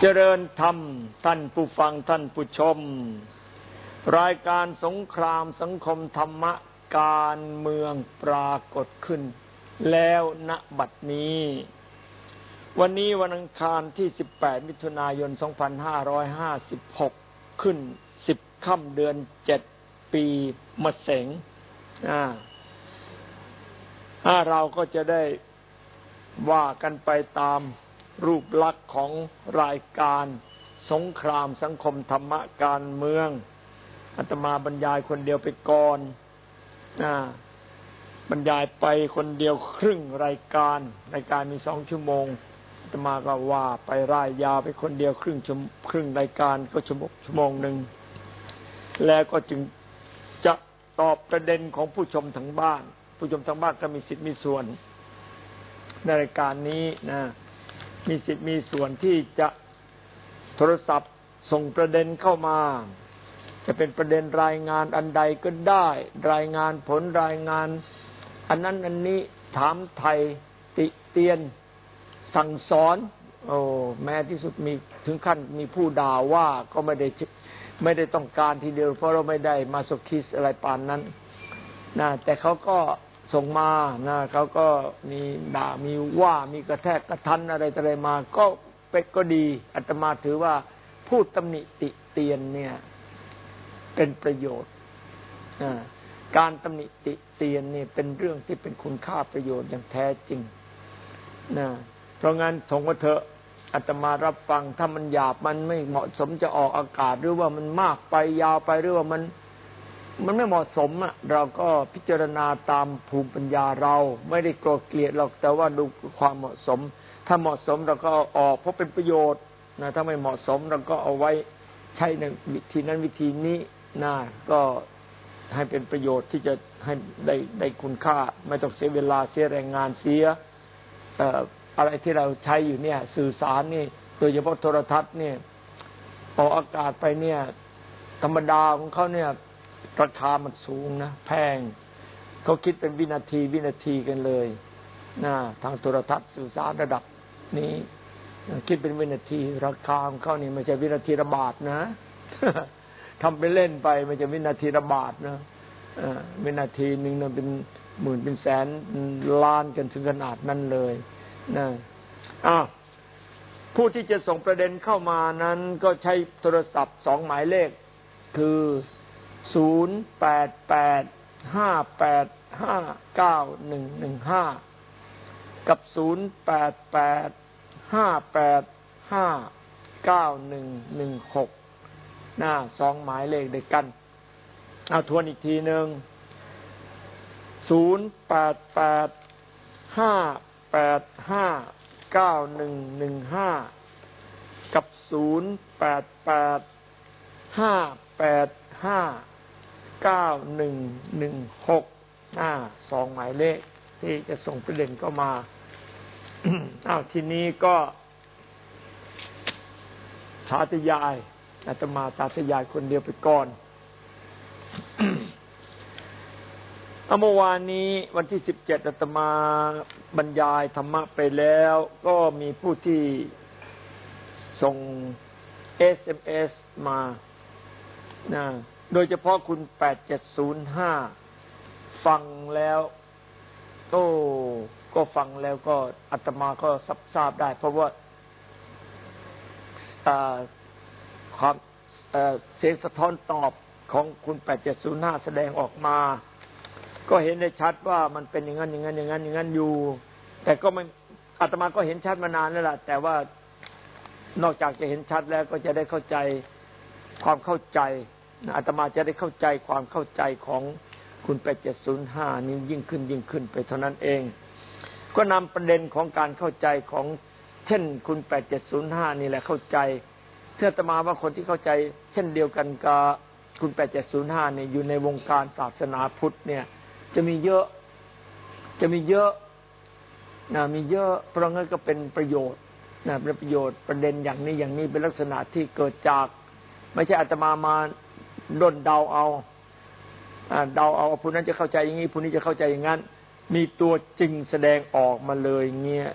เจริญธรรม ท่านผู้ฟังท่านผู้ชม รายการสงครามสังคมธรรมะการเมืองปรากฏขึ้น แล้วณบัดนี้ วันนี้วันอังคารที่ 18 มิถุนายน 2556 ขึ้น 10ค่ำเดือน 7 ปีมะเสงอ่าเราก็จะได้ว่ากันไปตาม รูปลักษณ์ของรายการ สงครามสังคมธรรมะการเมืองอาตมาบรรยายคนเดียวไปก่อนบรรยายไปคนเดียวครึ่งรายการ รายการมีสองชั่วโมงอาตมาก็ว่าไปรายยาวไปคนเดียวครึ่งชั่วครึ่งรายการก็ชั่วโมงชั่วโมงหนึ่งแล้วก็จึงจะตอบประเด็นของผู้ชมทางบ้าน ผู้ชมทางบ้านก็มีสิทธิ์มีส่วนในรายการนี้นะ มีสิทธิ์มีส่วนที่จะโทรศัพท์ส่งประเด็นเข้ามา จะเป็นประเด็นรายงานอันใดก็ได้ รายงานผลรายงาน อันนั้นอันนี้ถามไทยติเตียน สั่งสอน โอ้แม้ที่สุดมีถึงขั้นมีผู้ด่าว่าก็ไม่ได้ไม่ได้ต้องการทีเดียวเพราะเราไม่ได้มาสคิสอะไรปานนั้นนะแต่เขาก็ ส่งมานะเขาก็มีด่ามีว่ามีกระแทกกระทันอะไรอะไรมา ก็เป็นก็ดีอาตมาถือว่าพูดตำหนิติเตียนเนี่ย เป็นประโยชน์การตำหนิติเตียนเนี่ยเป็นเรื่องที่เป็นคุณค่าประโยชน์อย่างแท้จริงนะเพราะงั้นสงว่าเถอะอาตมารับฟังถ้ามันหยาบมันไม่เหมาะสมจะออกอากาศหรือว่ามันมากไปยาวไปหรือว่ามัน มันไม่เหมาะสมอะเราก็พิจารณาตามภูมิปัญญาเรา ไม่ได้โกรธเกลียดหรอกแต่ว่าดูความเหมาะสม ถ้าเหมาะสมเราก็เอาออกเพราะเป็นประโยชน์นะถ้าไม่เหมาะสมเราก็เอาไว้ใช้ในวิธีนั้นวิธีนี้นะก็ให้เป็นประโยชน์ที่จะให้ได้ได้คุณค่า ไม่ต้องเสียเวลาเสียแรงงานเสียเอ่ออะไรที่เราใช้อยู่เนี่ย สื่อสารนี่โดยเฉพาะโทรทัศน์เนี่ยออกอากาศไปเนี่ย ธรรมดาของเขาเนี่ย ราคามันสูงนะ แพง เขาคิดเป็นวินาทีวินาทีกันเลยนะทางโทรทัศน์สื่อสารระดับนี้ คิดเป็นวินาที ราคาของเขานี่ไม่ใช่วินาทีระบาดนะทำไปเล่นไปไม่ใช่วินาทีระบาดนะวินาทีหนึ่งนเป็นหมื่นเป็นแสนล้านกันถึงขนาดนั้นเลยนะอ้าวผู้ที่จะส่งประเด็นเข้ามานั้น ก็ใช้โทรศัพท์สองหมายเลข คือ ศูนย์แปดแปดห้าแปดห้าเก้าหนึ่งหนึ่งห้ากับศูนย์แปดแปดห้าแปดห้าเก้าหนึ่งหนึ่งหกหน้าสองหมายเลขเด็กกัน เอาทวนอีกทีหนึ่งศูนย์แปดแปดห้าแปดห้าเก้าหนึ่งหนึ่งห้ากับศูนย์แปดแปดห้าแปดห้า เก้าหนึ่งหนึ่งหกห้าสองหมายเลข ที่จะส่งประเด็นก็มาอ้าวทีนี้ก็สาธยายอาตมาสาธยายคนเดียวไปก่อนเมื่อวานนี้วันที่สิบเจ็ดอาตมาบรรยายธรรมะไปแล้ว ก็มีผู้ที่ส่ง SMS มานะ โดยเฉพาะคุณแปดเจ็ดศูนย์ห้าฟังแล้วโอ้ก็ฟังแล้วก็อัตมาก็ซับทราบได้ เพราะว่าความเสียงสะท้อนตอบของคุณแปดเจ็ดศูนย์ห้าแสดงออกมา ก็เห็นได้ชัดว่ามันเป็นอย่างนั้นอย่างนั้นอย่างนั้นอย่างนั้นอยู่ แต่ก็ไมันอาตมาก็เห็นชัดมานานแล้วล่ะ แต่ว่านอกจากจะเห็นชัดแล้วก็จะได้เข้าใจความเข้าใจ อาตมาจะได้เข้าใจความเข้าใจของคุณแปดเจ็ดศูนย์ห้านี้ยิ่งขึ้นยิ่งขึ้นไปเท่านั้นเอง ก็นำประเด็นของการเข้าใจของเช่นคุณแปดเจ็ดศูนย์ห้านี่แหละเข้าใจเชื่อตมาว่าคนที่เข้าใจ เช่นเดียวกันกับคุณแปดเจ็ดศูนย์ห้าเนี่ยอยู่ในวงการศาสนาพุทธเนี่ย จะมีเยอะจะมีเยอะนะมีเยอะเพราะงั้นก็เป็นประโยชน์นะเป็นประโยชน์ประเด็นอย่างนี้อย่างนี้เป็นลักษณะที่เกิดจาก ไม่ใช่อาตมามา ด้นเดาเอาเดาเอาผู้นั้นจะเข้าใจอย่างนี้ผู้นี้จะเข้าใจอย่างนั้น มีตัวจริงแสดงออกมาเลยเงี้ย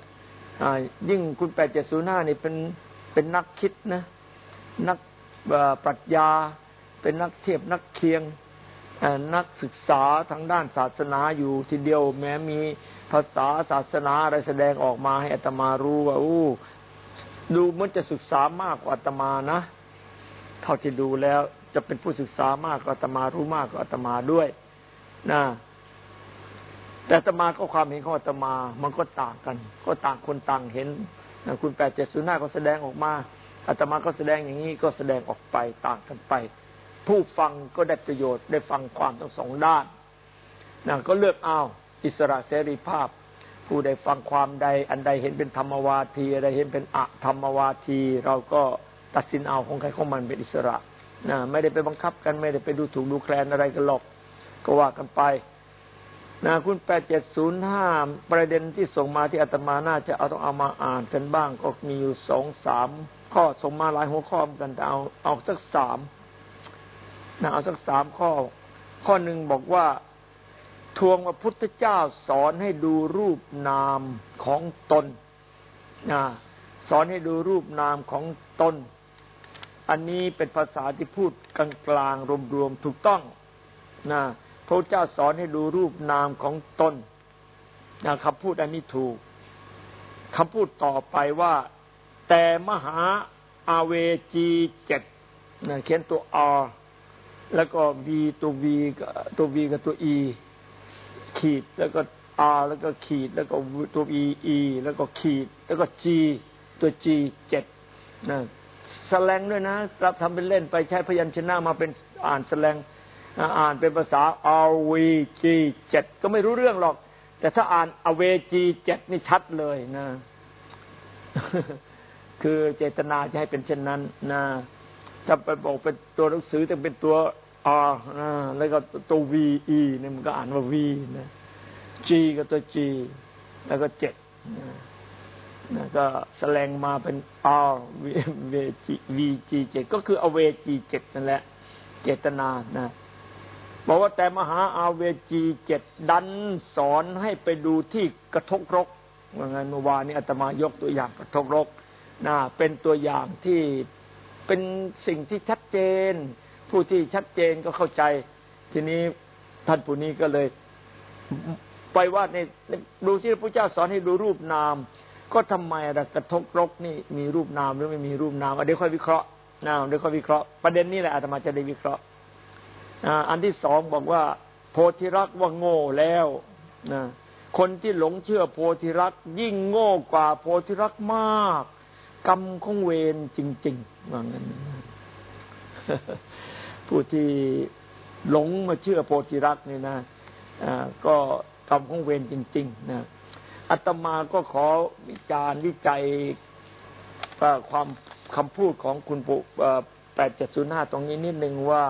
ยิ่งคุณแปดเจ็ดศูนย์ห้านี่เป็นเป็นนักคิดนะ นักปรัชญา เป็นนักเทียบนักเคียงนักศึกษาทางด้านศาสนาอยู่ทีเดียว แม้มีภาษาศาสนาอะไรแสดงออกมาให้อัตมารู้ว่าอู้ดูเหมือนจะศึกษามากกว่าอาตมานะ เท่าที่ดูแล้ว จะเป็นผู้ศึกษามากกว่าอาตมารู้มากกว่าอาตมาด้วยนะแต่อาตมาก็ความเห็นของอาตมา มันก็ต่างกัน ก็ต่างคนต่างเห็นนะคุณแปดเจ็ดศูนย์หน้าก็แสดงออกมาอาตมาก็แสดงอย่างนี้ก็แสดงออกไปต่างกันไป ผู้ฟังก็ได้ประโยชน์ได้ฟังความทั้งสองด้านนะก็เลือกเอาอิสระเสรีภาพ ผู้ใดฟังความใด อันใดเห็นเป็นธรรมวาทีอะไรเห็นเป็นอะธรรมวาที เราก็ตัดสินเอาของใครของมันเป็นอิสระ นะไม่ได้ไปบังคับกันไม่ได้ไปดูถูกดูแคลนอะไรกันหรอก ก็ว่ากันไปนะคุณแปดเจ็ดศูนย์ห้าประเด็นที่ส่งมาที่อาตมาน่าจะเอาต้องเอามาอ่านกันบ้าง ก็มีอยู่สองสามข้อส่งมาหลายหัวข้อกันแต่เอาเอาสักสามนะเอาสักสามข้อ ข้อหนึ่งบอกว่าทวงว่าพุทธเจ้าสอนให้ดูรูปนามของตนนะสอนให้ดูรูปนามของตน อันนี้เป็นภาษาที่พูดกลางกลางรวมๆถูกต้องนะพระเจ้าสอนให้ดูรูปนามของตนนะคำพูดอันนี้ถูกคำพูดต่อไปว่า แต่มหาอาเวจีเจ็ดนะเขียนตัวอแล้วก็วีตัววีตัววีกับตัวอีขีดแล้วก็อาแล้วก็ขีด แล้วก็ตัวอีอีแล้วก็ขีด แล้วก็จีตัวจีเจ็ดนะ แสลงด้วยนะรับทำเป็นเล่นไปใช้พยัญชนะมาเป็นอ่านแสลงอ่านเป็นภาษาอาวีจีเจ็ดก็ไม่รู้เรื่องหรอก แต่ถ้าอ่านอเวจีเจ็ดนี่ชัดเลยนะ คือเจตนาจะให้เป็นเช่นนั้นนะถ้าไปบอกเป็นตัวหนังสือต้องเป็นตัวอาแล้วก็ตัววีอีเนี่ยมันก็อ่านว่าวีนะจีก็ตัวจี แล้วก็เจ็ดนะ ก็แสดงมาเป็นอาเวจีวีจีเจ็ดก็คืออเวจีเจ็ดนั่นแหละ เจตนานะบอกว่าแต่มหาอาเวจีเจ็ดดันสอนให้ไปดูที่กระทกรกว่าไงเมื่อวานนี้อาตมายกตัวอย่างกระทกรกนะเป็นตัวอย่างที่เป็นสิ่งที่ชัดเจน ผู้ที่ชัดเจนก็เข้าใจ ทีนี้ท่านผู้นี้ก็เลย ไปว่าในดูที่พระเจ้าสอนให้ดูรูปนาม ก็ทำไมระกระทกรกนี่มีรูปนามหรือไม่มีรูปนามเดี๋ยวค่อยวิเคราะห์นะเดี๋ยวค่อยวิเคราะห์ประเด็นนี้แหละอาตมาจะได้วิเคราะห์อันที่สองบอกว่า โพธิรักว่าโง่แล้วนะคนที่หลงเชื่อโพธิรักยิ่งโง่กว่าโพธิรักมาก กรรมของเวรจริงๆว่างั้นผู้ที่หลงมาเชื่อโพธิรักนี่นะก็กรรมของเวรจริง ๆ นะ อาตมาก็ขอวิจารณ์วิจัยความคำพูดของคุณปุแปดเจ็ดศูนย์ห้าตรงนี้นิดหนึ่งว่า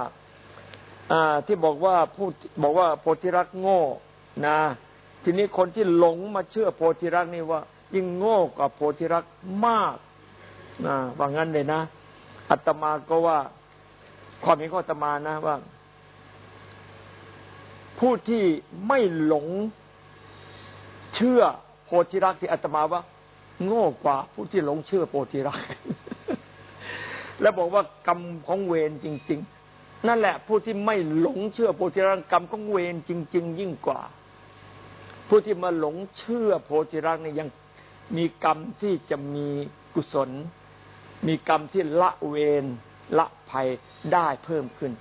ที่บอกว่าพูดบอกว่าโพธิรักโง่นะทีนี้คนที่หลงมาเชื่อโพธิรักนี่ว่ายิ่งโง่กว่าโพธิรักมากนะว่างั้นเลยนะอาตมาก็ว่าความเห็นของอาตมานะว่า ผู้ที่ไม่หลงเชื่อ พธิรักที่อาตมาว่า โง่กว่าผู้ที่หลงเชื่อโพธิรัก แล้วบอกว่ากรรมของเวรจริง ๆ นั่นแหละ ผู้ที่ไม่หลงเชื่อโพธิรักกรรมของเวรจริง ๆ ยิ่งกว่า ผู้ที่มาหลงเชื่อโพธิรักนี่ยังมีกรรมที่จะมีกุศล มีกรรมที่ละเวรละภัยได้เพิ่มขึ้น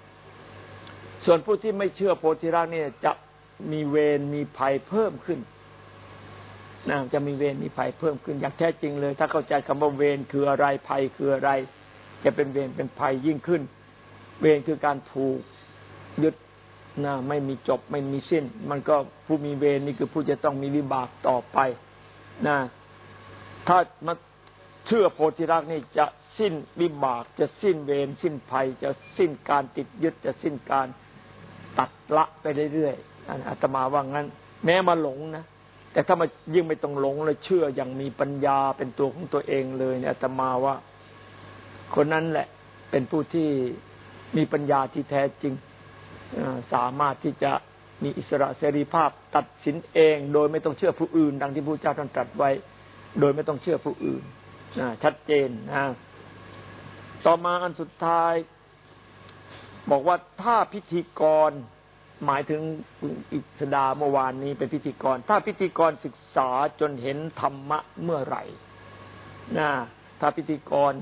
ส่วนผู้ที่ไม่เชื่อโพธิรักนี่จะมีเวรมีภัยเพิ่มขึ้น นะจะมีเวรมีภัยเพิ่มขึ้นอย่างแท้จริงเลย ถ้าเข้าใจคำว่าเวรคืออะไรภัยคืออะไร จะเป็นเวรเป็นภัยยิ่งขึ้น เวรคือการถูกยึดนะไม่มีจบไม่มีสิ้น มันก็ผู้มีเวรนี่คือผู้จะต้องมีวิบากต่อไปนะถ้ามาเชื่อโพธิรักนี่จะสิ้นวิบากจะสิ้นเวรสิ้นภัย จะสิ้นการติดยึดจะสิ้นการตัดละไปเรื่อยๆอาตมาว่างั้น แม้มาหลงนะ แต่ถ้ามายิ่งไม่ต้องหลงเลยเชื่ออย่างมีปัญญาเป็นตัวของตัวเองเลยเนี่ยอาตมาว่า คนนั้นแหละเป็นผู้ที่มีปัญญาที่แท้จริงสามารถที่จะมีอิสระเสรีภาพตัดสินเอง โดยไม่ต้องเชื่อผู้อื่น ดังที่พระเจ้าท่านตรัสไว้ โดยไม่ต้องเชื่อผู้อื่นชัดเจนนะต่อมาอันสุดท้าย บอกว่าถ้าพิธีกร หมายถึงอิสดาเมื่อวานนี้เป็นพิธีกร ถ้าพิธีกรศึกษาจนเห็นธรรมะเมื่อไหร่นะถ้าพิธีกร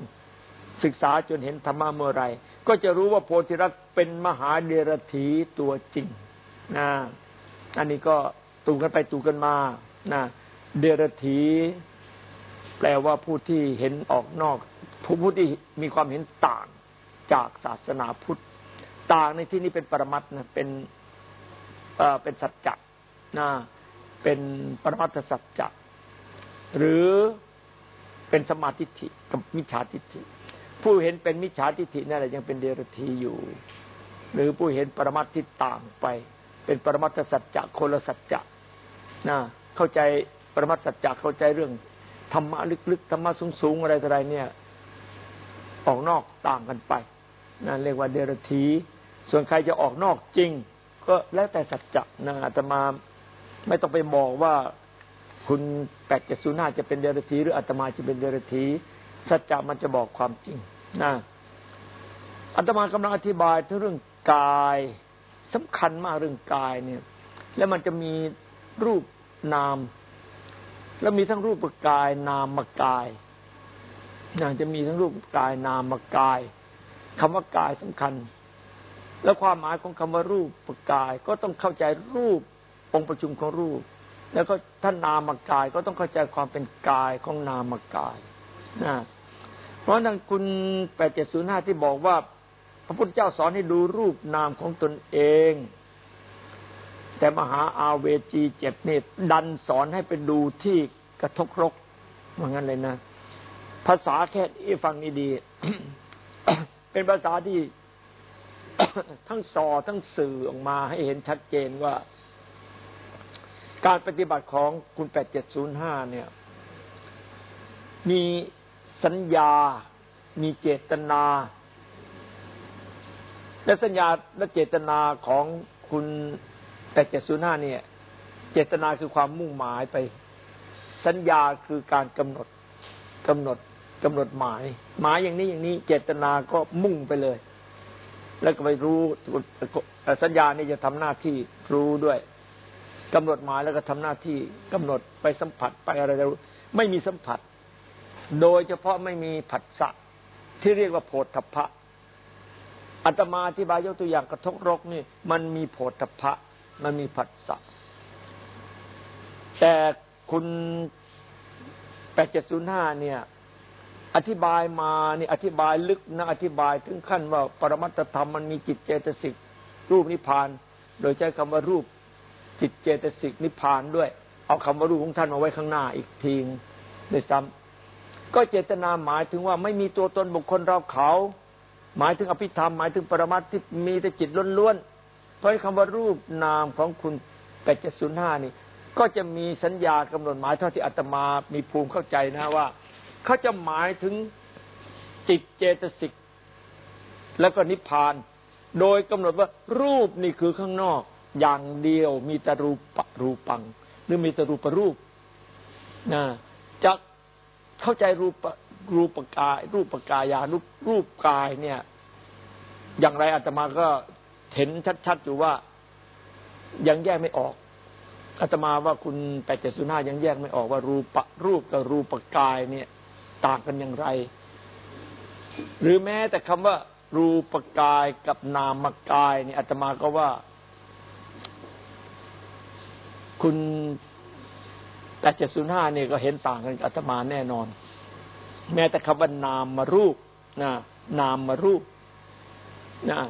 ศึกษาจนเห็นธรรมะเมื่อไหร่ ก็จะรู้ว่าโพธิรักเป็นมหาเดรธีตัวจริงนะอันนี้ก็ตูกันไปตูกันมานะเดรธีแปลว่าผู้ที่เห็นออกนอก ผู้ผู้ที่มีความเห็นต่างจากศาสนาพุทธ ต่างในที่นี้เป็นปรมัตนะเป็น เอเป็นสัจจะนะเป็นปรมัตถสัจจะหรือเป็นสมาธิิกับมิจฉาทิฏฐิผู้เห็นเป็นมิจฉาทิฏฐินั่นแหละยังเป็นเดรัจฉีอยู่ หรือผู้เห็นปรมัตที่ต่างไป เป็นปรมัตถสัจจะโคละสัจจะนะเข้าใจปรมัตสัจจะเข้าใจเรื่องธรรมะลึกๆธรรมะสูงๆอะไรต่ออะไรเนี่ย ออกนอกต่างกันไปนั่นเรียกว่าเดรัจฉีส่วนใครจะออกนอกจริง ก็แล้วแต่สัจจะนะอาตมาไม่ต้องไปบอกว่าคุณแปดเจ็ดศูนย์ห้าจะเป็นเดรัจฉีหรืออาตมาจะเป็นเดรัจฉีสัจจะมันจะบอกความจริงนะอาตมากำลังอธิบายถึงเรื่องกายสำคัญมากเรื่องกายเนี่ย แล้วมันจะมีรูปนาม แล้วมีทั้งรูปกายนามกายนะจะมีทั้งรูปกายนามกายคำว่ากายสำคัญ แล้วความหมายของคำว่ารูปกาย ก็ต้องเข้าใจรูปองค์ประชุมของรูป แล้วก็ท่านนามกายก็ต้องเข้าใจความเป็นกายของนามกายนะเพราะนั้นคุณแปดเจ็ดศูนย์ห้าที่บอกว่า พระพุทธเจ้าสอนให้ดูรูปนามของตนเอง แต่มหาอาเวจีเจ็ดนี่ดันสอนให้ไปดูที่กระทกรกเหมือนกันเลยนะ ภาษาแค่นี้ฟังนี่ดีเป็นภาษาที่ ทั้งสอทั้งสื่อออกมาให้เห็นชัดเจนว่า การปฏิบัติของคุณแปดเจ็ดศูนย์ห้าเนี่ย มีสัญญา มีเจตนา และสัญญาและเจตนาของคุณแปดเจ็ดศูนย์ห้าเนี่ย เจตนาคือความมุ่งหมายไป สัญญาคือการกำหนดกำหนดกำหนดหมาย หมายอย่างนี้อย่างนี้ เจตนาก็มุ่งไปเลย แล้วก็ไปรู้สัญญานี่จะทำหน้าที่รู้ด้วยกำหนดหมายแล้วก็ทำหน้าที่กำหนดไปสัมผัสไปอะไรแล้วไม่มีสัมผัส โดยเฉพาะไม่มีผัสสะที่เรียกว่าโพธพะอัตมาอธิบายยกตัวอย่างกระทกรกนี่ มันมีโพธพะ มันมีผัสสะแต่คุณแปดเจ็ดศูนย์ห้าเนี่ย อธิบายมานี่อธิบายลึกนะอธิบายถึงขั้นว่าปรมัตธรรมมันมีจิตเจตสิกรูปนิพพาน โดยใช้คำว่ารูปจิตเจตสิกนิพพานด้วย เอาคำว่ารู้ของท่านมาไว้ข้างหน้าอีกทีด้วยซ้ำก็เจตนาหมายถึงว่าไม่มีตัวตนบุคคลเราเขา หมายถึงอภิธรรมหมายถึงปรมัตที่มีแต่จิตล้วนๆเพราะคำว่ารูปนามของคุณแปดเจ็ดศูนย์ห้านี่ ก็จะมีสัญญากำหนดหมายเท่าที่อาตมามีภูมิเข้าใจนะว่า เขาจะหมายถึงจิตเจตสิกแล้วก็นิพพาน โดยกำหนดว่ารูปนี่คือข้างนอก อย่างเดียวมีแต่รูปรูปัง หรือมีแต่รูปรูปนะจะเข้าใจรูปรูปกาย รูปกายารูปรูปกายเนี่ย อย่างไรอาตมาก็เห็นชัดๆอยู่ว่ายังแยกไม่ออกอาตมาว่าคุณแปดเจ็ดศูนย์ห้ายังแยกไม่ออกว่ารูปรูปกับรูปกายเนี่ย ต่างกันอย่างไร หรือแม้แต่คำว่า รูปกายกับนามกายเนี่ยอาตมาก็ว่า คุณแปดเจ็ดศูนย์ห้าเนี่ยก็เห็นต่างกันอาตมาแน่นอน แม้แต่คำว่านามมารูปนะนามมารูปนะ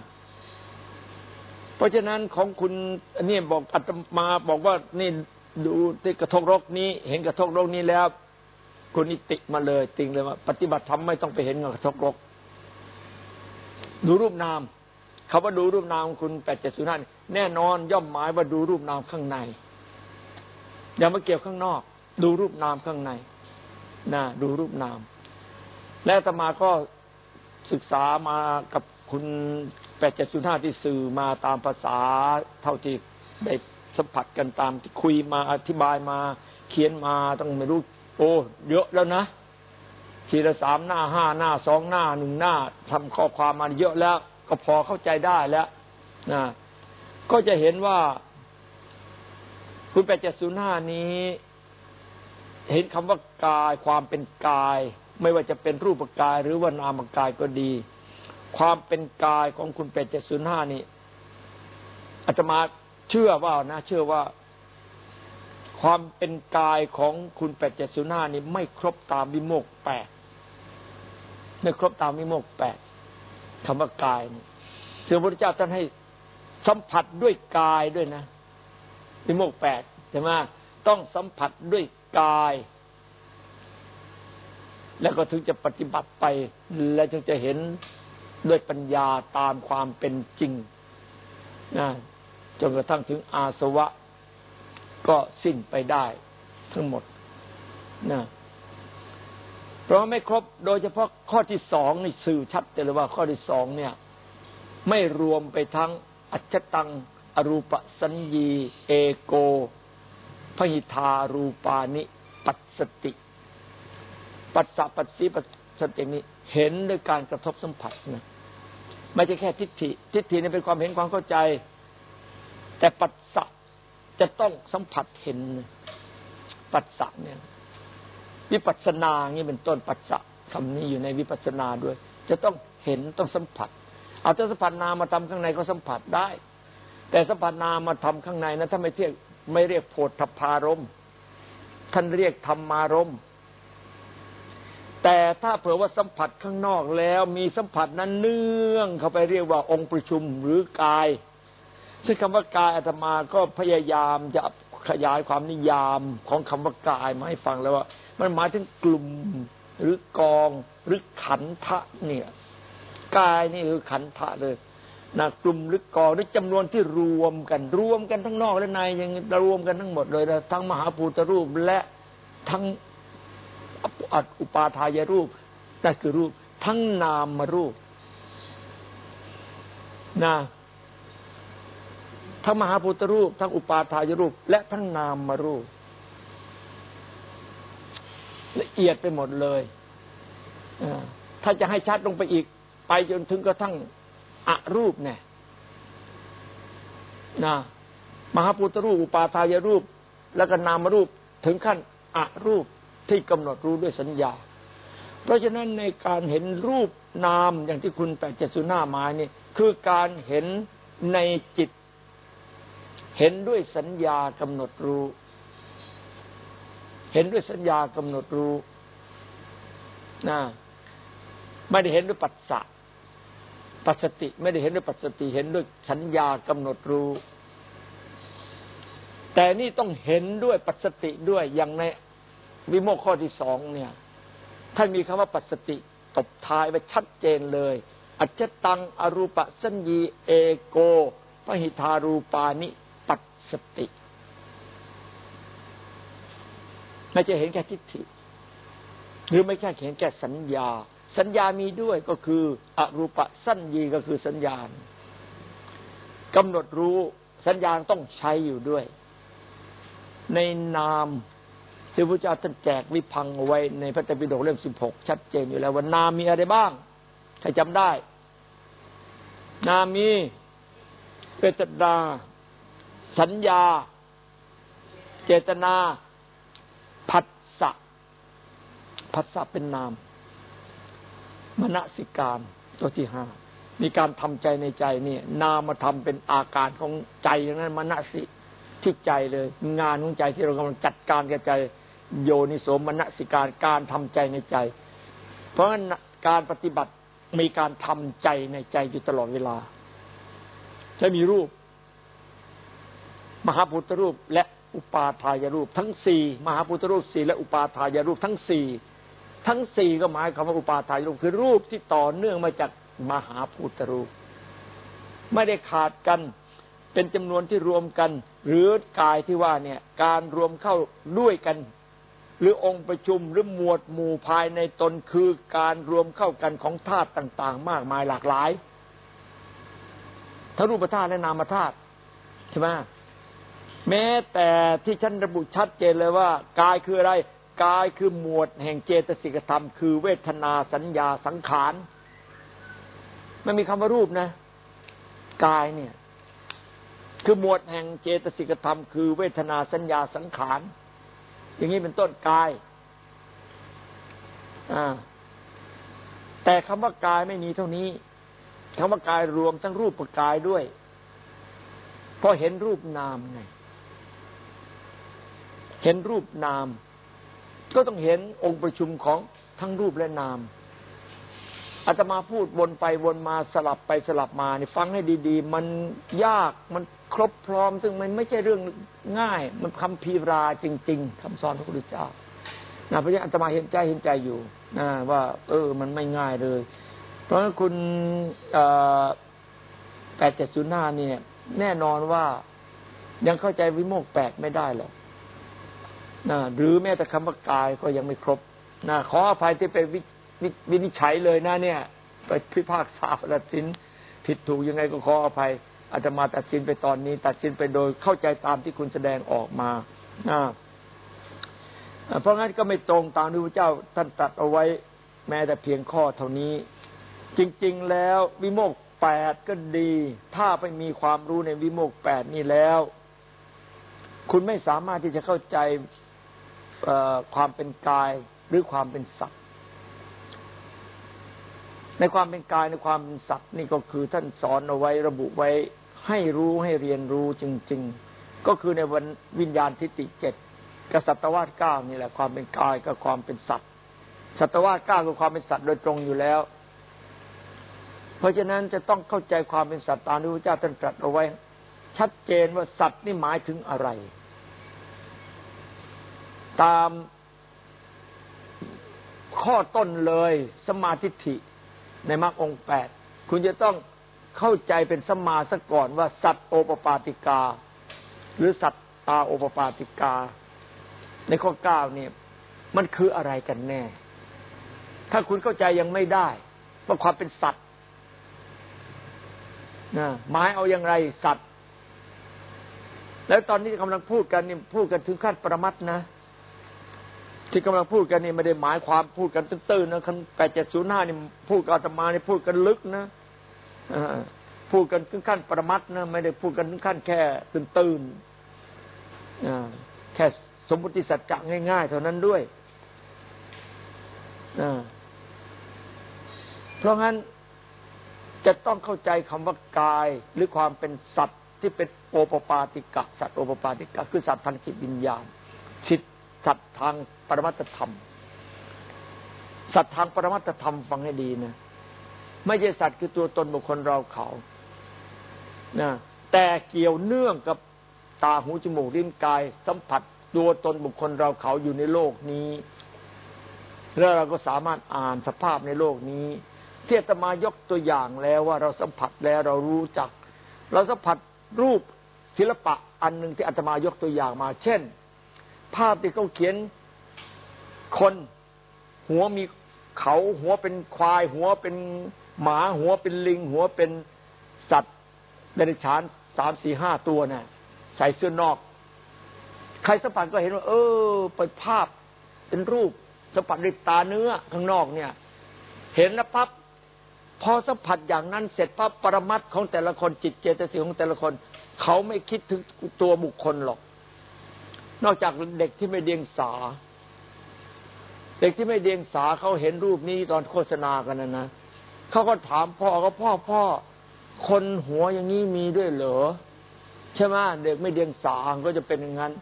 เพราะฉะนั้นของคุณอันนี้บอกอาตมาบอกว่านี่ดูที่กระทกรกนี้ เห็นกระทกรกนี้แล้ว คุณนิติมาเลยติงเลยว่าปฏิบัติธรรมไม่ต้องไปเห็นกระทกรกดูรูปนามคาว่าดูรูปนามคุณแปดเจ็ดศูนย์ห้าแน่นอนย่อมหมายว่าดูรูปนามข้างใน อย่ามาเกี่ยวข้างนอก ดูรูปนามข้างในนะดูรูปนาม แล้วตมาก็ศึกษามากับคุณแปดเจ็ดศูนย์ห้าที่สื่อมาตามภาษาเท่าที่ได้สัมผัสกันตามที่คุยมาอธิบายมา เขียนมาต้องไม่รู้ โอ้เยอะแล้วนะทีละสามหน้าห้าหน้าสองหน้าหนึ่งหน้าทำข้อความมาเยอะแล้ว ก็พอเข้าใจได้แล้วนะก็จะเห็นว่า คุณแปดเจ็ดศูนย์ห้านี้ เห็นคำว่ากายความเป็นกาย ไม่ว่าจะเป็นรูปกายหรือว่านามกายก็ดี ความเป็นกายของคุณแปดเจ็ดศูนย์ห้านี้อาตมาเชื่อว่านะ เชื่อว่า ความเป็นกายของคุณแปดเจ็ดศูนย์ห้านี้ไม่ครบตามวิโมกแปดไม่ครบตามวิโมกแปดคำว่ากายนี่ซึ่งพระพุทธเจ้าท่านให้สัมผัสด้วยกายด้วยนะวิโมกแปดใช่ไหมต้องสัมผัสด้วยกาย แล้วก็ถึงจะปฏิบัติไป และจึงจะเห็นด้วยปัญญาตามความเป็นจริงนะจนกระทั่งถึงอาสวะ ก็สิ้นไปได้ ทั้งหมดนะเพราะไม่ครบโดยเฉพาะข้อที่สองนี่สื่อชัดเลยว่าข้อที่สองเนี่ย ไม่รวมไปทั้งอัจฉตัง อรูปสัญญี เอโกพหิทารูปานิ ปัสสติ ปัสสะปัสสีปัสสตินี้เห็นด้วยการกระทบสัมผัสนะไม่ใช่แค่ทิฏฐิ ทิฏฐินี่เป็นความเห็นความเข้าใจ แต่ปัส จะต้องสัมผัสเห็นปัสสะเนี่ย วิปัสนาอย่างนี้เป็นต้นปัสสะคำนี้อยู่ในวิปัสนาด้วย จะต้องเห็นต้องสัมผัส เอาแต่สัมผัสนามาทำข้างในก็สัมผัสได้ แต่สัมผัสนามาทำข้างในนะถ้าไม่เที่ยงไม่เรียกโพธพารมท่านเรียกธรรมารมแต่ถ้าเผื่อว่าสัมผัสข้างนอกแล้ว มีสัมผัสนั้นเนื่องเข้าไปเรียกว่าองค์ประชุมหรือกาย ซึ่งคำว่ากายอาตมาก็พยายามจะขยายความนิยามของคำว่ากายมาให้ฟังแล้วว่า มันหมายถึงกลุ่มหรือกองหรือขันทะเนี่ยกายนี่คือขันทะเลยนะกลุ่มหรือกองหรือจำนวนที่รวมกันรวมกันทั้งนอกและในยังรวมกันทั้งหมดเลยนะทั้งมหาภูตรูปและทั้งอัดอุปาทายรูปนั่นคือรูป ทั้งนามมารูปนะ ทั้งมหาพุทธรูป ทั้งอุปาทายรูป และทั้งนามมารูป ละเอียดไปหมดเลยถ้าจะให้ชัดลงไปอีก ไปจนถึงกระทั่งอรูปเนี่ยนะมหาพุทธรูป อุปาทายรูป แล้วก็นามรูปถึงขั้นอรูปที่กำหนดรู้ด้วยสัญญา เพราะฉะนั้นในการเห็นรูปนามอย่างที่คุณแปดเจ็ดสุนามานี่คือการเห็นในจิต เห็นด้วยสัญญากำหนดรู้ เห็นด้วยสัญญากำหนดรู้นะไม่ได้เห็นด้วยปัสสะปัสสติ ไม่ได้เห็นด้วยปัสสติ เห็นด้วยสัญญากำหนดรู้ แต่นี่ต้องเห็นด้วยปัสสติด้วยอย่างในวิโมกข้อที่สองเนี่ยท่านมีคำว่าปัสสติตบท้ายไว้ชัดเจนเลย อัจจตังอรูปสัญญีเอโกพหิทารูปานิ สติ ไม่จะเห็นแค่ทิฏฐิ หรือไม่ใช่เห็นแค่สัญญา สัญญามีด้วยก็คืออรูปสัญญีก็คือสัญญาณกำหนดรู้สัญญาณต้องใช้อยู่ด้วย ในนามที่พระเจ้าท่านแจกวิพังเอาไว้ในพระไตรปิฎกเล่มสิบหกชัดเจนอยู่แล้วว่านามมีอะไรบ้าง ใครจำได้ นามีเวทนา สัญญา เจตนาผัสสะผัสสะเป็นนาม มณสิการตัวที่ห้ามีการทำใจในใจเนี่ยนามมาทำเป็นอาการของใจอย่างนั้นมณสิที่ใจเลย งานของใจที่เรากำลังจัดการกับใจ โยนิโสมนสิการการทำใจในใจ เพราะฉะนั้นการปฏิบัติมีการทำใจในใจอยู่ตลอดเวลา จะมีรูป มหาพุทธรูปและอุปาทายรูป ทั้งสี่มหาพุทธรูปสี่และอุปาทายรูปทั้งสี่ทั้งสี่ก็หมายคำว่าอุปาทายรูปคือรูปที่ต่อเนื่องมาจากมหาพุทธรูป ไม่ได้ขาดกันเป็นจำนวนที่รวมกัน หรือกายที่ว่าเนี่ย การรวมเข้าด้วยกัน หรือองค์ประชุมหรือหมวดหมู่ภายในตนคือการรวมเข้ากันของธาตุต่าง ๆ มากมายหลากหลายทั้งรูปธาตุและนามธาตุใช่ไหม แม้แต่ที่ฉันระบุชัดเจนเลยว่ากายคืออะไรกายคือหมวดแห่งเจตสิกธรรม คือเวทนาสัญญาสังขารไม่มีคำว่ารูปนะกายเนี่ย คือหมวดแห่งเจตสิกธรรม คือเวทนาสัญญาสังขารอย่างนี้เป็นต้นกายอ่าแต่คำว่ากายไม่มีเท่านี้คำว่ากายรวมทั้งรูปกายด้วยเพราะเห็นรูปนามไง เห็นรูปนาม ก็ต้องเห็นองค์ประชุมของทั้งรูปและนามอาตมาพูดวนไปวนมาสลับไปสลับมานี่ฟังให้ดี ๆ มันยากมันครบพร้อม ซึ่งมันไม่ใช่เรื่องง่าย มันคำพีราจริง ๆคำสอนพระพุทธเจ้านะเพราะฉะนั้อาตมาเห็นใจเห็นใจอยู่นะว่า เออ มันไม่ง่ายเลย เพราะฉะนั้นคุณแปดเจ็ดศูนย์ห้าเนี่ย แน่นอนว่ายังเข้าใจวิโมกแปดไม่ได้หรอก นะหรือแม้แต่คำว่ากายก็ยังไม่ครบนะขออภัยที่ไปวิวินิจฉัยเลยนะเนี่ย ไปพิพากษาตัดสิน ผิดถูกยังไงก็ขออภัยอาตมาตัดสินไปตอนนี้ ตัดสินไปโดยเข้าใจตามที่คุณแสดงออกมาเพราะงั้นก็ไม่ตรงตามที่พระเจ้าท่านตรัสเอาไว้แม้แต่เพียงข้อเท่านี้ จริง ๆ แล้ววิโมกแปดก็ดี ถ้าไปมีความรู้ในวิโมกแปดนี่แล้ว คุณไม่สามารถที่จะเข้าใจ ความเป็นกายหรือความเป็นสัตว์ ในความเป็นกายในความเป็นสัตว์นี่ก็คือท่านสอนเอาไว้ระบุไว้ให้รู้ให้เรียนรู้จริง ๆ ก็คือในวันวิญญาณทิฏฐิเจ็ดกษัตวาสเก้านี่แหละความเป็นกายกับความเป็นสัตว์สัตวาสเก้าคือความเป็นสัตว์โดยตรงอยู่แล้ว เพราะฉะนั้นจะต้องเข้าใจความเป็นสัตว์ตามที่พระเจ้าท่านตรัสเอาไว้ ชัดเจนว่าสัตว์นี่หมายถึงอะไร ตามข้อต้นเลยสมาธิิในมรรคองแปดคุณจะต้องเข้าใจเป็นสมาสก่อนว่าสัตว์โอปปาติกา หรือสัตตาโอปปาติกา ในข้อเก้าเนี่ยมันคืออะไรกันแน่ ถ้าคุณเข้าใจยังไม่ได้ว่าความเป็นสัตว์นะหมายเอาอย่างไรสัตว์ แล้วตอนนี้กำลังพูดกันนี่พูดกันถึงขั้นประมัดนะ ที่กำลังพูดกันนี่ไม่ได้หมายความพูดกันตื้นๆนะคันแปดเจ็ดศูนย์ห้านี่พูดกับอาตมานี่พูดกันลึกนะอพูดกันถึงขั้นประมัดนะไม่ได้พูดกันถึงขั้นแค่ตื้นๆแค่สมมติสัจจะง่ายๆเท่านั้นด้วยเพราะงั้นจะต้องเข้าใจคำว่ากายหรือความเป็นสัตว์ที่เป็นโอปปาติกะ สัตว์โอปปาติกะ คือสัตว์ทางจิตวิญญาณจิต สัตว์ทางปรมัตธรรม สัตว์ทางปรมัตธรรมฟังให้ดีนะไม่ใช่สัตว์คือตัวตนบุคคลเราเขานะแต่เกี่ยวเนื่องกับตาหูจมูกลิ้นกาย สัมผัสตัวตนบุคคลเราเขาอยู่ในโลกนี้ แล้วเราก็สามารถอ่านสภาพในโลกนี้เทียตมายกตัวอย่างแล้วว่าเราสัมผัสแล้วเรารู้จัก เราสัมผัสรูปศิลปะอันหนึ่งที่อาตมายกตัวอย่างมา เช่น ภาพที่เขาเขียนคน หัวมีเขาหัวเป็นควาย หัวเป็นหมาหัวเป็นลิง หัวเป็นสัตว์เดรัจฉานสามสี่ห้าตัวนะ่ะ ใส่เสื้อนอก ใครสัมผัสก็เห็นว่า เออเป็นภาพเป็นรูปสัมผัสด้วยตาเนื้อข้างนอกเนี่ย เห็นแล้วปั๊บพอสัมผัสอย่างนั้นเสร็จปั๊บปรมัตของแต่ละคนจิตเจตสิกของแต่ละคน เขาไม่คิดถึงตัวบุคคลหรอก นอกจากเด็กที่ไม่เดียงสา เด็กที่ไม่เดียงสาเขาเห็นรูปนี้ตอนโฆษณากันนะนะเขาก็ถามพ่อก็พ่อพ่อคนหัวอย่างนี้มีด้วยเหรอใช่ไหมเด็กไม่เดียงสาก็จะเป็นอย่างนั้น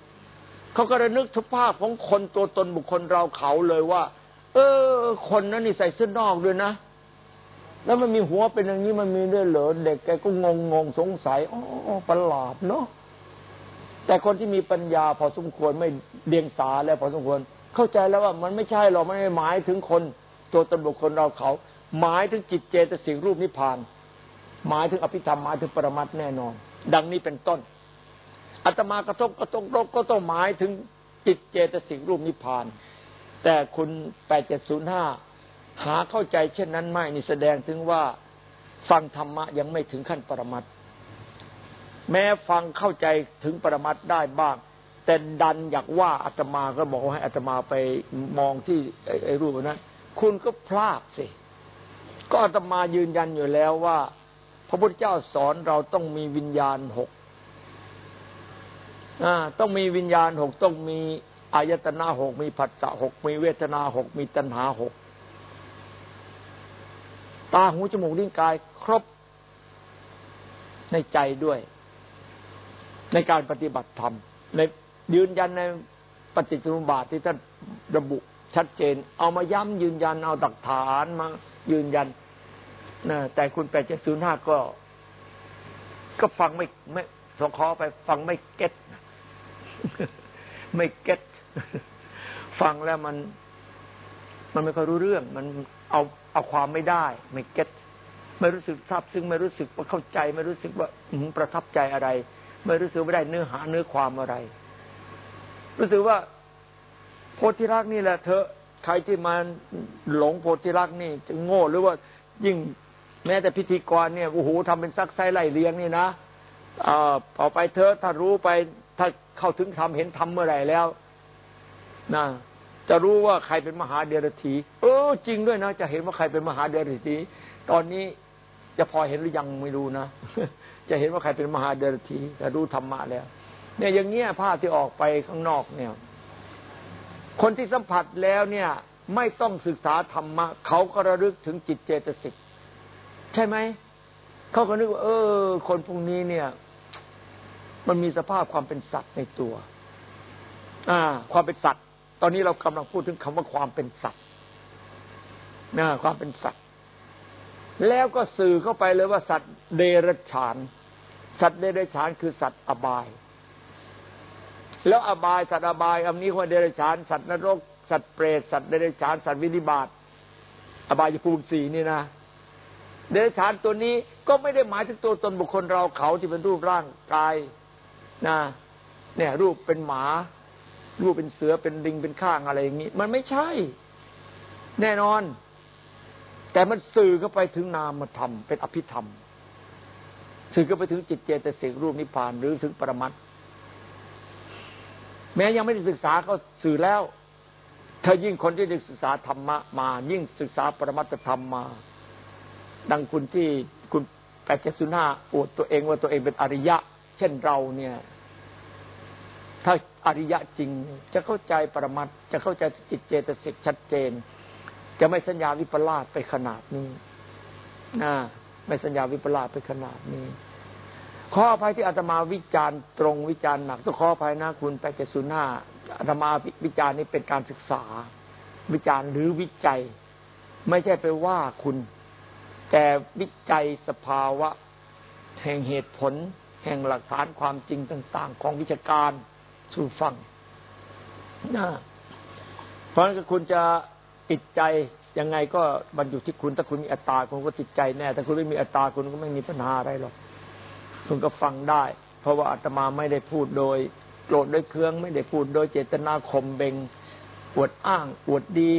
เขาก็ระนึกทุกภาพของคนตัวตนบุคคลเราเขาเลยว่า เออ คนนั้นนี่ใส่เสื้อนอกด้วยนะแล้วมันมีหัวเป็นอย่างนี้มันมีด้วยเหรอเด็กแกก็งงงงสงสัยอ๋อประหลาดเนาะ แต่คนที่มีปัญญาพอสมควรไม่เดียงสาแล้วพอสมควร เข้าใจแล้วว่ามันไม่ใช่หรอกมันไม่หมายถึงคน ตัวตนบุคคลเราเขา หมายถึงจิตเจตสิกรูปนิพพาน หมายถึงอภิธรรมหมายถึงปรมัตแน่นอน ดังนี้เป็นต้นอาตมากระทบกระทบรบก็ต้องหมายถึงจิตเจตสิกรูปนิพพาน แต่คุณแปดเจ็ดศูนย์ห้าหาเข้าใจเช่นนั้นไม่นี่แสดงถึงว่าฟังธรรมะยังไม่ถึงขั้นปรมัต แม้ฟังเข้าใจถึงปรมัตได้บ้าง แต่ดันอยากว่าอาตมาก็บอกให้อาตมาไปมองที่ไอ้รูปนั้น คุณก็พลาดสิ ก็อาตมายืนยันอยู่แล้วว่า พระพุทธเจ้าสอนเราต้องมีวิญญาณหกต้องมีวิญญาณหกต้องมีอายตนะหกมีผัสสะหกมีเวทนาหกมีตัณหาหกตาหูจมูกลิ้นกายครบในใจด้วย ในการปฏิบัติธรรม ในยืนยันในปฏิจจุบาทที่ท่านระบุชัดเจน เอามาย้ำยืนยันเอาตักฐานมายืนยันนะแต่คุณแปดเจ็ดศูนย์ห้าก็ ก็ฟังไม่ไม่สงขอไปฟังไม่เก็ตไม่เก็ตฟังแล้วมัน มันไม่ค่อยรู้เรื่อง มันเอาเอาความไม่ได้ ไม่เก็ตไม่รู้สึกทราบซึ่งไม่รู้สึกว่าเข้าใจ ไม่รู้สึกว่าประทับใจอะไร ไม่รู้สึกว่ได้เนื้อหาเนื้อความอะไร รู้สึกว่าโพธิรักนี่แหละเธอใครที่มาหลงโพธิรักนี่จะโง่หรือว่ายิ่งแม้แต่พิธีกรเนี่ยโอ้โหทำเป็นซักไซไล่เลี้ยงนี่นะอ่าต่อไปเธอถ้ารู้ไปถ้าเข้าถึงทำเห็นทำเมื่อไหร่แล้วนะจะรู้ว่าใครเป็นมหาเดรธีเออ จริงด้วยนะ จะเห็นว่าใครเป็นมหาเดรธีตอนนี้จะพอเห็นหรือยังไม่รู้นะ จะเห็นว่าใครเป็นมหาเดรธีแต่รู้ธรรมะแล้ว เนี่ยอย่างเงี้ยภาพที่ออกไปข้างนอกเนี่ย คนที่สัมผัสแล้วเนี่ย ไม่ต้องศึกษาธรรมะเขาก็ระลึกถึงจิตเจตสิกใช่ไหมเขาก็นึกว่า เออ คนพวกนี้เนี่ย มันมีสภาพความเป็นสัตว์ในตัว อ่า ความเป็นสัตว์ ตอนนี้เรากำลังพูดถึงคำว่าความเป็นสัตว์นะความเป็นสัตว์ แล้วก็สื่อเข้าไปเลยว่าสัตว์เดรัจฉาน สัตว์เดรัจฉานคือสัตว์อบาย แล้วอบายสัตว์อบายอันนี้ว่าเดรัจฉาน สัตว์นรก สัตว์เปรตสัตว์เดรัจฉาน สัตว์วินิบาตอบายภูมิสีนี่นะ เดรัจฉานตัวนี้ก็ไม่ได้หมายถึงตัวตนบุคคลเราเขาที่เป็นรูปร่างกายนะเนี่ย รูปเป็นหมา รูปเป็นเสือเป็นลิงเป็นข้างอะไรอย่างนี้ มันไม่ใช่ แน่นอน แต่มันสื่อเข้าไปถึงนามธรรมเป็นอภิธรรม สื่อเข้าไปถึงจิตเจตสิกรูปนิพพานหรือถึงปรมัตแม้ยังไม่ได้ศึกษาก็สื่อแล้วถ้ายิ่งคนที่ได้ศึกษาธรรมะมา ยิ่งศึกษาปรมัตธรรมมา ดังคุณที่คุณแปดเจสุนาอวดตัวเองว่าตัวเองเป็นอริยะ เช่นเราเนี่ย ถ้าอริยะจริง จะเข้าใจปรมัตจะเข้าใจจิตเจตสิกชัดเจน จะไม่สัญญาวิปลาสไปขนาดนี้นะไม่สัญญาวิปลาสไปขนาดนี้ขออภัยที่อาตมาวิจารณ์ตรงวิจารณ์หนักต้องขออภัยนะคุณแปดเจสุนาอาตมาวิจารณ์นี้เป็นการศึกษา วิจารณ์หรือวิจัย ไม่ใช่ไปว่าคุณ แต่วิจัยสภาวะ แห่งเหตุผล แห่งหลักฐานความจริงต่าง ๆ ของวิชาการสู่ฟังนะเพราะฉะนั้นคุณจะ ติดใจยังไงก็บรรยุที่คุณ ถ้าคุณมีอัตตาคุณก็ติดใจแน่ถ้าคุณไม่มีอัตตาคุณก็ไม่มีปัญหาอะไรหรอกคุณก็ฟังได้ เพราะว่าอาตมาไม่ได้พูดโดยโกรธด้วยเครื่องไม่ได้พูดโดยเจตนาข่มเบงอวดอ้างอวดดี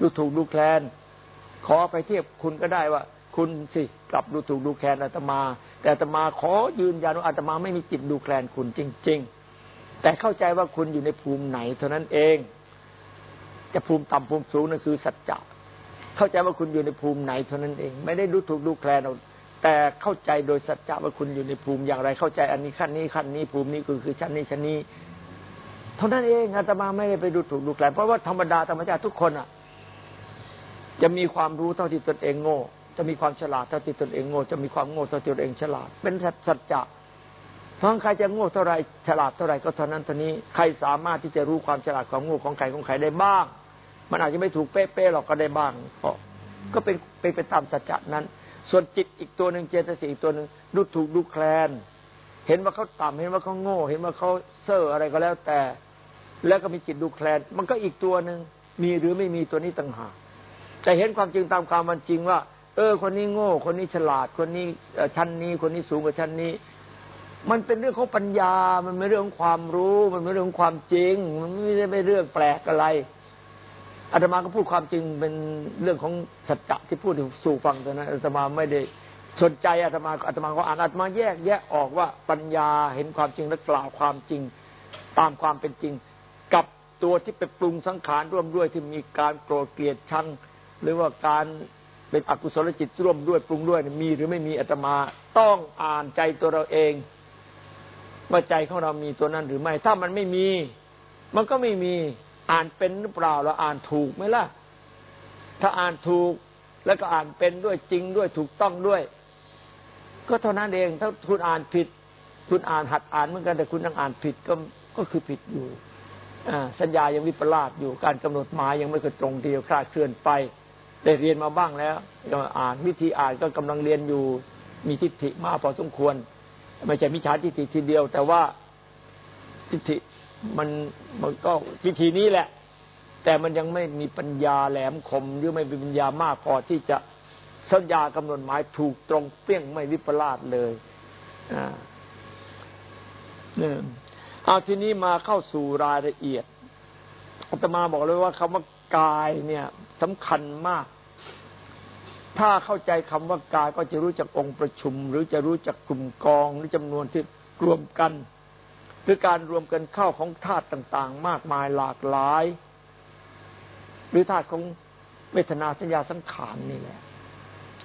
ดูถูกดูแคลน ขอไปเทียบคุณก็ได้ว่า คุณสิกลับดูถูกดูแคลนอาตมา แต่อาตมาขอยืนยันว่าอาตมาไม่มีจิตดูแคลนคุณจริง ๆ แต่เข้าใจว่าคุณอยู่ในภูมิไหนเท่านั้นเอง จะภูมิต่ำภูมิสูงนั่นคือสัจจะเข้าใจว่าคุณอยู่ในภูมิไหนเท่านั้นเอง ไม่ได้ดูถูกดูแคลนแต่เข้าใจโดยสัจจะว่าคุณอยู่ในภูมิอย่างไร เข้าใจอันนี้ขั้นนี้ขั้นนี้ภูมินี้คือคือชั้นนี้ชั้นนี้เท่านั้นเองอาตมาไม่ได้ไปดูถูกดูแคลนเพราะว่าธรรมดาธรรมชาติทุกคนอะ จะมีความรู้เท่าที่ตนเองโง่ จะมีความฉลาดเท่าที่ตนเองโง่ จะมีความโง่เท่าที่ตนเองฉลาด เป็นสัจจะ เพราะใครจะโง่เท่าไรฉลาดเท่าไรก็เท่านั้นเท่านี้ใครสามารถที่จะรู้ความฉลาดความโง่ของใครของใครได้บ้าง มันอาจจะไม่ถูกเป๊ะๆหรอกก็ได้บ้างก็ก็เป็นเป็นไปตามสัจจะนั้น ส่วนจิตอีกตัวหนึ่งเจตสิกอีกตัวหนึ่งดูถูกดูแคลน เห็นว่าเขาต่ำเห็นว่าเขาโง่ เห็นว่าเขาเซ่ออะไรก็แล้วแต่ แล้วก็มีจิตดูแคลน มันก็อีกตัวหนึ่งมีหรือไม่มีตัวนี้ต่างหากแต่เห็นความจริงตามความมันจริงว่า เออ คนนี้โง่ คนนี้ฉลาด คนนี้ชั้นนี้ คนนี้สูงกว่าชั้นนี้ มันเป็นเรื่องของปัญญา มันไม่เรื่องของความรู้ มันไม่เรื่องของความจริง มันไม่ได้ไม่เรื่องแปลกอะไรอาตมาก็พูดความจริงเป็นเรื่องของสัจจะที่พูดสู่ฟังตอนนั้นอาตมาไม่ได้สนใจอาตมาอาตมาก็อ่านอาตมาแยกแยกออกว่าปัญญาเห็นความจริงและกล่าวความจริง ตามความเป็นจริง กับตัวที่ไปปรุงสังขารร่วมด้วยที่มีการโกรธเกลียดชังหรือว่าการเป็นอกุศลจิตร่วมด้วยปรุงด้วยมีหรือไม่มีอาตมาต้องอ่านใจตัวเราเอง ว่าใจของเรามีตัวนั้นหรือไม่ ถ้ามันไม่มี มันก็ไม่มีอ่านเป็นหรือเปล่าเราอ่านถูกไหมล่ะ ถ้าอ่านถูกแล้วก็อ่านเป็นด้วยจริงด้วยถูกต้องด้วย ก็เท่านั้นเอง ถ้าคุณอ่านผิด คุณอ่านหัดอ่านเหมือนกันแต่คุณยังอ่านผิดก็ก็คือผิดอยู่สัญญายังวิปลาสอยู่การกำหนดหมายยังไม่เคยตรงเดียวคลาดเคลื่อนไปได้เรียนมาบ้างแล้วก็อ่านวิธีอ่านก็กำลังเรียนอยู่มีทิฏฐิมากพอสมควร ไม่ใช่มิจฉาทิฏฐิทีเดียว แต่ว่าทิฏฐิมันมันก็ทิฏฐินี้แหละ แต่มันยังไม่มีปัญญาแหลมคม หรือไม่มีปัญญามากพอที่จะสัญญากำหนดหมายถูกตรงเปี้ยงไม่วิปลาสเลยอ่าเนี่ยเอาทีนี้มาเข้าสู่รายละเอียดอาตมาบอกเลยว่าคำว่ากายเนี่ยสำคัญมาก ถ้าเข้าใจคำว่ากายก็จะรู้จักองค์ประชุม หรือจะรู้จักกลุ่มกองหรือจำนวนที่รวมกันหรือการรวมกันเข้าของธาตุต่างๆ มากมายหลากหลาย หรือธาตุของเวทนาสัญญาสังขารนี่แหละ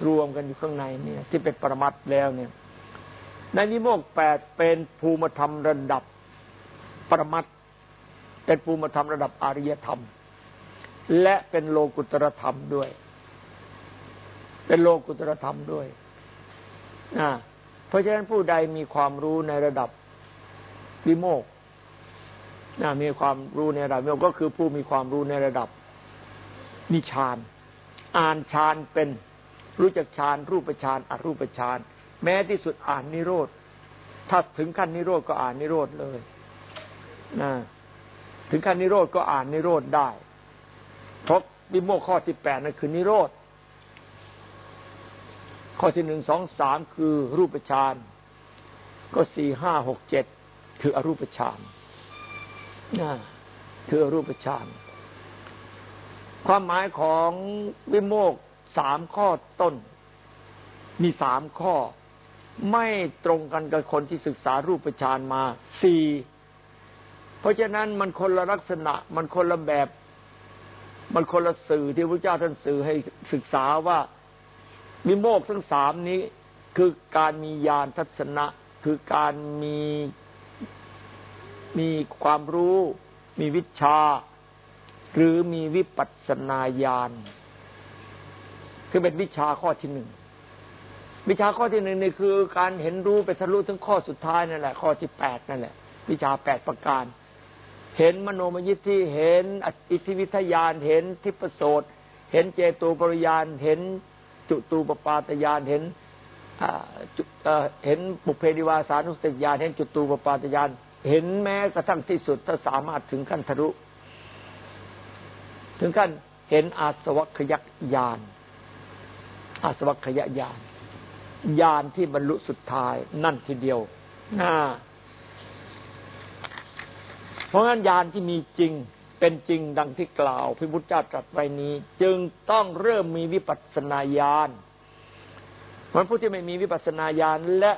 รวมกันอยู่ข้างในเนี่ย ที่เป็นปรมัตแล้วเนี่ย ในนิโมกแปดเป็นภูมิธรรมระดับปรมัตเป็นภูมิธรรมระดับอริยธรรม และเป็นโลกุตรธรรมด้วย เป็นโลกุตรธรรมด้วยนะเพราะฉะนั้นผู้ใดมีความรู้ในระดับวิโมกนะมีความรู้ในระดับวิโมกก็คือผู้มีความรู้ในระดับนิชาน อ่านฌานเป็นรู้จักฌานรูปฌานอรูปฌานแม้ที่สุดอ่านนิโรธ ถ้าถึงขั้นนิโรธก็อ่านนิโรธเลยนะถึงขั้นนิโรธก็อ่านนิโรธได้เพราะวิโมกข้อที่แปดนั่นคือนิโรธ ข้อที่หนึ่งสองสามคือรูปฌานก็สี่ห้าหกเจ็ดคืออรูปฌานนะคืออรูปฌานความหมายของวิโมกสามข้อต้น มีสามข้อ ไม่ตรงกันกับคนที่ศึกษารูปฌานมาสี่เพราะฉะนั้นมันคนละลักษณะ มันคนละแบบ มันคนละสื่อที่พระเจ้าท่านสื่อให้ศึกษาว่า มิโมกทั้งสามนี้ คือการมีญาณทัศนะ คือการมีมีความรู้ มีวิชา หรือมีวิปัสนาญาณคือเป็นวิชาข้อที่หนึ่งวิชาข้อที่หนึ่งนี่คือการเห็นรู้ไปทะลุถึงข้อสุดท้ายนั่นแหละ ข้อที่แปดนั่นแหละ วิชาแปดประการ เห็นมโนมยิทธิเห็นอิทธิวิทยาน เห็นทิพโสตเห็นเจตูปริยาน เห็น จุตูปปาตยานเห็นเห็นบุเพดิวาสานุสติยานเห็นจุตูปปาตยานเห็นแม้กระทั่งที่สุดถ้าสามารถถึงขั้นทะลุถึงขั้นเห็นอาสวัคยักยานอาสวัคยญาณญาณที่บรรลุสุดท้ายนั่นทีเดียวน่าเพราะงั้นญาณที่มีจริง เป็นจริงดังที่กล่าวพระพุทธเจ้าตรัสไว้นี้ จึงต้องเริ่มมีวิปัสสนาญาณมันผู้ที่ไม่มีวิปัสสนาญาณและ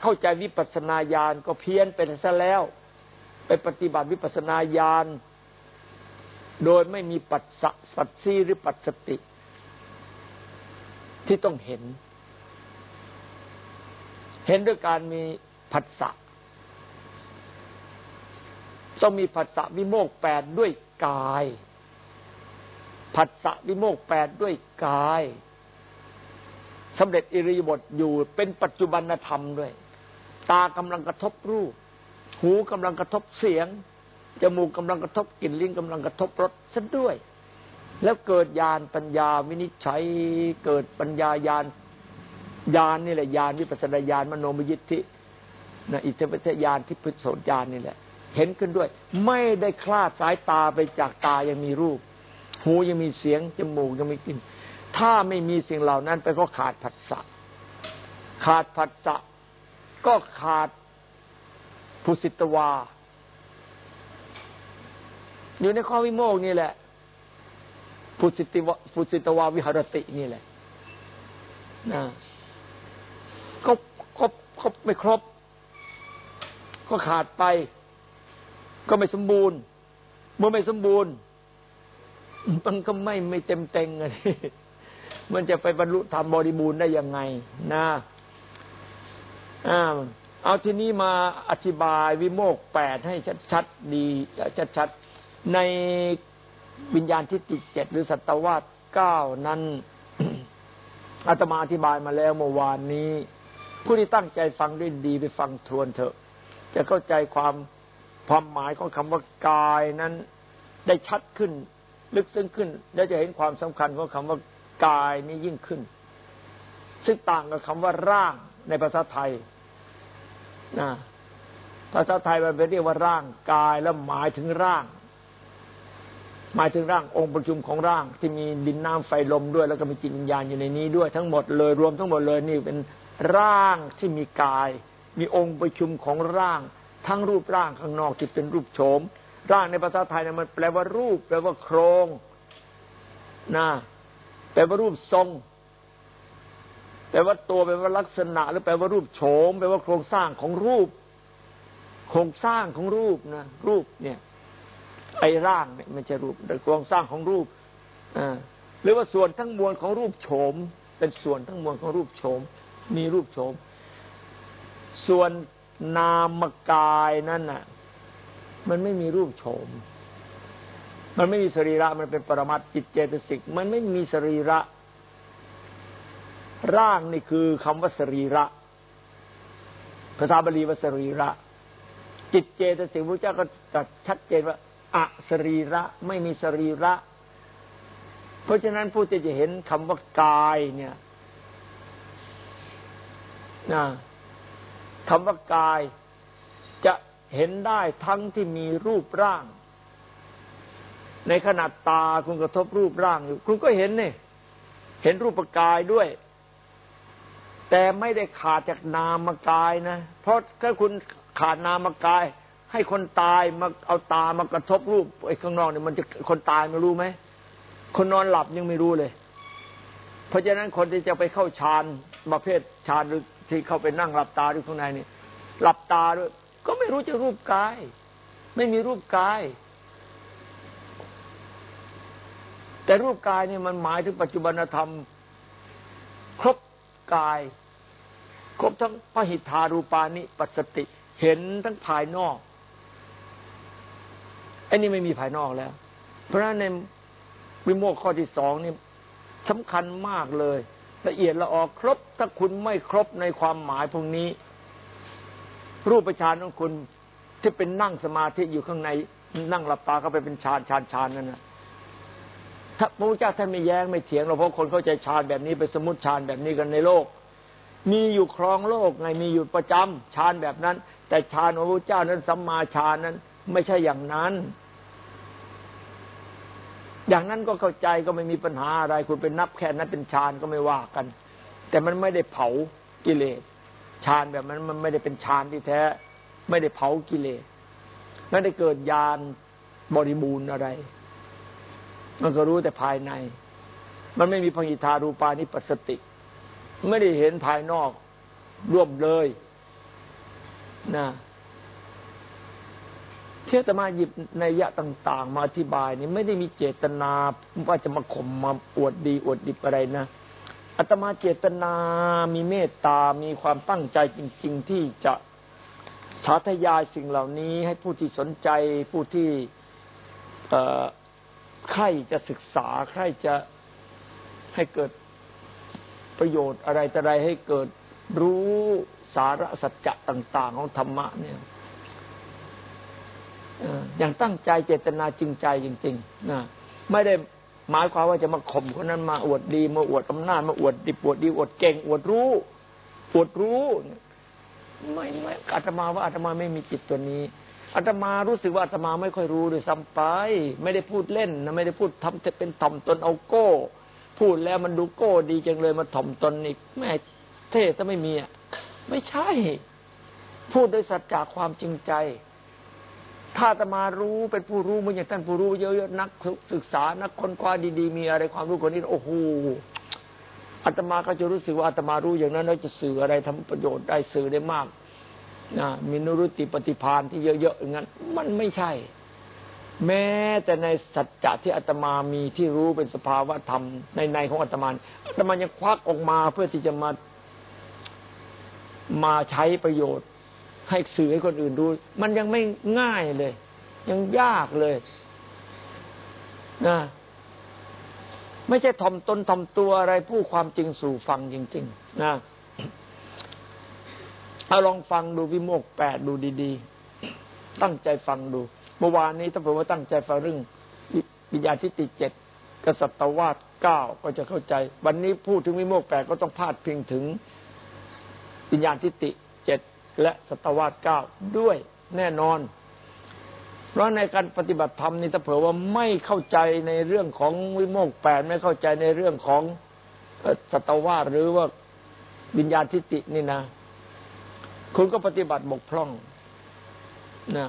เข้าใจวิปัสสนาญาณก็เพี้ยนไปซะแล้ว ไปปฏิบัติวิปัสสนาญาณโดยไม่มีปัสสสัตซีหรือปัสสติ ที่ต้องเห็น เห็นด้วยการมีผัสสะ ต้องมีผัสสะวิโมกแปดด้วยกายผัสสะวิโมกแปดด้วยกายสำเร็จอิริยบทอยู่เป็นปัจจุบันธรรมด้วย ตากำลังกระทบรูป หูกำลังกระทบเสียงจมูกกำลังกระทบกลิ่นลิ้นกำลังกระทบรสซะด้วย แล้วเกิดญาณปัญญาวินิจฉัย เกิดปัญญาญาณญาณนี่แหละญาณวิปัสสนาญาณมโนมยิทธินะอิทธิปัฏญาณที่พุทธโสญาณนี่แหละ เห็นขึ้นด้วย ไม่ได้คลาดสายตาไปจากตายังมีรูป หูยังมีเสียง จมูกยังมีกลิ่น ถ้าไม่มีสิ่งเหล่านั้นไปก็ขาดผัสสะ ขาดผัสสะก็ขาดภุสิตวา อยู่ในข้อวิโมกนี่แหละภุสิตวาภุสิตวาวิหรตินี่แหละนะก็ก็ก็ไม่ครบ ก็ขาดไป ก็ไม่สมบูรณ์ เมื่อไม่สมบูรณ์ มันก็ไม่ไม่เต็มเต็งเลยมันจะไปบรรลุธรรมบริบูรณ์ได้ยังไง นะอ่าเอาทีนี้มาอธิบายวิโมกแปดให้ชัดๆดีชัดๆในวิญญาณทิฏฐิเจ็ดหรือสัตวาสเก้านั้นอาตมาอธิบายมาแล้วเมื่อวานนี้ ผู้ที่ตั้งใจฟังด้วยดีไปฟังทวนเถอะ จะเข้าใจความ ความหมายของคำว่ากายนั้นได้ชัดขึ้น ลึกซึ้งขึ้น และจะเห็นความสำคัญของคำว่ากายนี้ยิ่งขึ้น ซึ่งต่างกับคำว่าร่างในภาษาไทยนะภาษาไทยมันเป็นเรียกว่าร่างกายแล้วหมายถึงร่าง หมายถึงร่างองค์ประชุมของร่าง ที่มีดินน้ำไฟลมด้วย แล้วก็มีจิตวิญญาณอยู่ในนี้ด้วยทั้งหมดเลยรวมทั้งหมดเลยนี่เป็นร่างที่มีกาย มีองค์ประชุมของร่าง ทั้งรูปร่างข้างนอกที่เป็นรูปโฉม ร่างในภาษาไทยเนี่ยมันแปลว่ารูป แปลว่าโครงนะแปลว่ารูปทรง แปลว่าตัวแปลว่าลักษณะ หรือแปลว่ารูปโฉมแปลว่าโครงสร้างของรูป โครงสร้างของรูปนะรูปเนี่ย ไอ้ร่างเนี่ยม่ใช่รูปโครงสร้างของรูปอ่าหรือว่าส่วนทั้งมวลของรูปโฉม เป็นส่วนทั้งมวลของรูปโฉม มีรูปโฉม ส่วน นามกายนั่นน่ะ มันไม่มีรูปโฉม มันไม่มีสรีระ มันเป็นปรมัตจิตเจตสิก มันไม่มีสรีระ ร่างนี่คือคำว่าสรีระ ภาษาบาลีว่าสรีระ จิตเจตสิกพระเจ้าก็ตัดชัดเจนว่าอะสรีระ ไม่มีสรีระ เพราะฉะนั้นผู้ที่จะเห็นคำว่ากายเนี่ยนะ คำว่ากายจะเห็นได้ทั้งที่มีรูปร่าง ในขนาดตาคุณกระทบรูปร่างอยู่ คุณก็เห็นเนี่ยเห็นรูปกายด้วย แต่ไม่ได้ขาดจากนามกายนะ เพราะถ้าคุณขาดนามกาย ให้คนตายมาเอาตามากระทบรูปไอ้ข้างนอกเนี่ยมันจะคนตายไม่รู้ไหมคนนอนหลับยังไม่รู้เลย เพราะฉะนั้นคนที่จะไปเข้าฌานประเภทฌานหรือที่เข้าไปนั่งหลับตาอยู่ข้างในนี่หลับตาด้วย ก็ไม่รู้จะรูปกาย ไม่มีรูปกาย แต่รูปกายนี่มันหมายถึงปัจจุบันธรรม ครบกาย ครบทั้งพหิทธารูปานิปัสสติ เห็นทั้งภายนอกไอ้นี่ไม่มีภายนอกแล้ว เพราะฉะนั้นในวิโมกข้อที่สองนี่สำคัญมากเลย ละเอียดละออกครบ ถ้าคุณไม่ครบในความหมายพวกนี้ รูปฌานของคุณที่เป็นนั่งสมาธิอยู่ข้างในนั่งหลับตาก็ไปเป็นฌานฌานฌานนั่นนะถ้าพระพุทธเจ้าท่านไม่แย้งไม่เถียงเราเพราะคนเข้าใจฌานแบบนี้ไปสมมติฌานแบบนี้กันในโลก มีอยู่ครองโลกไงมีอยู่ประจำฌานแบบนั้น แต่ฌานของพระเจ้านั้นสัมมาฌานนั้น ไม่ใช่อย่างนั้น อย่างนั้นก็เข้าใจก็ไม่มีปัญหาอะไร คุณเป็นนับแค่นั้นเป็นฌานก็ไม่ว่ากัน แต่มันไม่ได้เผากิเลสฌานแบบนั้นมันไม่ได้เป็นฌานที่แท้ ไม่ได้เผากิเลสไม่ได้เกิดญาณบริบูรณ์อะไร มันก็รู้แต่ภายใน มันไม่มีพังิทารูปานิปัสสติ ไม่ได้เห็นภายนอกร่วมเลยนะ เที่ยตมาหยิบในยะต่าง ๆ มาอธิบายนี่ไม่ได้มีเจตนาว่าจะมาข่มมาอวดดีอวดดิบอะไรนะอาตมาเจตนา มีเมตตา มีความตั้งใจจริง ๆ ที่จะสาธยายสิ่งเหล่านี้ให้ผู้ที่สนใจผู้ที่ใครจะศึกษาใครจะให้เกิดประโยชน์อะไรแต่ไรให้เกิดรู้สาระสัจจะต่าง ๆ ของธรรมะเนี่ย อย่างตั้งใจเจตนาจริงใจจริงๆนะไม่ได้หมายความว่าจะมาข่มคนนั้นมาอวดดี มาอวดอำนาจมาอวดดีอวดดีอวดเก่งอวดรู้อวดรู้ไม่ไม่อาตมาว่าอาตมาไม่มีจิตตัวนี้อาตมารู้สึกว่าอาตมาไม่ค่อยรู้ด้วยซ้ำไป ไม่ได้พูดเล่นนะไม่ได้พูดทำจะเป็นถ่อมตนเอาโก้ พูดแล้วมันดูโก้ดีจังเลยมาถ่อมตนอีกแม่เทศถ้าไม่มีอะไม่ใช่ พูดด้วยสัจจะความจริงใจ ถ้าจะมารู้เป็นผู้รู้เหมือนอย่างท่านผู้รู้เยอะๆนักศึกษา นักค้นคว้าดีๆ มีอะไรความรู้คนนี้โอ้โหอาตมาก็จะรู้สึกว่าอาตมารู้อย่างนั้นแล้วจะสื่ออะไรทำประโยชน์ได้สื่อได้มากนะมีนุรุติปฏิพานที่เยอะๆอย่างนั้น มันไม่ใช่ แม้แต่ในสัจจะที่อาตมามีที่รู้เป็นสภาวะธรรมในในของอาตมาอาตมายังควักออกมาเพื่อที่จะมามาใช้ประโยชน์ ให้สื่อให้คนอื่นดู มันยังไม่ง่ายเลย ยังยากเลยนะไม่ใช่ทอมตนทอมตัวอะไรผู้ความจริงสู่ฟังจริง ๆ นะเอาลองฟังดูวิโมกแปดดูดี ๆ ตั้งใจฟังดู เมื่อวานนี้ถ้าผมว่าตั้งใจฟังเรื่องวิญญาณทิฏฐิเจ็ดกษัตวาสเก้าก็จะเข้าใจ วันนี้พูดถึงวิโมกแปดก็ต้องพาดพียงถึงวิญญาณทิฏฐิเจ็ด และสตวาสเก้าด้วยแน่นอน เพราะในการปฏิบัติธรรมนี่ถ้าเผื่อว่าไม่เข้าใจในเรื่องของวิโมกแปดไม่เข้าใจในเรื่องของสตวาสหรือว่าวิญญาณทิฏฐินี่นะ คุณก็ปฏิบัติบกพร่องนะ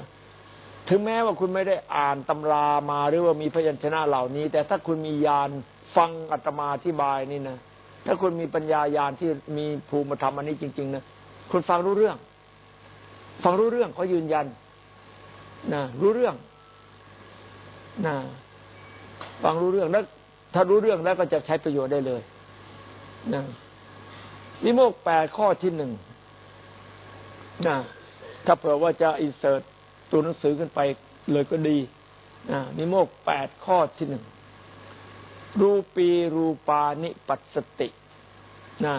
ถึงแม้ว่าคุณไม่ได้อ่านตำรามาหรือว่ามีพยัญชนะเหล่านี้ แต่ถ้าคุณมีญาณฟังอัตมาอธิบายนี่นะถ้าคุณมีปัญญาญาณที่มีภูมิธรรมอันนี้จริง ๆ นะ คุณฟังรู้เรื่อง ฟังรู้เรื่องเขายืนยันนะรู้เรื่องนะฟังรู้เรื่องแล้วถ้ารู้เรื่องแล้วก็จะใช้ประโยชน์ได้เลยนะวิโมกแปดข้อที่หนึ่งนะถ้าเผื่อว่าจะอินเสิร์ตตัวหนังสือขึ้นไปเลยก็ดีนะวิโมกแปดข้อที่หนึ่งรูปีรูปานิปัสสตินะ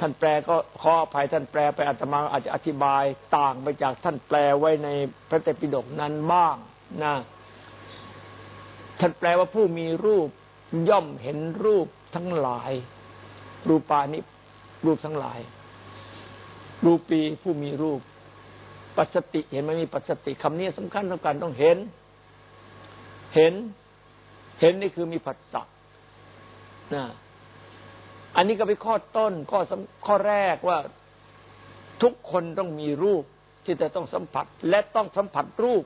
ท่านแปลก็ขออภัยท่านแปลไปอาตมาอาจจะอธิบายต่างไปจากท่านแปลไว้ในพระเตปิฎกนั้นบ้างนะท่านแปลว่าผู้มีรูปย่อมเห็นรูปทั้งหลาย รูปานิรูปทั้งหลาย รูปีผู้มีรูป ปัสติเห็นไหมมีปัสติคำนี้สำคัญสำคัญต้องเห็น เห็น เห็นนี่คือมีผัสสะนะ อันนี้ก็เป็นข้อต้นข้อข้อแรกว่าทุกคนต้องมีรูปที่จะต้องสัมผัส และต้องสัมผัสรูป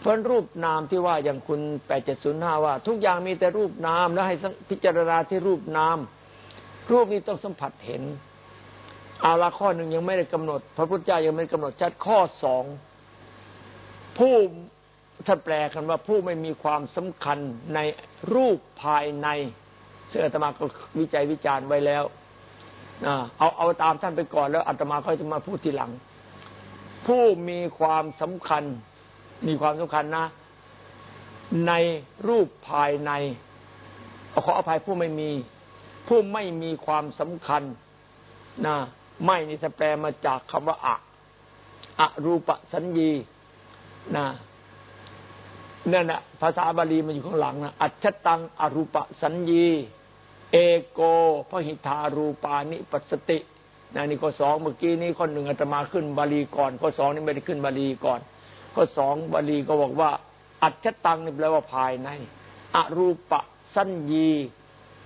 เพราะรูปนามที่ว่าอย่างคุณแปดเจ็ดศูนย์ห้าว่า ทุกอย่างมีแต่รูปนามแล้วให้พิจารณาที่รูปนาม รูปนี้ต้องสัมผัสเห็นอาละข้อหนึ่งยังไม่ได้กำหนด พระพุทธเจ้ายังไม่ได้กำหนดชัดข้อสองผู้ท่านแปลกันว่าผู้ไม่มีความสำคัญในรูปภายใน ซึ่งอาตมาก็วิจัยวิจารณ์ไว้แล้วเอาเอาตามท่านไปก่อนแล้วอาตมาค่อยจะมาพูดทีหลัง ผู้มีความสำคัญ มีความสำคัญนะ ในรูปภายในขออภัยผู้ไม่มี ผู้ไม่มีความสำคัญนะไม่นี่แปลมาจากคำว่าอะอะรูปสัญญีนะนั่นแหละภาษาบาลีมันอยู่ข้างหลังนะอัจฉตังอรูปสัญญี เอโกพระหิทารูปานิปัสตินะนี่ข้อสองเมื่อกี้นี้ข้อหนึ่งอาตมาขึ้นบาลีก่อนข้อสองนี่ไม่ได้ขึ้นบาลีก่อน ข้อสองบาลีก็บอกว่า อัจฉตังนี่แปลว่าภายในอรูปสัญญี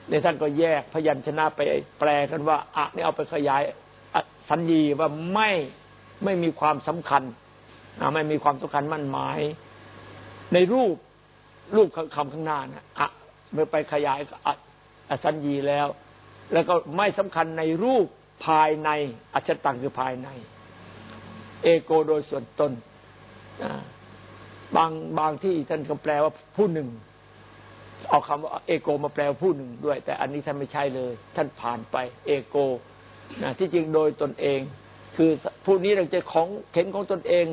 ในท่านก็แยกพยัญชนะไปแปลกันว่าอะนี่เอาไปขยายสัญญีว่าไม่ไม่มีความสำคัญไม่มีความสำคัญมั่นหมาย ในรูปรูปคำข้างหน้านะอะเมื่อไปขยาย อสัญญีแล้ว แล้วก็ไม่สำคัญในรูปภายในอัจฉตังคือภายใน เอโกโดยส่วนตนบางบางที่ท่านก็แปลว่าผู้หนึ่งเอาคำว่าเอโกมาแปลว่าผู้หนึ่งด้วย แต่อันนี้ท่านไม่ใช่เลย ท่านผ่านไป เอโกนะที่จริงโดยตนเอง คือผู้นี้เราจะของเข็นของตนเอง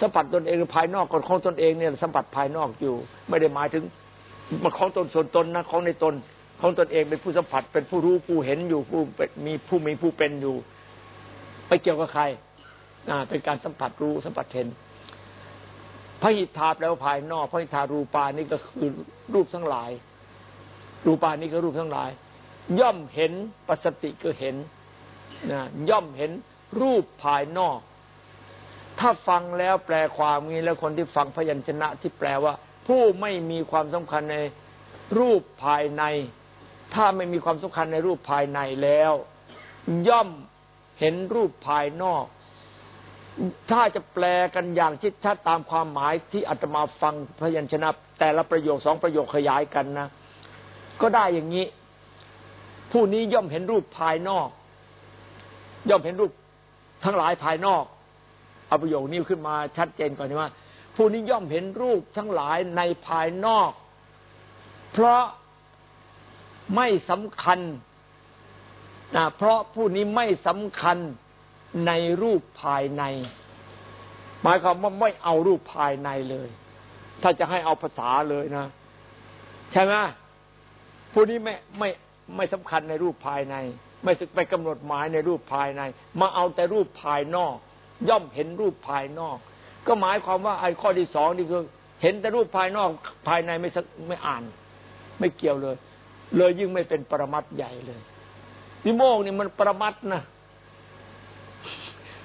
สัมผัสตนเองหรือภายนอกก่อนของตนเองเนี่ยสัมผัสภายนอกอยู่ ไม่ได้หมายถึงมาของตนส่วนตนนะของในตน ของตนเองเป็นผู้สัมผัส เป็นผู้รู้ผู้เห็นอยู่ผู้มีผู้มีผู้เป็นอยู่ ไปเกี่ยวกับใครเป็นการสัมผัสรู้สัมผัสเห็นพระหิทธาแปลว่าภายนอกพระหิทธารูปานี่ก็คือรูปทั้งหลาย รูปานี่ก็รูปทั้งหลาย ย่อมเห็นปัสติก็เห็นนะย่อมเห็นรูปภายนอก ถ้าฟังแล้วแปลความนี้แล้วคนที่ฟังพยัญชนะที่แปลว่า ผู้ไม่มีความสำคัญในรูปภายใน ถ้าไม่มีความสำคัญในรูปภายในแล้ว ย่อมเห็นรูปภายนอก ถ้าจะแปลกันอย่างชิดชัดตามความหมายที่อาตมาฟังพยัญชนะ แต่ละประโยคสองประโยคขยายกันนะ ก็ได้อย่างนี้ ผู้นี้ย่อมเห็นรูปภายนอก ย่อมเห็นรูปทั้งหลายภายนอกเอาประโยคนี้ขึ้นมาชัดเจนก่อนใช่ไหมผู้นี้ย่อมเห็นรูปทั้งหลายในภายนอก เพราะ ไม่สำคัญนะเพราะผู้นี้ไม่สำคัญในรูปภายใน หมายความว่าไม่เอารูปภายในเลย ถ้าจะให้เอาภาษาเลยนะ ใช่ไหมผู้นี้ไม่ไม่ไม่สำคัญในรูปภายใน ไม่ไปกำหนดหมายในรูปภายใน มาเอาแต่รูปภายนอก ย่อมเห็นรูปภายนอก ก็หมายความว่าไอ้ข้อที่สองนี่คือ เห็นแต่รูปภายนอกภายในไม่ไม่อ่าน ไม่เกี่ยวเลย เลยยิ่งไม่เป็นปรมัตใหญ่เลยวิโมกนี่มันปรมัตนะ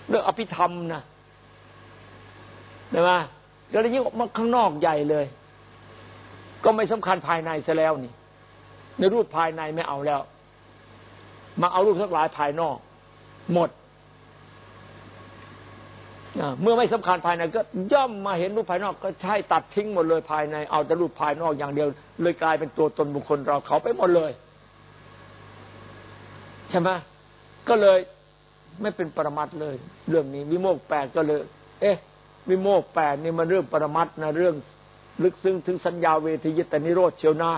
เรื่องอภิธรรมนะใช่ไหมแล้วยยิ่งออกมาข้างนอกใหญ่เลย ก็ไม่สำคัญภายในซะแล้วนี่ ในรูปภายในไม่เอาแล้ว มาเอารูปสักหลายภายนอก หมด เมื่อไม่สำคัญภายในก็ย่อมมาเห็นรูปภายนอกก็ใช่ตัดทิ้งหมดเลยภายในเอาแต่รูปภายนอกอย่างเดียว เลยกลายเป็นตัวตนบุคคลเราเขาไปหมดเลยใช่ไหมก็เลยไม่เป็นปรมัตเลย เรื่องนี้วิโมกแปดก็เลย เอ๊ะ วิโมกแปดนี่มันเรื่องปรมัตนะเรื่อง ลึกซึ้งถึงสัญญาเวทียตนิโรธเชียวนะ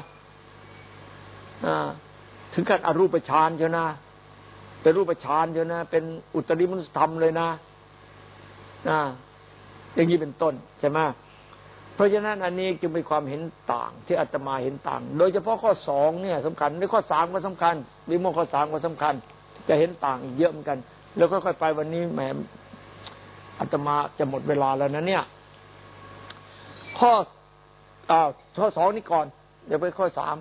ถึงขั้นอรูปฌานเชียวนะเป็นรูปฌานเชียวนะเป็นอุตริมุสธรรมเลยนะ อย่างนี้เป็นต้นใช่ไหมเพราะฉะนั้นอันนี้จึงเป็นความเห็นต่างที่อาตมาเห็นต่าง โดยเฉพาะข้อสองเนี่ยสำคัญในข้อสามก็สำคัญวิโมกข้อสามก็สำคัญ จะเห็นต่างอีกเยอะเหมือนกัน แล้วค่อยๆไปวันนี้แหมอาตมาจะหมดเวลาแล้วนะเนี่ย ข้ออ่าข้อสองนี้ก่อน เดี๋ยวไปข้อสาม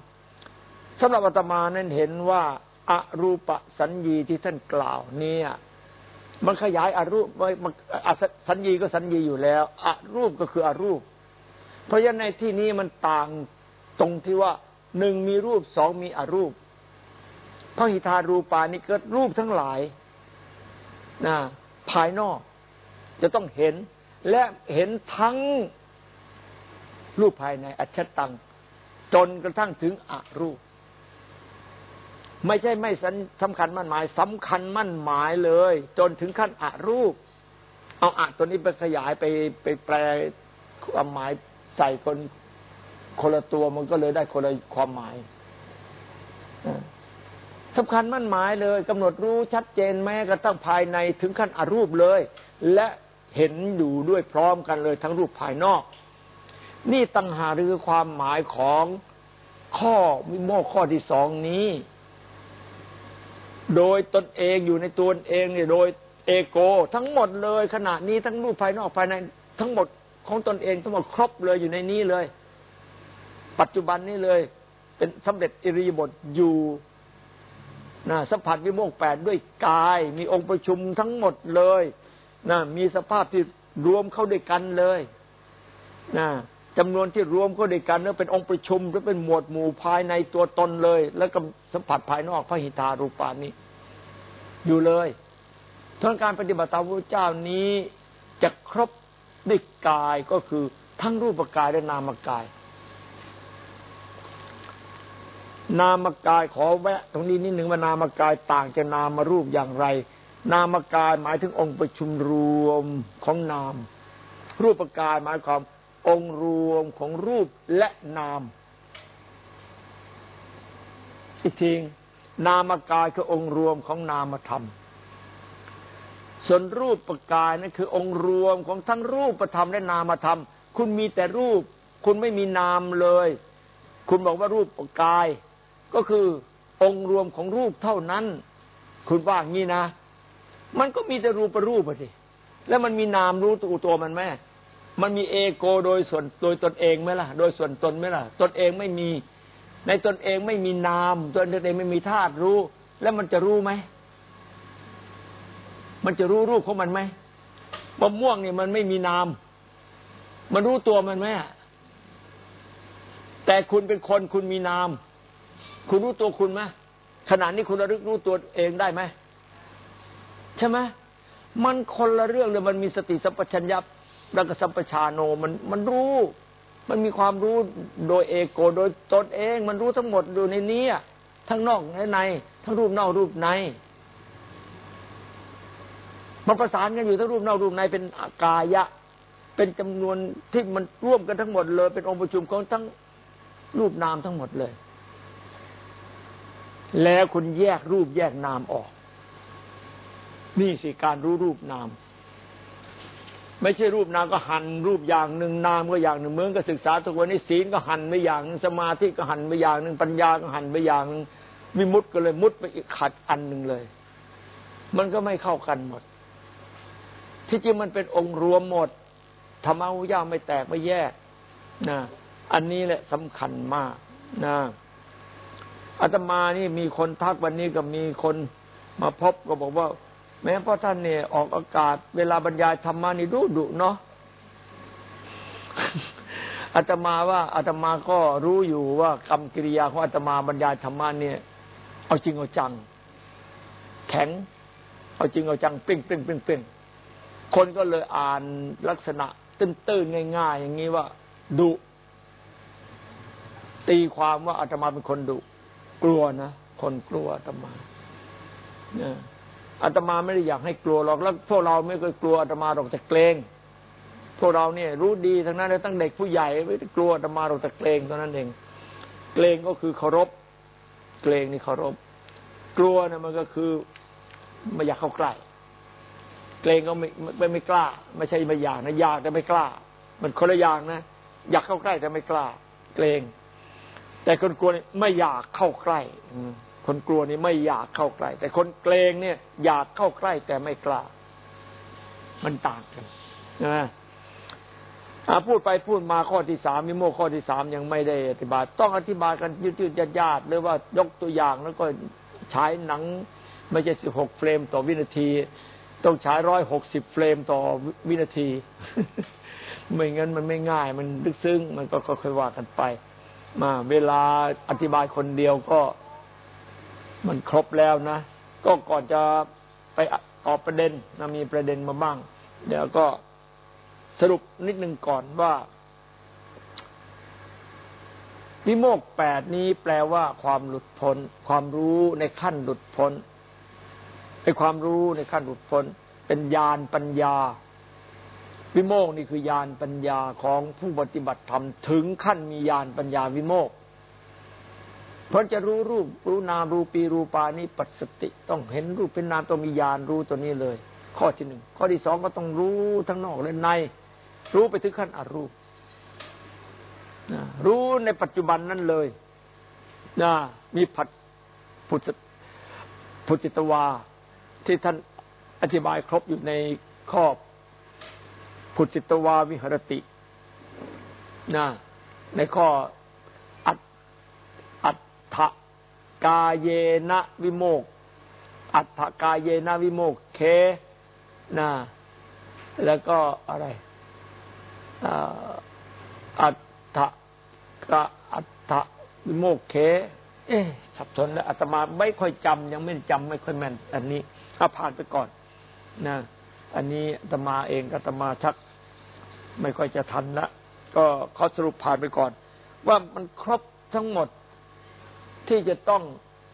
สำหรับอาตมานั้นเห็นว่าอารูปสัญญีที่ท่านกล่าว เนี่ย มันขยายอารูปไว้สัญญีก็สัญญีอยู่แล้วอารูปก็คืออารูป เพราะฉะนั้นในที่นี้มันต่างตรงที่ว่าหนึ่งมีรูปสองมีอารูปพระหิทารูปานี่เกิดรูปทั้งหลายนะภายนอก จะต้องเห็นและเห็นทั้งรูปภายในอัจฉตัง จนกระทั่งถึงอรูป ไม่ใช่ไม่สำคัญมั่นหมายสำคัญมั่นหมายเลย จนถึงขั้นอรูป เอาอะตัวนี้ไปขยายไปไปแปลความหมายใส่คนคนละตัวมันก็เลยได้คนละความหมายสำคัญมั่นหมายเลยกำหนดรู้ชัดเจนแม้กระทั่งภายในถึงขั้นอรูปเลย และเห็นอยู่ด้วยพร้อมกันเลยทั้งรูปภายนอก นี่ตั้งหาคือความหมายของข้อวิโมกข้อที่สองนี้ โดยตนเองอยู่ในตัวเองเนี่ยโดยเอโก ทั้งหมดเลย ขณะนี้ทั้งรูปภายนอกภายใน ทั้งหมดของตนเองทั้งหมดครบเลยอยู่ในนี้เลย ปัจจุบันนี้เลย เป็นสำเร็จอิริยบทอยู่นะสัมผัสวิโมกแปดด้วยกาย มีองค์ประชุมทั้งหมดเลยนะมีสภาพที่รวมเข้าด้วยกันเลยนะ จำนวนที่รวมเข้าด้วยกันแล้วเป็นองค์ประชุมหรือเป็นหมวดหมู่ภายในตัวตนเลย แล้วก็สัมผัสภายนอกพระหิทารูปานี้ อยู่เลยทั้งการปฏิบัติตามพระเจ้านี้จะครบด้วยกายก็คือทั้งรูปกายและนามกาย นามกายขอแวะ ตรงนี้นิดหนึ่งว่านามกายต่างจากนามรูปอย่างไร นามกายหมายถึงองค์ประชุมรวมของนาม รูปกายหมายความ องค์รวมของรูปและนาม อีกทีนามกายคือองค์รวมของนามธรรม ส่วนรูปประกายนั่นคือองค์รวมของทั้งรูปธรรมและนามธรรม คุณมีแต่รูป คุณไม่มีนามเลย คุณบอกว่ารูปประกาย ก็คือองค์รวมของรูปเท่านั้น คุณว่างี้นะ มันก็มีแต่รูปรูปสิแล้วมันมีนามรู้ตัวตัวมันไหม มันมีเอโกโดยส่วนโดยตนเองไหมล่ะ โดยส่วนตนไหมล่ะ ตนเองไม่มี ในตนเองไม่มีนาม ตนเองไม่มีธาตุรู้ แล้วมันจะรู้ไหม มันจะรู้รูปของมันไหมมะม่วงเนี่ยมันไม่มีนาม มันรู้ตัวมันไหมแต่คุณเป็นคนคุณมีนาม คุณรู้ตัวคุณไหมขณะนี้คุณระลึกรู้ตัวเองได้ไหมใช่ไหมมันคนละเรื่องเลยมันมีสติสัมปชัญญะ แล้วก็สัมปชาโนมันมันรู้ มันมีความรู้โดยเอโกโดยตนเอง มันรู้ทั้งหมดอยู่ในนี้ทั้งนอกและใน ทั้งรูปนอกรูปในมันประสานกันอยู่ทั้งรูปนอกรูปในเป็นกายะ เป็นจำนวนที่มันร่วมกันทั้งหมดเลย เป็นองค์ประชุมของทั้งรูปนามทั้งหมดเลย แล้วคุณแยกรูปแยกนามออก นี่สิการรู้รูปนาม ไม่ใช่รูปนามก็หันรูปอย่างหนึ่งนามก็อย่างหนึ่งเมืองก็ศึกษาทุกวันนี้ศีลก็หันไปอย่างหนึ่งสมาธิก็หันไปอย่างหนึ่งปัญญาก็หันไปอย่างหนึ่งวิมุตต์ก็เลยมุดไปอีกขัดอันหนึ่งเลย มันก็ไม่เข้ากันหมด ที่จริงมันเป็นองค์รวมหมดธรรมะอุย่าไม่แตกไม่แยกนะอันนี้แหละสำคัญมากนะอาตมานี่มีคนทักวันนี้ก็มีคนมาพบก็บอกว่า แม้พ่อท่านเนี่ยออกอากาศ เวลาบรรยายธรรมะนี่ดุดุเนาะอาตมาว่าอาตมาก็รู้อยู่ว่ากรรมกิริยาของอาตมาบรรยายธรรมะเนี่เอาจริงเอาจัง แข็ง เอาจริงเอาจังปิ้งปิ้งปิ้งปิ้งคนก็เลยอ่านลักษณะ ตื้นๆง่าย ๆ อย่างนี้ว่าดุตีความว่าอาตมาเป็นคนดุกลัวนะคนกลัวอาตมาเนี่ย อาตมาไม่ได้อยากให้กลัวหรอกแล้วพวกเราไม่เคยกลัวอาตมาหรอกแต่เกรงพวกเราเนี่ย รู้ดีทั้งนั้นเลยตั้งเด็กผู้ใหญ่ไม่ได้กลัวอาตมาหรอกแต่เกรงเท่านั้นเองเกรงก็คือเคารพ เกรงนี่เคารพ กลัวเนี่ยมันก็คือไม่อยากเข้าใกล้เกรงก็ไม่ไม่ไม่กล้า ไม่ใช่ไม่อยากนะอยากแต่ไม่กล้า มันคนละอย่างนะอยากเข้าใกล้แต่ไม่กล้า เกรง แต่คนกลัวนี่ไม่อยากเข้าใกล้ คนกลัวนี่ไม่อยากเข้าใกล้ แต่คนเกรงเนี่ย อยากเข้าใกล้แต่ไม่กล้า มันต่างกันนะพูดไปพูดมาข้อที่สามมิโมข้อที่สามยังไม่ได้อธิบาย ต้องอธิบายกันยืดๆญาติๆหรือว่ายกตัวอย่างแล้วก็ใช้หนัง ไม่ใช่สิบหกเฟรมต่อวินาที ต้องใช้ร้อยหกสิบเฟรมต่อวินาที ไม่งั้นมันไม่ง่าย มันลึกซึ้งมันก็ค่อยๆว่ากันไป มา เวลาอธิบายคนเดียวก็ มันครบแล้วนะ ก็ก่อนจะไปตอบประเด็นนะมีประเด็นมาบ้าง เดี๋ยวก็สรุปนิดหนึ่งก่อนว่า วิโมกแปดนี้แปลว่าความหลุดพ้น ความรู้ในขั้นหลุดพ้นไอ้ความรู้ในขั้นหลุดพ้น เป็นญาณปัญญา วิโมกนี่คือญาณปัญญาของผู้ปฏิบัติธรรมถึงขั้นมีญาณปัญญาวิโมก เพราะจะรู้รูปรู้นามรู้ปีรู้ปานี้ปัจสติ ต้องเห็นรูปเป็นนามต้องมีญาณรู้ตัวนี้เลย ข้อที่หนึ่งข้อที่สองก็ต้องรู้ทั้งนอกและใน รู้ไปถึงขั้นอรูปรู้ในปัจจุบันนั้นเลยนะมีผัดพุทธพุทธิตวา ที่ท่านอธิบายครบอยู่ในข้อพุทธิตวาวิหรตินะในข้อตอัตถ กาเยนะวิโมก อัตถกาเยนะวิโมกเคนะแล้วก็อะไรอัตถกะอัตถวิโมกเค เอ๊ะสับสนแล้วอาตมาไม่ค่อยจำยังไม่จำไม่ค่อยแม่น อันนี้เอาผ่านไปก่อนนะอันนี้อาตมาเองอาตมาชัก ไม่ค่อยจะทันละก็เขาสรุปผ่านไปก่อน ว่ามันครบทั้งหมด ที่จะต้อง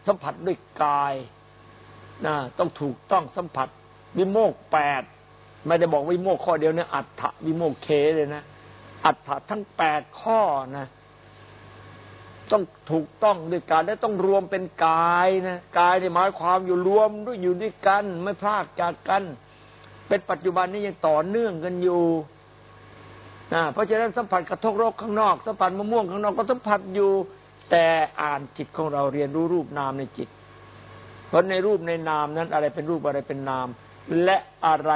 สัมผัสด้วยกายนะต้องถูกต้องสัมผัส วิโมกแปดไม่ได้บอกวิโมกข้อเดียวเนี่ยอัฏฐวิโมกเคเลยนะอัฏฐทั้งแปดข้อนะต้องถูกต้องด้วยการและต้องรวมเป็นกายนะกายในหมายความอยู่รวมด้วยอยู่ด้วยกัน ไม่พลากจากกัน เป็นปัจจุบันนี้ยังต่อเนื่องกันอยู่นะเพราะฉะนั้นสัมผัสกระทบโรคข้างนอกสัมผัสมะม่วงข้างนอกก็สัมผัสอยู่ แต่อ่านจิตของเราเรียนรู้รูปนามในจิต เพราะในรูปในนามนั้นอะไรเป็นรูปอะไรเป็นนาม และอะไร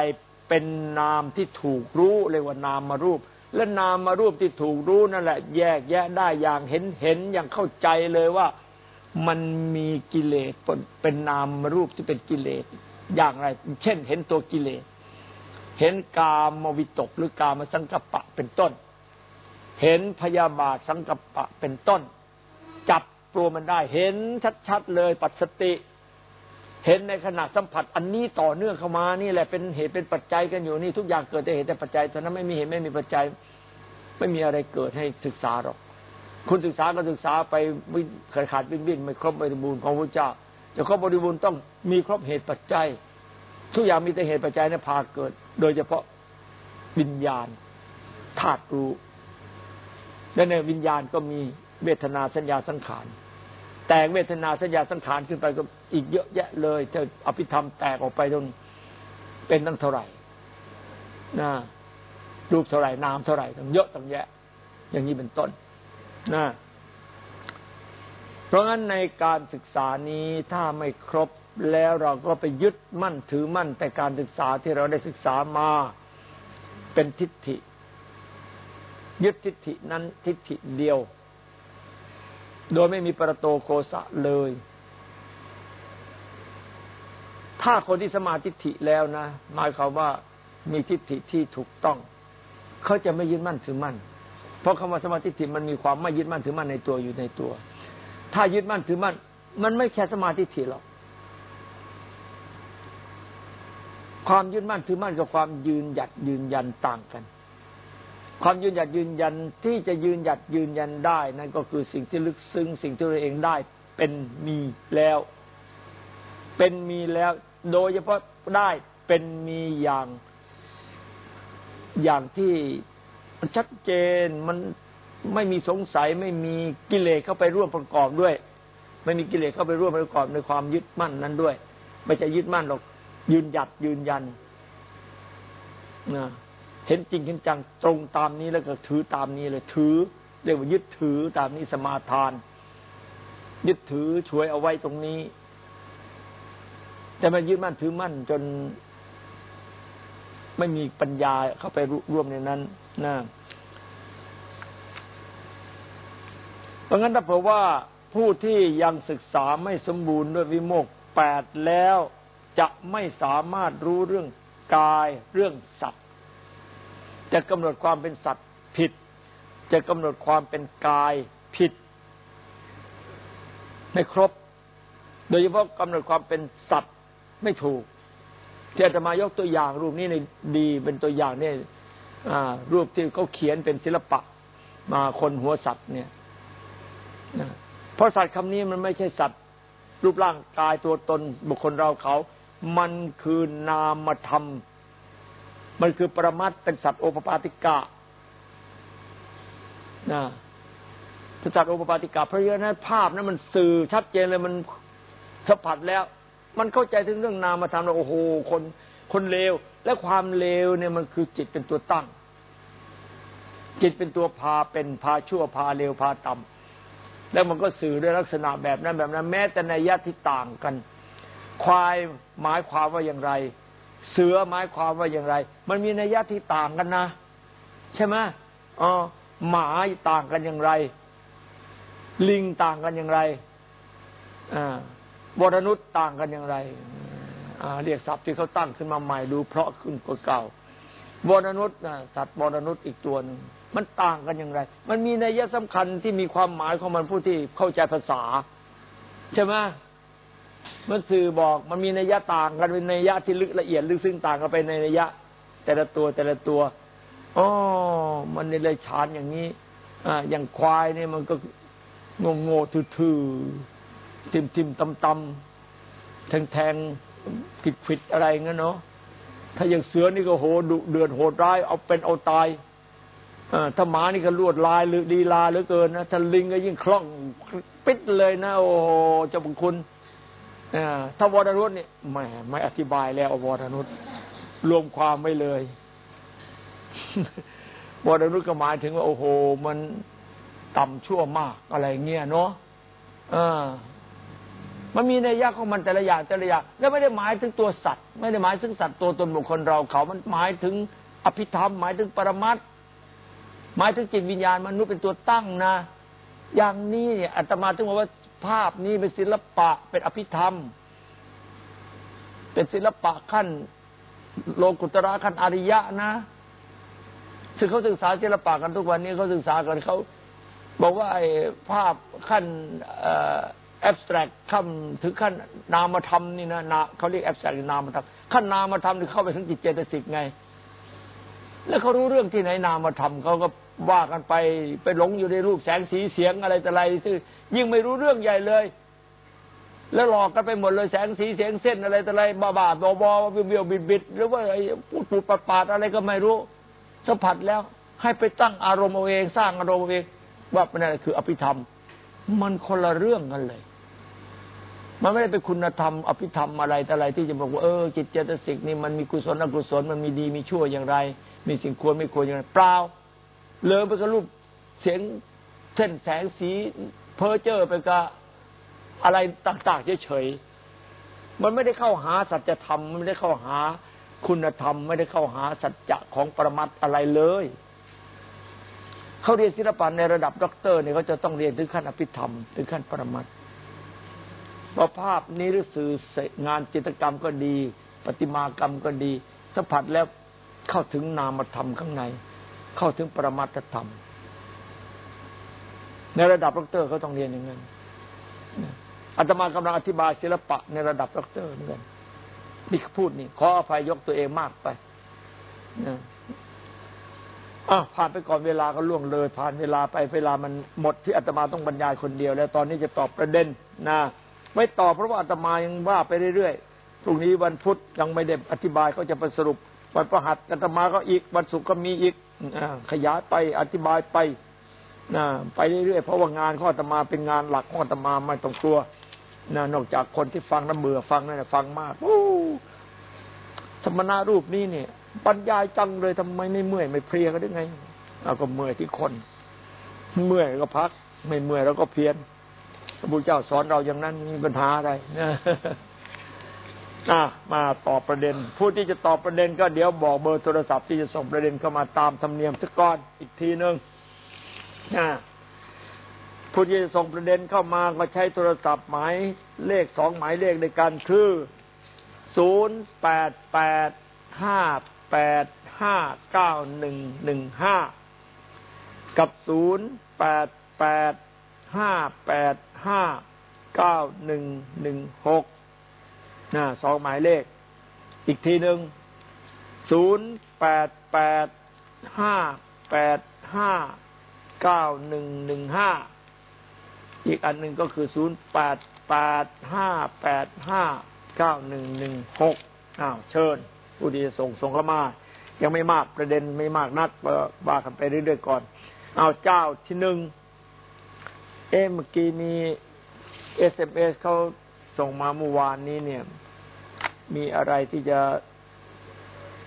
เป็นนามที่ถูกรู้เรียกว่านามมารูป และนามมารูปที่ถูกรู้นั่นแหละ แยกแยะได้อย่างเห็นเห็นอย่างเข้าใจเลยว่ามันมีกิเลสเป็นนามมารูปที่เป็นกิเลสอย่างไร เช่น เห็นตัวกิเลสเห็นกามวิตกหรือกามสังกปะเป็นต้น เห็นพยาบาทสังกปะเป็นต้น จับตัวมันได้ เห็นชัดๆเลยปัจสติ เห็นในขณะสัมผัสอันนี้ต่อเนื่องเข้ามานี่แหละเป็นเหตุเป็นปัจจัยกันอยู่นี่ทุกอย่างเกิดแต่เหตุแต่ปัจจัยตอนนั้นไม่มีเหตุไม่มีปัจจัย ไม่มีอะไรเกิดให้ศึกษาหรอก คุณศึกษาก็ศึกษาไปขาดขาดวิ่นวิ่นไม่ครบบริบูรณ์ของพระเจ้าแต่ครบบริบูรณ์ต้องมีครบเหตุปัจจัย ทุกอย่างมีแต่เหตุปัจจัยเนี่ยพาเกิด โดยเฉพาะวิญญาณธาตุรู้และในวิญญาณก็มี เวทนาสัญญาสังขารแตกเวทนาสัญญาสังขารขึ้นไปก็อีกเยอะแยะเลยจะอภิธรรมแตกออกไปจนเป็นตั้งเท่าไหร่นะรูปเท่าไหร่นามเท่าไหร่ตั้งเยอะตั้งแยะ อย่างนี้เป็นต้นนะเพราะงั้นในการศึกษานี้ถ้าไม่ครบแล้วเราก็ไปยึดมั่นถือมั่น แต่การศึกษาที่เราได้ศึกษามาเป็นทิฏฐิ ยึดทิฏฐินั้นทิฏฐิเดียว โดยไม่มีประโตโกสะเลย ถ้าคนที่สมาธิิแล้วนะหมายความว่ามีทิฏฐิที่ถูกต้อง เขาจะไม่ยึดมั่นถือมั่น เพราะคำว่าสมาธิิมันมีความไม่ยึดมั่นถือมั่นในตัวอยู่ในตัว ถ้ายึดมั่นถือมั่น มันไม่แค่สมาธิิหรอกความยืนมั่นถือมั่นกับความยืนหยัดยืนยันต่างกัน ความยืนหยัดยืนยันที่จะยืนหยัดยืนยันได้ นั่นก็คือสิ่งที่ลึกซึ้งสิ่งที่เราเองได้เป็นมีแล้ว เป็นมีแล้ว โดยเฉพาะได้เป็นมีอย่างอย่างที่มันชัดเจนมันไม่มีสงสัยไม่มีกิเลสเข้าไปร่วมประกอบด้วย ไม่มีกิเลสเข้าไปร่วมประกอบในความยึดมั่นนั้นด้วย ไม่ใช่ยึดมั่นหรอกยืนหยัดยืนยันนะ เห็นจริงเห็นจังตรงตามนี้แล้วก็ถือตามนี้เลยถือ เรียกว่ายึดถือตามนี้สมาทาน ยึดถือช่วยเอาไว้ตรงนี้ แต่มันยึดมั่นถือมั่นจนไม่มีปัญญาเข้าไปร่วมในนั้นนะเพราะงั้นถ้าเผื่อว่าผู้ที่ยังศึกษาไม่สมบูรณ์ด้วยวิโมกแปดแล้วจะไม่สามารถรู้เรื่องกายเรื่องสัตว์ จะกำหนดความเป็นสัตว์ผิด จะกำหนดความเป็นกายผิด ไม่ครบ โดยเฉพาะกำหนดความเป็นสัตว์ไม่ถูกที่อาจมายกตัวอย่างรูปนี้ในดีเป็นตัวอย่างเนี่ยรูปที่เขาเขียนเป็นศิลปะ มาคนหัวสัตว์เนี่ยเพราะสัตว์คำนี้มันไม่ใช่สัตว์ รูปร่างกายตัวตนบุคคลเราเขา มันคือนามธรรม มันคือปรมัตเป็นสัตว์โอปปาติกะนะสัตว์โอปปาติกะเพราะฉะนั้นภาพนั้นมันสื่อชัดเจนเลยมันสัมผัสแล้ว มันเข้าใจถึงเรื่องนามธรรมแล้วโอ้โหคนคนเลวและความเลวเนี่ยมันคือจิตเป็นตัวตั้ง จิตเป็นตัวพาเป็นพาชั่วพาเลวพาต่ำแล้วมันก็สื่อด้วยลักษณะแบบนั้นแบบนั้น แม้แต่ในยะที่ต่างกัน ควายหมายความว่าอย่างไร เสือหมายความว่าอย่างไร มันมีนัยยะที่ต่างกันนะ ใช่ไหมอ๋อหมาต่างกันอย่างไร ลิงต่างกันอย่างไรอ่าบรนุษย์ต่างกันอย่างไรอ่าเรียกศัพท์ที่เขาตั้งขึ้นมาใหม่ดูเพราะขึ้นกว่าเก่าบรนุษย์สัตว์บรนุษย์อีกตัวหนึ่งมันต่างกันอย่างไร มันมีนัยยะสำคัญที่มีความหมายของมันผู้ที่เข้าใจภาษา ใช่ไหม มันสื่อบอกมันมีนัยยะต่างกันเป็นนัยยะที่ลึกละเอียดลึกซึ้งต่างกันไปในนัยยะ แต่ละตัวแต่ละตัวอ๋อมันในเลยชานอย่างนี้อ่าอย่างควายเนี่ยมันก็งงโง่ทื่อๆทิมทิมตำตำแทงแทงผิดผิดอะไรเงี้ยเนาะถ้าอย่างเสือนี่ก็โหดุเดือดโหดร้าย เอาเป็นเอาตายอถ้าหมานี่ก็ลวดลายหรือดีลาเหลือเกินนะถ้าลิงก็ยิ่งคล่องปิดเลยนะ โอ้โหเจ้าบุญคุณ ถ้าวรนุษนี่ไม่ไม่อธิบายแล้ววรนุษรวมความไว้เลยวรนุษก็หมายถึงว่าโอ้โห มันต่ำชั่วมากอะไรเงี้ยเนาะมันมีในยักของมันแต่ละอย่างแต่ละอย่างแล้วไม่ได้หมายถึงตัวสัตว์ ไม่ได้หมายถึงสัตว์ตัวตนบุคคลเราเขา มันหมายถึงอภิธรรม หมายถึงปรมัตหมายถึงจิตวิญญาณมนุษย์เป็นตัวตั้งนะ อย่างนี้เนี่ยอาตมาถึงบอกว่า ภาพนี้เป็นศิลปะเป็นอภิธรรม เป็นศิลปะขั้น โลกุตระขั้นอริยะนะซึ่งเขาศึกษาศิลปะกันทุกวันนี้เขาศึกษากันเขาบอกว่าไอ้ภาพขั้นแอบสแตรกขั้นถึงขั้นนามธรรมนี่นะนาเขาเรียกแอบสแตรกนามธรรมขั้นนามธรรมนี่เข้าไปถึงจิตเจตสิกไง แล้วเขารู้เรื่องที่ไหนนามธรรมเขาก็ ว่ากันไปไปหลงอยู่ในรูปแสงสีเสียงอะไรแต่อะไรซึ่งยิ่งไม่รู้เรื่องใหญ่เลย แล้วหลอกกันไปหมดเลยแสงสีเสียงเส้นอะไรต่ออะไรบ้าบ้าบอบอเบี้ยววบิดบิดหรือว่าไอ้พูดพูดปาดปาดอะไรก็ไม่รู้สัมผัสแล้ว ให้ไปตั้งอารมณ์เอาเองสร้างอารมณ์เอาเองว่าเป็นอะไรคืออภิธรรม มันคนละเรื่องกันเลย มันไม่ได้เป็นคุณธรรม อภิธรรมอะไรแต่อะไร ที่จะบอกว่าเออจิตเจตสิกนี่มันมีกุศลอกุศลมันมีดีมีชั่วอย่างไร มีสิ่งควรไม่ควรอย่างไรเปล่า เลยไปกับรูปเสียงเส้นแสงสีเพ้อเจ้อไปกับอะไรต่าง ๆ เฉยๆ มันไม่ได้เข้าหาสัจธรรมไม่ได้เข้าหาคุณธรรม ไม่ได้เข้าหาสัจจะของปรมัตถ์อะไรเลยเขาเรียนศิลปะในระดับด็อกเตอร์เนี่ยเขาจะต้องเรียนถึงขั้นอภิธรรม ถึงขั้นปรมัตถ์ว่าภาพนี้หรือสื่องานจิตรกรรมก็ดี ประติมากรรมก็ดีสัมผัสแล้วเข้าถึงนามธรรมข้างใน เข้าถึงปรมัตถธรรม ในระดับด็อกเตอร์เขาต้องเรียนอย่างนั้นอาตมากำลังอธิบายศิลปะในระดับด็อกเตอร์เหมือนกันนี่พูดนี่ขออภัยยกตัวเองมากไปอะผ่านไปก่อนเวลาก็ล่วงเลย ผ่านเวลาไปเวลามันหมดที่อาตมาต้องบรรยายคนเดียว แล้วตอนนี้จะตอบประเด็นนะไม่ตอบเพราะว่าอาตมายังว่าไปเรื่อยๆพรุ่งนี้วันพุธยังไม่ได้อธิบายเขาจะไปสรุป วันประหัสอาตมาก็อีก วันศุกร์ก็มีอีกอขยายไปอธิบายไปนะไปเรื่อยๆเพราะว่างานข้อตมาเป็นงานหลักของอตมาไม่ต้องกลัวนะนอกจากคนที่ฟังแล้วเบื่อฟังนั่นฟังมากโอ้ธรรมนารูปนี้เนี่ยบรรยายจังเลยทำไมไม่เมื่อยไม่เพลียก็ได้ไงเราก็เมื่อยที่คน เมื่อยก็พัก ไม่เมื่อยเราก็เพียรพระพุทธเจ้าสอนเราอย่างนั้นมีปัญหาอะไร นะมาตอบประเด็น ผู้ที่จะตอบประเด็นก็เดี๋ยวบอกเบอร์โทรศัพท์ที่จะส่งประเด็นเข้ามาตามธรรมเนียมสักก้อนอีกทีหนึ่งนะผู้ที่จะส่งประเด็นเข้ามาก็ใช้โทรศัพท์หมายเลขสองหมายเลขในการคือศูนย์แปดแปดห้าแปดห้าเก้าหนึ่งหนึ่งห้ากับศูนย์แปดแปดห้าแปดห้าเก้าหนึ่งหนึ่งหก นะสองหมายเลข อีกทีหนึ่งศูนย์แปดแปดห้าแปดห้าเก้าหนึ่งหนึ่งห้าอีกอันหนึ่งก็คือศูนย์แปดแปดห้าแปดห้าเก้าหนึ่งหนึ่งหกอ้าวเชิญผู้ที่จะส่งส่งเข้ามา ยังไม่มากประเด็นไม่มากนักว่ากันไปเรื่อยๆก่อน เอาเจ้าที่หนึ่งเอ๊ะเมื่อกี้มี SMS เขา ส่งมาเมื่อวานนี้เนี่ย มีอะไรที่จะ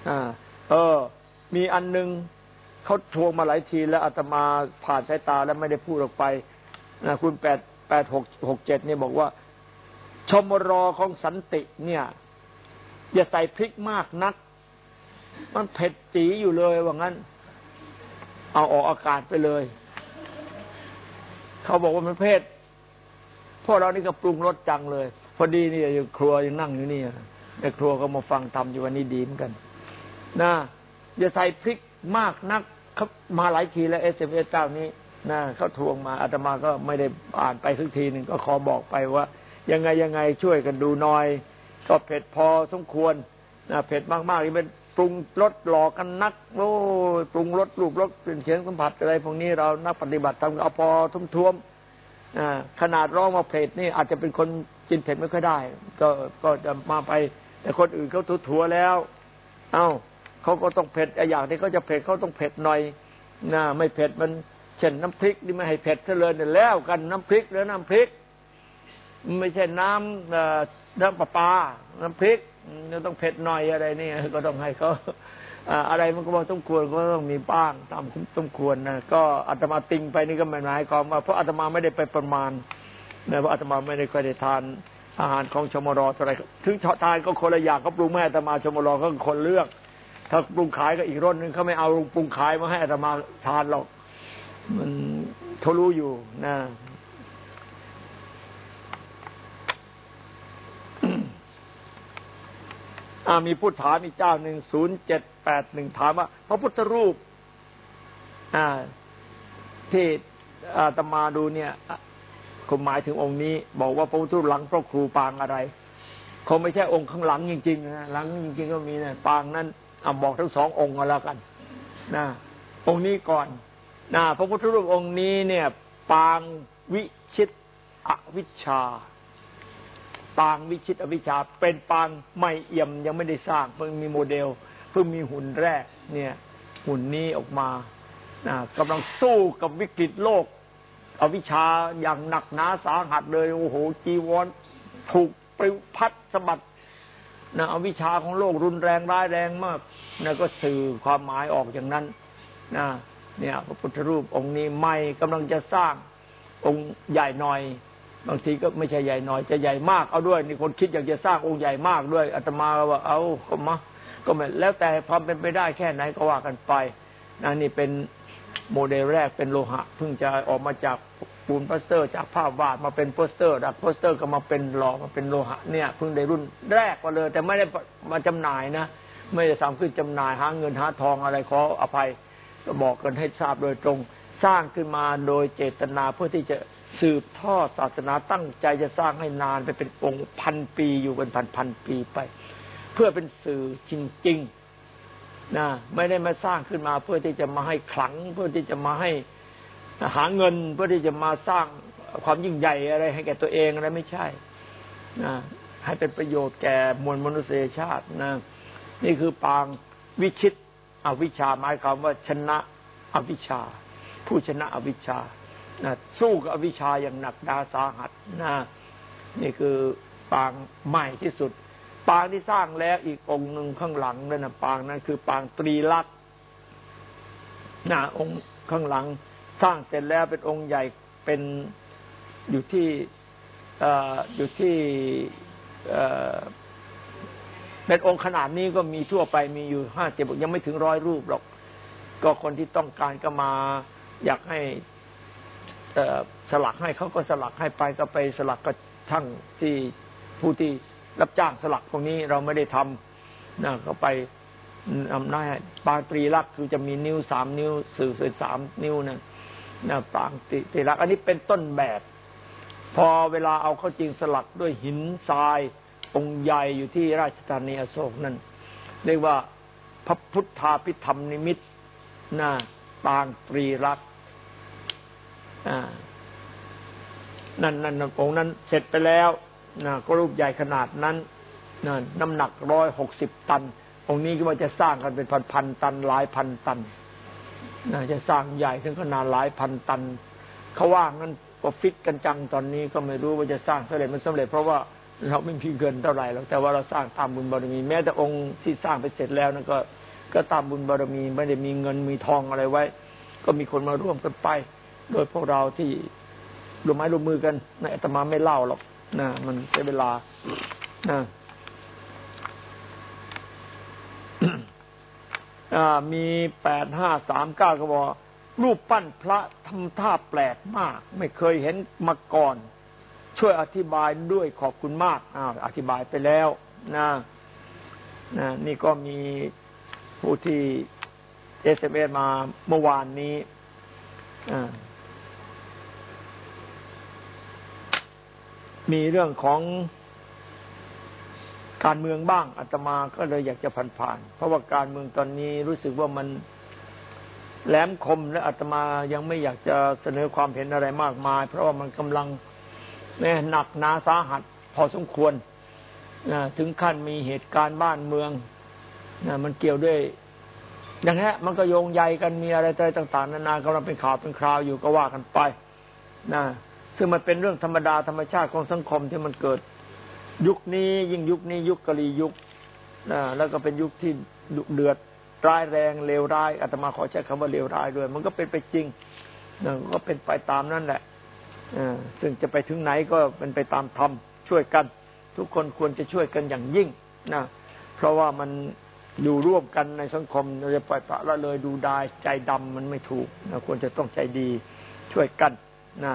อ่า เออ มีอันนึงเขาทวงมาหลายทีแล้วอาตมาผ่านสายตาแล้วไม่ได้พูดออกไปนะคุณแปดแปดหกหกเจ็ดเนี่ยบอกว่า ชมรอของสันติเนี่ย อย่าใส่พริกมากนัก มันเผ็ดจีอยู่เลยว่างั้น เอาออกอากาศไปเลย เขาบอกว่ามันเพศพวกเรานี่ก็ปรุงรสจังเลย อดีนี่อยู่ครัวยังนั่งอยู่นี่ในครัวก็มาฟังทำอยู่วันนี้ดีเหมือนกันนะอย่าใส่พริกมากนักเขามาหลายทีแล้วเอสเอ็มเอเจ้านี้นะเขาทวงมาอาตมาก็ไม่ได้อ่านไปสักทีหนึ่งก็ขอบอกไปว่า ยังไงยังไงช่วยกันดูหน่อยก็เผ็ดพอสมควรนะเผ็ดมากๆที่เป็นปรุงรสหลอกกันนักโอ้ปรุงรสรูปรสเป็นเสียงสัมผัสอะไรพวกนี้เรานักปฏิบัติทำเอาพอทุ่มทวมขนาดร้องมาเผ็ดนี่อาจจะเป็นคน กินเผ็ดไม่ค่อยได้ ก็ก็จะมาไป แต่คนอื่นเขาถัวแล้ว เอ้าเขาก็ต้องเผ็ดอย่างที่เขาจะเผ็ดเขาต้องเผ็ดหน่อยนะไม่เผ็ดมันเช่นน้ำพริกนี่ไม่ให้เผ็ดเลยเนี่ยแล้วกันน้ำพริกแล้วน้ำพริก ไม่ใช่น้ำน้ำปลาปลาน้ำพริกต้องเผ็ดหน่อยอะไรนี่ก็ต้องให้เขาอะไรมันก็บอกต้องควรก็ต้องมีบ้างตามต้องควรนะก็อาตมาติงไปนี่ก็หมายความว่าเพราะอาตมาไม่ได้ไปประมาณ นะเพราอาตมาไม่ได้เคยได้ทานอาหารของชมรออะไรถึงทานก็คนละอย่างเขาปรุงแม่อาตมาชมรอก็คนเลือก ถ้าปรุงขายก็อีกรสหนึ่งเขาไม่เอาปรุงขายมาให้อาตมาทานหรอก มันเขารู้อยู่นะมีผู้ถามอีกเจ้าหนึ่งศูนย์เจ็ดแปดหนึ่งถามว่า พระพุทธรูปที่อาตมาดูเนี่ย คงหมายถึงองค์นี้ บอกว่าพระพุทธรูปหลังพระครูปางอะไรคงไม่ใช่องค์ข้างหลังจริงๆนะหลังจริงๆก็มีนะปางนั้นอบอกทั้งสององค์ก็แล้วกันนะองค์นี้ก่อนนะพระพุทธรูปองค์นี้เนี่ย ปางวิชิตอวิชชา ปางวิชิตอวิชชา เป็นปางไม่เอี่ยมยังไม่ได้สร้าง เพิ่งมีโมเดล เพิ่งมีหุ่นแรก เนี่ย หุ่นนี้ออกมานะกำลังสู้กับวิกฤตโลก อวิชชาอย่างหนักหนาสาหัสเลยโอ้โหจีวรถูกปลิวพัดสะบัดนะอวิชชาของโลกรุนแรงร้ายแรงมากนะก็สื่อความหมายออกอย่างนั้นนะเนี่ยพระพุทธรูปองค์นี้ใหม่กำลังจะสร้างองค์ใหญ่หน่อย บางทีก็ไม่ใช่ใหญ่หน่อย จะใหญ่มากเอาด้วยนี่คนคิดอยากจะสร้างองค์ใหญ่มากด้วยอาตมาว่าเอาก็มาก็ไม่แล้วแต่ความเป็นไปได้แค่ไหนก็ว่ากันไปนะนี่เป็น โมเดลแรกเป็นโลหะเพิ่งจะออกมาจากปูนปลาสเตอร์ จากภาพวาดมาเป็นปลาสเตอร์จากปลาสเตอร์ก็มาเป็นหล่อมาเป็นโลหะเนี่ยเพิ่งได้รุ่นแรกมาเลย แต่ไม่ได้มาจำหน่ายนะ ไม่ได้ทำขึ้นจำหน่ายหาเงินหาทองอะไรขออภัยก็บอกกันให้ทราบโดยตรง สร้างขึ้นมาโดยเจตนาเพื่อที่จะสืบทอดศาสนาตั้งใจจะสร้างให้นานไปเป็นองค์พันปีอยู่เป็นพันพันปีไป เพื่อเป็นสื่อจริงๆ นะไม่ได้มาสร้างขึ้นมาเพื่อที่จะมาให้ขลัง เพื่อที่จะมาให้หาเงิน เพื่อที่จะมาสร้างความยิ่งใหญ่อะไรให้แก่ตัวเองอะไรไม่ใช่นะให้เป็นประโยชน์แก่มวลมนุษยชาตินะนี่คือปางวิชิตอวิชชาหมายความว่าชนะอวิชชา ผู้ชนะอวิชชานะสู้กับอวิชชาอย่างหนักดาสาหัสนะนี่คือปางใหม่ที่สุด ปางที่สร้างแล้วอีกองค์หนึ่งข้างหลังนั่นนะปางนั้นคือปางตรีลักษณ์นะองค์ข้างหลัง สร้างเสร็จแล้วเป็นองค์ใหญ่เป็นอยู่ที่อยู่ที่เป็นองค์ขนาดนี้ก็มีทั่วไปมีอยู่ห้าสิบยังไม่ถึงร้อยรูปหรอก ก็คนที่ต้องการก็มา อยากให้สลักให้เขาก็สลักให้ไปก็ไปสลักกับช่างที่ผู้ที่ รับจ้างสลักตรงนี้เราไม่ได้ทำนะก็ไปอำนาจปางตรีลักษ์คือจะมีนิ้วสามนิ้วสื่อสื่อสามนิ้วนะนะปางตรีลักษ์อันนี้เป็นต้นแบบ พอเวลาเอาเข้าจริงสลักด้วยหินทรายองค์ใหญ่อยู่ที่ราชธานีอโศกนั่นเรียกว่าพระพุทธาพิธรรมนิมิตนะปางตรีรักนั่นนั่นองค์นั้นเสร็จไปแล้ว นะก็รูปใหญ่ขนาดนั้นนะน้ำหนักร้อยหกสิบตัน องค์นี้ก็ว่าจะสร้างกันเป็นพันพันตันหลายพันตันนะจะสร้างใหญ่ถึงขนาดหลายพันตันเขาว่างั้นก็ฟิตกันจังตอนนี้ก็ไม่รู้ว่าจะสร้างสำเร็จมันสำเร็จเพราะว่าเราไม่มีเงินเท่าไหร่หรอกแต่ว่าเราสร้างตามบุญบารมี แม้แต่องค์ที่สร้างไปเสร็จแล้วนั่นก็ ก็ตามบุญบารมีไม่ได้มีเงินมีทองอะไรไว้ ก็มีคนมาร่วมกันไป โดยพวกเราที่รวมไม้รวมมือกันในอาตมาไม่เล่าหรอก นะมันใช้เวลานะมีแปดห้าสามเก้าก็บอกรูปปั้นพระทำท่าแปลกมาก ไม่เคยเห็นมาก่อน ช่วยอธิบายด้วยขอบคุณมากอ้าวอธิบายไปแล้วนะนะนี่ก็มีผู้ที่เอสเอ็มมาเมื่อวานนี้ มีเรื่องของการเมืองบ้างอาตมาก็เลยอยากจะผ่านๆเพราะว่าการเมืองตอนนี้รู้สึกว่ามันแหลมคมและอาตมายังไม่อยากจะเสนอความเห็นอะไรมากมาย เพราะว่ามันกำลังเนี่ยหนักหนาสาหัส พอสมควรนะถึงขั้นมีเหตุการณ์บ้านเมืองนะมันเกี่ยวด้วย อย่างนี้มันก็โยงใยกันมีอะไรต่างๆ นานา กำลังเป็นข่าวเป็นคราวอยู่ก็ว่ากันไปนะ ซึ่งมันเป็นเรื่องธรรมดาธรรมชาติของสังคมที่มันเกิด ยุคนี้ยิ่งยุคนี้ยุคกะลียุคนะแล้วก็เป็นยุคที่ดุเดือดร้ายแรงเลวร้ายอาตมาขอใช้คำว่าเลวร้ายด้วย มันก็เป็นไปจริงนะก็เป็นไปตามนั่นแหละอซึ่งจะไปถึงไหนก็เป็นไปตามธรรมช่วยกัน ทุกคนควรจะช่วยกันอย่างยิ่งนะเพราะว่ามันอยู่ร่วมกันในสังคมเราจะปล่อยปละละเลยดูดายใจดำมันไม่ถูกนะควรจะต้องใจดีช่วยกันนะ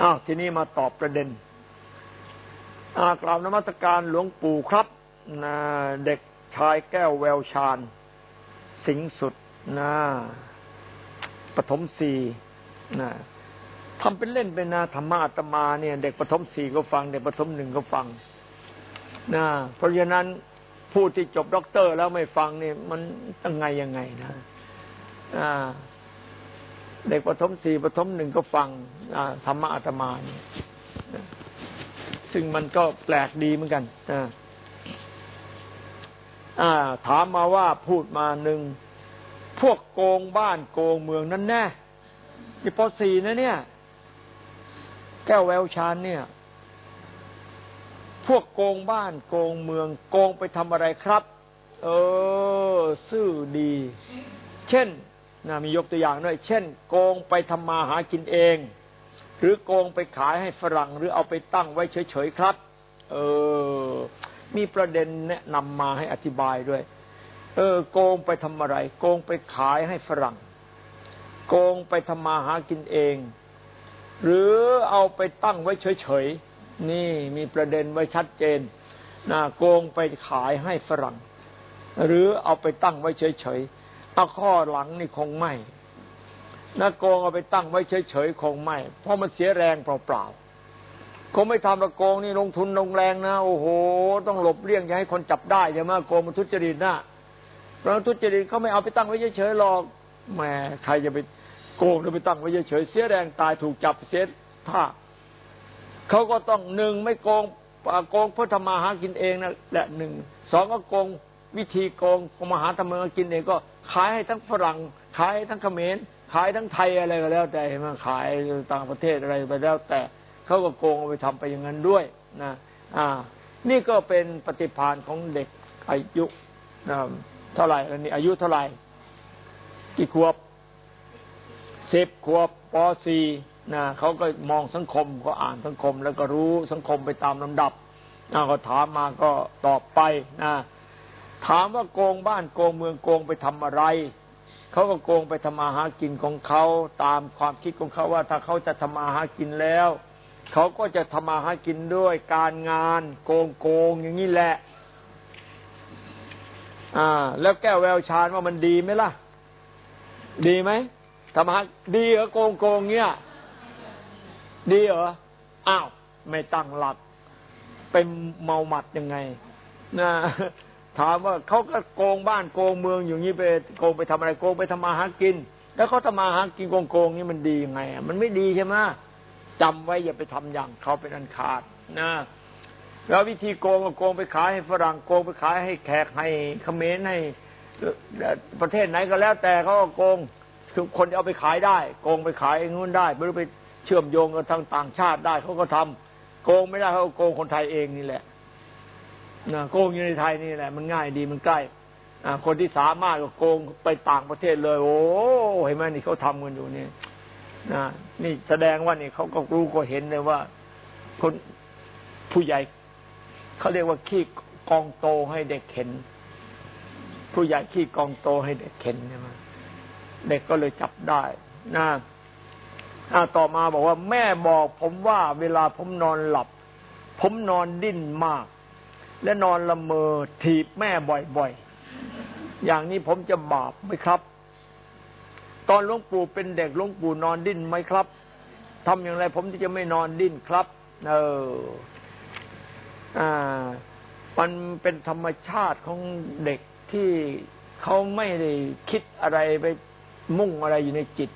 อ้าวทีนี้มาตอบประเด็นอากราบนมัสการหลวงปู่ครับนะเด็กชายแก้วแววชาญ สิงสุดนะปฐมสี่นะทำเป็นเล่นเป็นนาธรรมะอาตมาเนี่ย เด็กปฐมสี่ก็ฟัง เด็กปฐมหนึ่งก็ฟังนะเพราะฉะนั้นผู้ที่จบด็อกเตอร์แล้วไม่ฟังเนี่ยมันยังไงยังไงนะอ่า เด็กปฐมสี่ปฐมหนึ่งก็ฟังธรรมะอาตมาเนี่ยซึ่งมันก็แปลกดีเหมือนกันถามมาว่าพูดมาหนึ่งพวกโกงบ้านโกงเมืองนั่นแน่ที่ปสีนะเนี่ย แก้วแววชานเนี่ย พวกโกงบ้านโกงเมือง โกงไปทำอะไรครับ เออ ซื่อดี เช่น นะมียกตัวอย่างด้วย เช่น โกงไปทำมาหากินเอง หรือโกงไปขายให้ฝรั่ง หรือเอาไปตั้งไว้เฉยๆครับ เออ มีประเด็นแนะนำมาให้อธิบายด้วย เออ โกงไปทำอะไร โกงไปขายให้ฝรั่ง โกงไปทำมาหากินเอง หรือเอาไปตั้งไว้เฉยๆนี่มีประเด็นไว้ชัดเจนนะโกงไปขายให้ฝรั่ง หรือเอาไปตั้งไว้เฉยๆ เอาข้อหลังนี่คงไม่นักโกงเอาไปตั้งไว้เฉยๆคงไม่ เพราะมันเสียแรงเปล่าๆคงไม่ทำละโกงนี่ลงทุนลงแรงนะโอ้โห ต้องหลบเลี่ยงอย่าให้คนจับได้ใช่ไหมโกงมันทุจริตนะเพราะทุจริตเขาไม่เอาไปตั้งไว้เฉยๆหรอกแหมใครจะไปโกงหรือไปตั้งไว้เฉยๆเสียแรงตายถูกจับเสียท่าเขาก็ต้องหนึ่งไม่โกงโกงเพื่อทำมาหากินเองนะและหนึ่งสองก็โกง วิธีโกงมหาทำมากินเองก็ขายให้ทั้งฝรั่งขายทั้งเขมรขายทั้งไทยอะไรก็แล้วแต่มาขายต่างประเทศอะไรไปแล้ว แต่เขาก็โกงเอาไปทำไปอย่างนั้นด้วยนะอ่า นี่ก็เป็นปฏิภาณของเด็กอายุนะเท่าไหร่อันนี้อายุเท่าไหร่กี่ขวบสิบขวบปสี่นะเขาก็มองสังคมก็อ่านสังคมแล้วก็รู้สังคมไปตามลำดับนะก็ถามมาก็ตอบไปนะ ถามว่าโกงบ้านโกงเมืองโกงไปทำอะไร เขาก็โกงไปทำมาหากินของเขาตามความคิดของเขาว่า ถ้าเขาจะทำมาหากินแล้ว เขาก็จะทำมาหากินด้วยการงาน โกงโกงอย่างนี้แหละ อ่า แล้วแก้วแววชาญว่ามันดีไหมล่ะ ดีไหมทำมาดีเหรอโกงโกงเงี้ยดีเหรออ้าวไม่ตั้งหลักเป็นเมาหมัดยังไงนะ ถามว่าเขาก็โกงบ้านโกงเมืองอย่างนี้ไปโกงไปทำอะไรโกงไปทำมาหากิน แล้วเขาทำมาหากินโกงโกงนี่มันดียังไงมันไม่ดีใช่ไหมจำไว้อย่าไปทำอย่างเขาเป็นอันขาดนะแล้ววิธีโกงก็โกงไปขายให้ฝรั่งโกงไปขายให้แขกให้เขมรให้ประเทศไหนก็แล้วแต่เขาก็โกงคือคนเอาไปขายได้ โกงไปขายเงู้นได้ไม่รู้ไปเชื่อมโยงกับทางต่างชาติได้เขาก็ทำโกงไม่ได้เขาโกงคนไทยเองนี่แหละ โกงอยู่ในไทยนี่แหละ มันง่ายดีมันใกล้คนที่สามารถก็โกงไปต่างประเทศเลย โอ้เห็นไหมนี่เขาทำกันอยู่นี่นะนี่แสดงว่านี่เขาก็รู้ก็เห็นเลยว่า คนผู้ใหญ่เขาเรียกว่าขี้กองโตให้เด็กเห็น ผู้ใหญ่ขี้กองโตให้เด็กเห็นใช่ไหมเด็กก็เลยจับได้นะต่อมาบอกว่า แม่บอกผมว่าเวลาผมนอนหลับ ผมนอนดิ้นมาก และนอนละเมอถีบแม่บ่อยๆ อย่างนี้ผมจะบาปไหมครับ ตอนหลวงปู่เป็นเด็กหลวงปู่นอนดิ้นไหมครับทำอย่างไร ผมที่จะไม่นอนดิ้นครับ เออ อ่า มันเป็นธรรมชาติของเด็กที่เขาไม่ได้คิดอะไรไปมุ่งอะไรอยู่ในจิต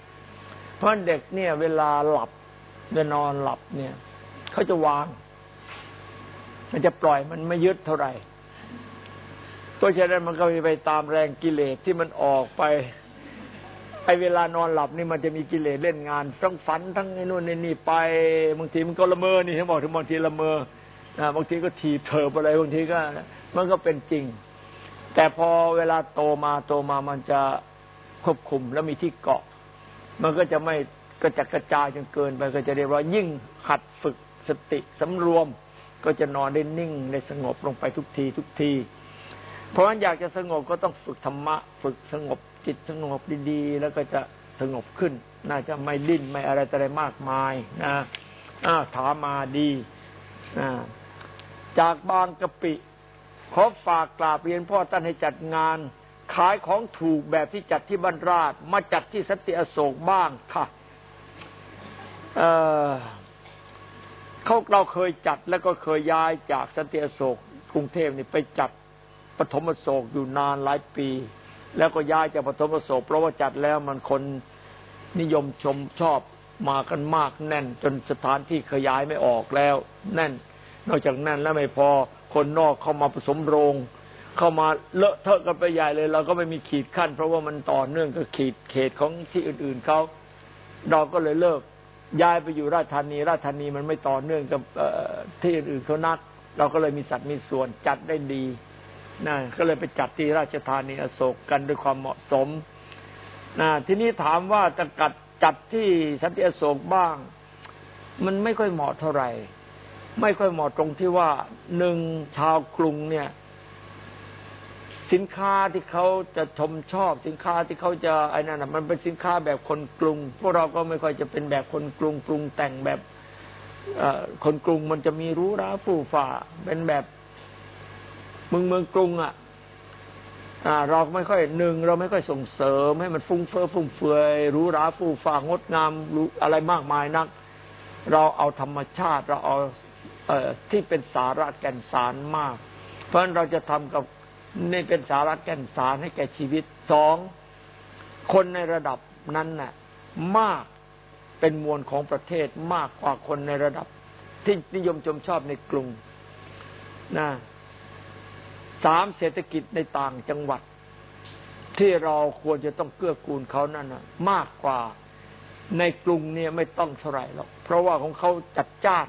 เพราะเด็กเนี่ย เวลาหลับเวลานอนหลับเนี่ย เขาจะวาง มันจะปล่อยมันไม่ยึดเท่าไหร่เพราะฉะนั้นมันก็ไปตามแรงกิเลสที่มันออกไปไอเวลานอนหลับนี่มันจะมีกิเลสเล่นงานทั้งฝันทั้งไอ้นู่นไอ้นี่ไปบางทีมันก็ละเมอนี่ทั้งบอกถึงบางทีละเมอะบางทีก็ถีบเถิบอะไรบางทีก็ มันก็เป็นจริง แต่พอเวลาโตมาโตมามันจะควบคุมแล้วมีที่เกาะ มันก็จะไม่กระจัดกระจายจนเกินไปก็จะเรียกว่ายิ่งหัดฝึกสติสำรวม ก็จะนอนได้นิ่งได้สงบลงไปทุกทีทุกที เพราะฉะนั้นอยากจะสงบก็ต้องฝึกธรรมะ ฝึกสงบจิตสงบดีๆ แล้วก็จะสงบขึ้น น่าจะไม่ดิ้นไม่อะไรอะไรมากมายนะอ้าถามมาดีจากบางกะปิ ขอฝากกราบเรียนพ่อท่านให้จัดงาน ขายของถูกแบบที่จัดที่บรรราช มาจัดที่สติอโศกบ้างค่ะ เอ่อ เขาเราเคยจัดแล้วก็เคยย้ายจากสันติโศกกรุงเทพนี่ไปจัดปฐมโศกอยู่นานหลายปี แล้วก็ย้ายจากปฐมโศกเพราะว่าจัดแล้วมันคนนิยมชมชอบมากันมากแน่น จนสถานที่ขยายไม่ออกแล้ว แน่น นอกจากนั้นแล้วไม่พอคนนอกเข้ามาผสมโรง เข้ามาเลอะเทอะกันไปใหญ่เลย เราก็ไม่มีขีดขั้น เพราะว่ามันต่อเนื่องกับขีดเขตของที่อื่นๆเขาเราก็เลยเลิก ย้ายไปอยู่ราชธานี ราชธานีมันไม่ต่อเนื่องกับที่อื่นเขานัก เราก็เลยมีสัตว์มีส่วนจัดได้ดีนะก็เลยไปจัดที่ราชธานีอโศกกันด้วยความเหมาะสมนะทีนี้ถามว่าจะกัดจัดที่สันติอโศกบ้าง มันไม่ค่อยเหมาะเท่าไหร่ ไม่ค่อยเหมาะตรงที่ว่าหนึ่งชาวกรุงเนี่ย สินค้าที่เขาจะชมชอบสินค้าที่เขาจะไอ้นั่นมันเป็นสินค้าแบบคนกรุง พวกเราก็ไม่ค่อยจะเป็นแบบคนกรุงปรุงแต่งแบบคนกรุงมันจะมีรู้ราฟู่ฝ่า เป็นแบบเมืองเมืองกรุงอะเราไม่ค่อยหนึ่งเราไม่ค่อยส่งเสริมให้มันฟุ้งเฟ้อฟุ้งเฟือยรู้ราฟู่ฝ่างดงามรู้อะไรมากมายนัก เราเอาธรรมชาติเราเอาเอที่เป็นสาระแก่นสารมาก เพราะฉะนั้นเราจะทำกับ นี่เป็นสาระแก่นสารให้แก่ชีวิตสองคนในระดับนั้นน่ะ มากเป็นมวลของประเทศมากกว่าคนในระดับ ที่นิยมชมชอบในกรุงนะสามเศรษฐกิจในต่างจังหวัด ที่เราควรจะต้องเกื้อกูลเขานั่นนะมากกว่าในกรุงเนี่ยไม่ต้องเท่าไหร่หรอกเพราะว่าของเขาจัดจ้าน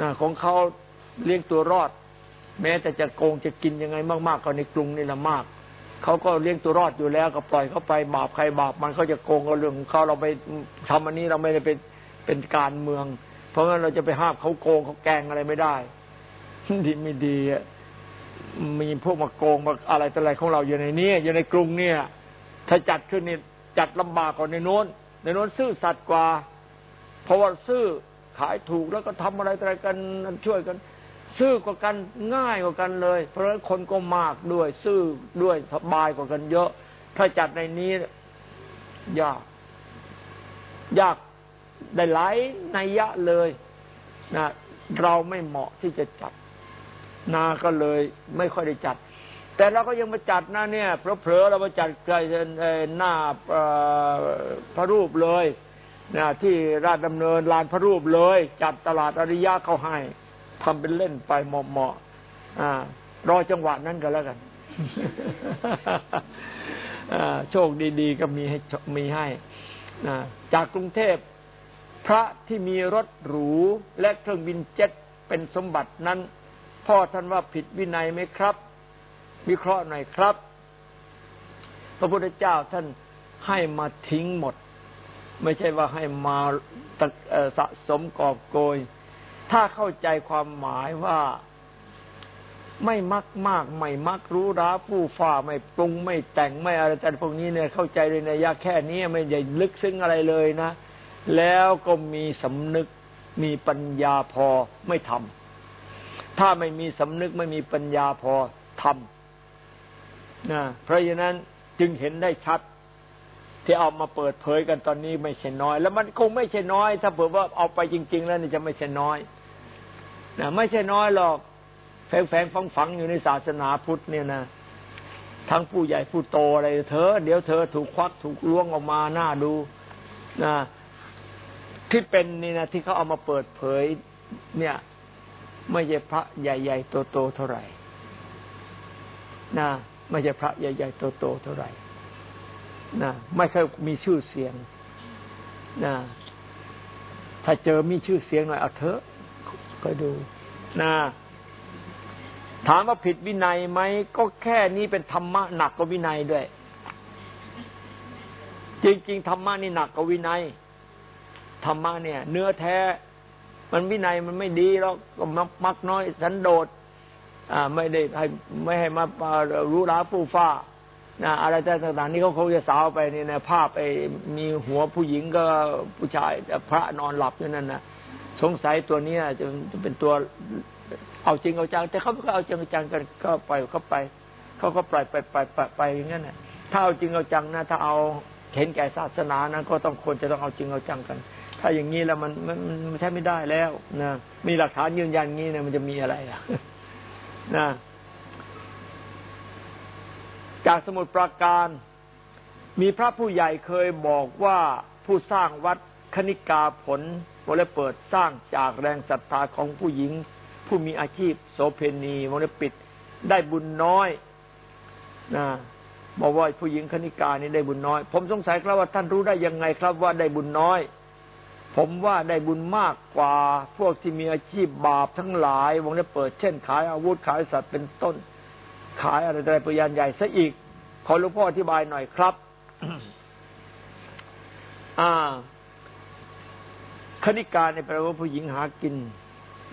นะของเขาเลี้ยงตัวรอด แม้แต่จะโกงจะกินยังไงมากๆก็ในกรุงนี่ละมากเขาก็เลี้ยงตัวรอดอยู่แล้วก็ปล่อยเขาไปบาปใครบาปมันเขาจะโกงก็เรื่องของเขาเราไปทำอันนี้เราไม่ได้เป็นเป็นการเมือง เพราะงั้นเราจะไปห้ามเขาโกงเขาแกงอะไรไม่ได้ดีไม่ดีอะมีพวกมาโกงมาอะไรต่ออะไรของเราอยู่ในนี้อยู่ในกรุงเนี่ย ถ้าจัดขึ้นนี่จัดลำบากกว่าในโน้น ในโน้นซื่อสัตย์กว่า เพราะว่าซื่อขายถูกแล้วก็ทำอะไรอะไรกันช่วยกัน ซื่อกว่ากันง่ายกว่ากันเลย เพราะฉะนั้นคนก็มากด้วย ซื่อด้วยสบายกว่ากันเยอะ ถ้าจัดในนี้ยาก ยากได้หลายนัยยะเลยนะเราไม่เหมาะที่จะจัดนาก็เลยไม่ค่อยได้จัด แต่เราก็ยังมาจัดนะเนี่ยเพลอๆเรามาจัดใกล้หน้าพระรูปเลยนะที่ราชดำเนินลานพระรูปเลย จัดตลาดอริยะเขาให้ ทำเป็นเล่นไปเหมาะๆรอจังหวะนั้นก็แล้วกันโชคดีๆ ก็มีให้มีให้จากกรุงเทพพระที่มีรถหรูและเครื่องบินเจ็ตเป็นสมบัตินั้น พ่อท่านว่าผิดวินัยไหมครับ วิเคราะห์หน่อยครับ พระพุทธเจ้าท่านให้มาทิ้งหมด ไม่ใช่ว่าให้มาสะสมกอบโกย ถ้าเข้าใจความหมายว่าไม่มักมาก ไม่มักรู้ราผู้ฝ่าไม่ปรุงไม่แต่งไม่อะไรแต่พวกนี้เนี่ยเข้าใจเลยในยาแค่นี้ไม่ใหญ่ลึกซึ้งอะไรเลยนะ แล้วก็มีสำนึกมีปัญญาพอไม่ทำถ้าไม่มีสำนึกไม่มีปัญญาพอทำนะเพราะฉะนั้นจึงเห็นได้ชัด ที่เอามาเปิดเผยกันตอนนี้ไม่ใช่น้อย แล้วมันคงไม่ใช่น้อย ถ้าเผื่อว่าเอาไปจริง ๆ แล้วนี่จะไม่ใช่น้อย นะไม่ใช่น้อยหรอก แฝงๆฝังๆอยู่ในศาสนาพุทธเนี่ยนะทั้งผู้ใหญ่ผู้โตอะไรเธอ เดี๋ยวเธอถูกควักถูกล้วงออกมาหน้าดูนะที่เป็นนี่นะที่เขาเอามาเปิดเผย เนี่ย ไม่ใช่พระใหญ่ๆโตๆเท่าไหร่นะไม่ใช่พระใหญ่ๆโตๆเท่าไหร่นะไม่เคยมีชื่อเสียงนะถ้าเจอมีชื่อเสียงหน่อยเอาเถอะ ก็ดูนะถามว่าผิดวินัยไหมก็แค่นี้เป็นธรรมะหนักกว่าวินัยด้วย จริงๆธรรมะนี่หนักกว่าวินัยธรรมะเนี่ย เนื้อแท้ มันวินัยมันไม่ดีแล้วก็มักมักน้อยสันโดษอ่า ไม่ได้ให้ไม่ให้มารู้ราผู้ฟ้านะอะไรต่างๆนี่เขาคงจะสาวไปนี่นะภาพไอ้มีหัวผู้หญิงก็ผู้ชายพระนอนหลับอยู่นั่นนะ สงสัยตัวนี้จะจะเป็นตัวเอาจริงเอาจัง แต่เขาก็เอาจริงเอาจังกันก็ปล่อยเขาไป เขาก็ปล่อยไปไปไปไปอย่างนั้นนะถ้าเอาจริงเอาจังนะถ้าเอาเห็นแก่ศาสนานะก็ต้องควรจะต้องเอาจริงเอาจังกัน ถ้าอย่างนี้แล้วมันมันมันใช้ไม่ได้แล้วนะมีหลักฐานยืนยันงี้นะมันจะมีอะไรอะนะจากสมุดปราการ มีพระผู้ใหญ่เคยบอกว่าผู้สร้างวัดคณิกาผล วลเปิดสร้างจากแรงศรัทธาของผู้หญิง ผู้มีอาชีพ โสเพณีวงเล็บปิดได้บุญน้อยนะบอกว่าผู้หญิงคณิกานี่ได้บุญน้อย ผมสงสัยครับว่าท่านรู้ได้ยังไงครับว่าได้บุญน้อย ผมว่าได้บุญมากกว่า พวกที่มีอาชีพบาปทั้งหลายวงเล็บเปิด เช่น ขายอาวุธขายสัตว์เป็นต้น ขายอะไรอะไรปยานใหญ่ซะอีก ขอหลวงพ่ออธิบายหน่อยครับ อ่า ณิกาเนี่ยแปลว่าผู้หญิงหากิน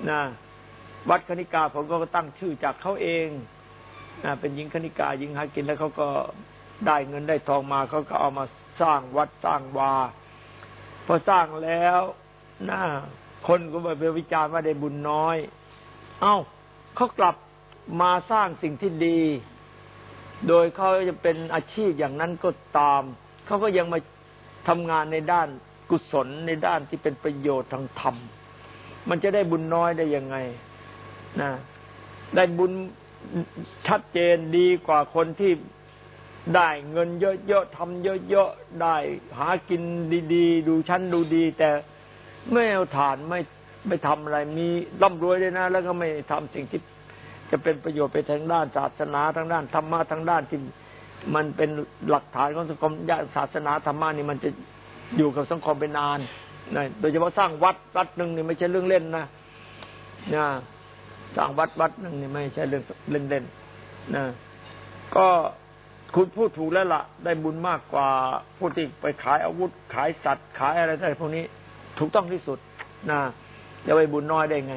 นะวัดคณิกาผมก็ตั้งชื่อจากเขาเองนะเป็นหญิงคณิกาหญิงหากินแล้วเขาก็ได้เงินได้ทองมาเขาก็เอามาสร้างวัดสร้างวาพอสร้างแล้วนะคนก็ไปวิจารณ์ว่าได้บุญน้อย เอ้าเขากลับมาสร้างสิ่งที่ดี โดยเขาจะเป็นอาชีพอย่างนั้นก็ตาม เขาก็ยังมาทำงานในด้าน กุศลในด้านที่เป็นประโยชน์ทางธรรม มันจะได้บุญน้อยได้ยังไงนะได้บุญชัดเจนดีกว่าคนที่ได้เงินเยอะๆทำเยอะๆได้หากินดี ๆ ดูชั้นดูดี แต่ไม่เอาฐานไม่ไม่ทำอะไรมีร่ำรวยเลยนะ แล้วก็ไม่ทำสิ่งที่จะเป็นประโยชน์ไปทางด้านศาสนาทางด้านธรรมะทางด้านที่มันเป็นหลักฐานของสังคมศาสนาธรรมะนี่มันจะ อยู่กับสังคมไปนานนะโดยเฉพาะสร้างวัดวัดหนึ่งนี่ไม่ใช่เรื่องเล่นนะนะสร้างวัดวัดหนึ่งนี่ไม่ใช่เรื่องเล่นเล่นนะก็คุณพูดถูกแล้วละ่ะ ได้บุญมากกว่าผู้ที่ไปขายอาวุธ ขายสัตว์ขายอะไรอะไรพวกนี้ถูกต้องที่สุดนะจะไปบุญน้อยได้ไง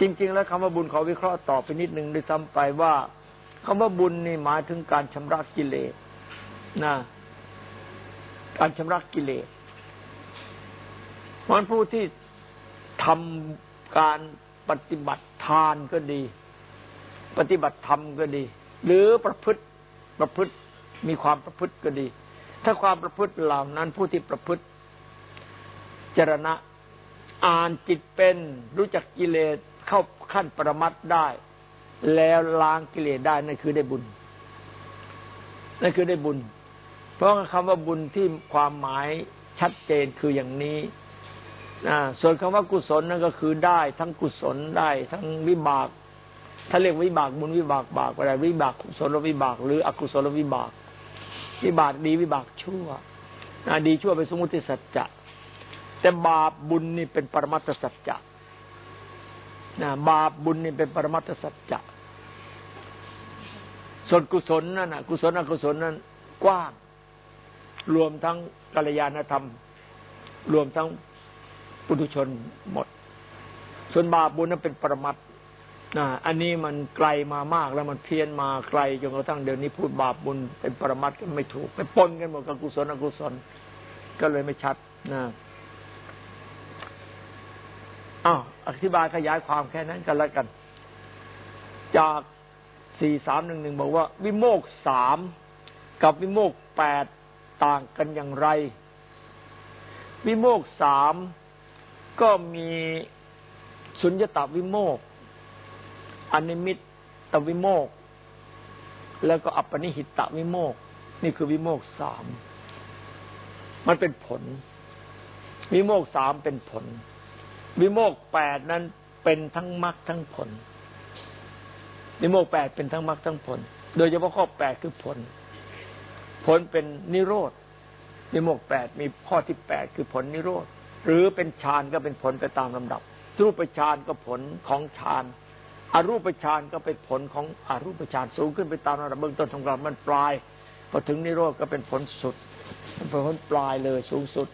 จริง ๆ แล้วคำว่าบุญขอวิเคราะห์ต่อไปนิดหนึ่งด้วยซ้ำไปว่าคำว่าบุญนี่หมายถึงการชำระกิเลสนะ การชำระกิเลสมันผู้ที่ทำการปฏิบัติทานก็ดี ปฏิบัติธรรมก็ดี หรือประพฤติประพฤติมีความประพฤติก็ดี ถ้าความประพฤติเหล่านั้นผู้ที่ประพฤติจรณะอ่านจิตเป็นรู้จักกิเลสเข้าขั้นปรมัตได้ แล้วล้างกิเลสได้นั่นคือได้บุญนั่นคือได้บุญ ราะคำว่าบุญที่ความหมายชัดเจนคืออย่างนี้ส่วนคำว่ากุศลนั่นก็คือได้ ทั้งกุศลได้ ทั้งวิบาก ถ้าเรียกวิบากบุญวิบากบาปอะไรวิบากกุศลวิบาก หรืออกุศลวิบาก วิบากดีวิบากชั่วดีชั่วเป็นสมมติสัจจะแต่บาปบุญนี่เป็นปรมัตถสัจจะนะบาปบุญนี่เป็นปรมัตถสัจจะส่วนกุศลนั่นนะกุศลอกุศลนั้นกว้าง รวมทั้งกัลยาณธรรม รวมทั้งปุถุชนหมด ส่วนบาปบุญนั้นเป็นปรมัตนะอันนี้มันไกลมามากแล้วมันเพี้ยนมาไกลจนกระทั่งเดี๋ยวนี้พูดบาปบุญเป็นปรมัตก็ไม่ถูกไปปนกันหมดกับกุศลอกุศล ก็เลยไม่ชัดนะอ้าวอธิบายขยายความแค่นั้นกันแล้วกัน จากสี่สามหนึ่งหนึ่งบอกว่า วิโมกสามกับวิโมกแปด ต่างกันอย่างไร วิโมกสามก็มีสุญญตาวิโมกอนิมิตตวิโมก แล้วก็อัปปนิหิตตวิโมก นี่คือวิโมกสาม มันเป็นผล วิโมกสามเป็นผล วิโมกแปดนั้นเป็นทั้งมรรคทั้งผลวิโมกแปดเป็นทั้งมรรคทั้งผล โดยเฉพาะข้อแปดคือผล ผลเป็นนิโรธวิโมกแปดมีข้อที่แปดคือผลนิโรธ หรือเป็นฌานก็เป็นผลไปตามลำดับ รูปฌานก็ผลของฌานอรูปฌานก็เป็นผลของอรูปฌานสูงขึ้นไปตามระดับเบื้องต้นทำกลามันปลายพอถึงนิโรธก็เป็นผลสุดเป็นผลปลายเลยสูงสุด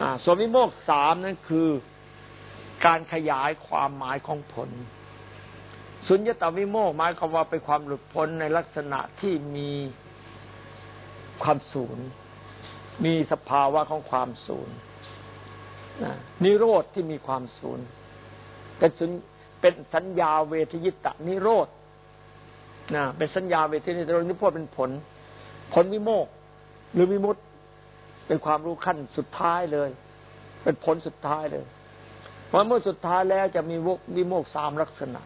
อ่าสวิโมกสามนั่นคือการขยายความหมายของผล สุญญตาวิโมกหมายความว่าเป็นความหลุดพ้นในลักษณะที่มี ความศูนย์ มีสภาวะของความศูนย์นิโรธที่มีความศูนย์เป็นเป็นสัญญาเวทยิตะนิโรธนะเป็นสัญญาเวทยิตะนิโรธเป็นผล ผลวิโมกหรือวิมุตเป็นความรู้ขั้นสุดท้ายเลย เป็นผลสุดท้ายเลยเพอเมื่อสุดท้ายแล้วจะมีวกวิโมกสามลักษณะ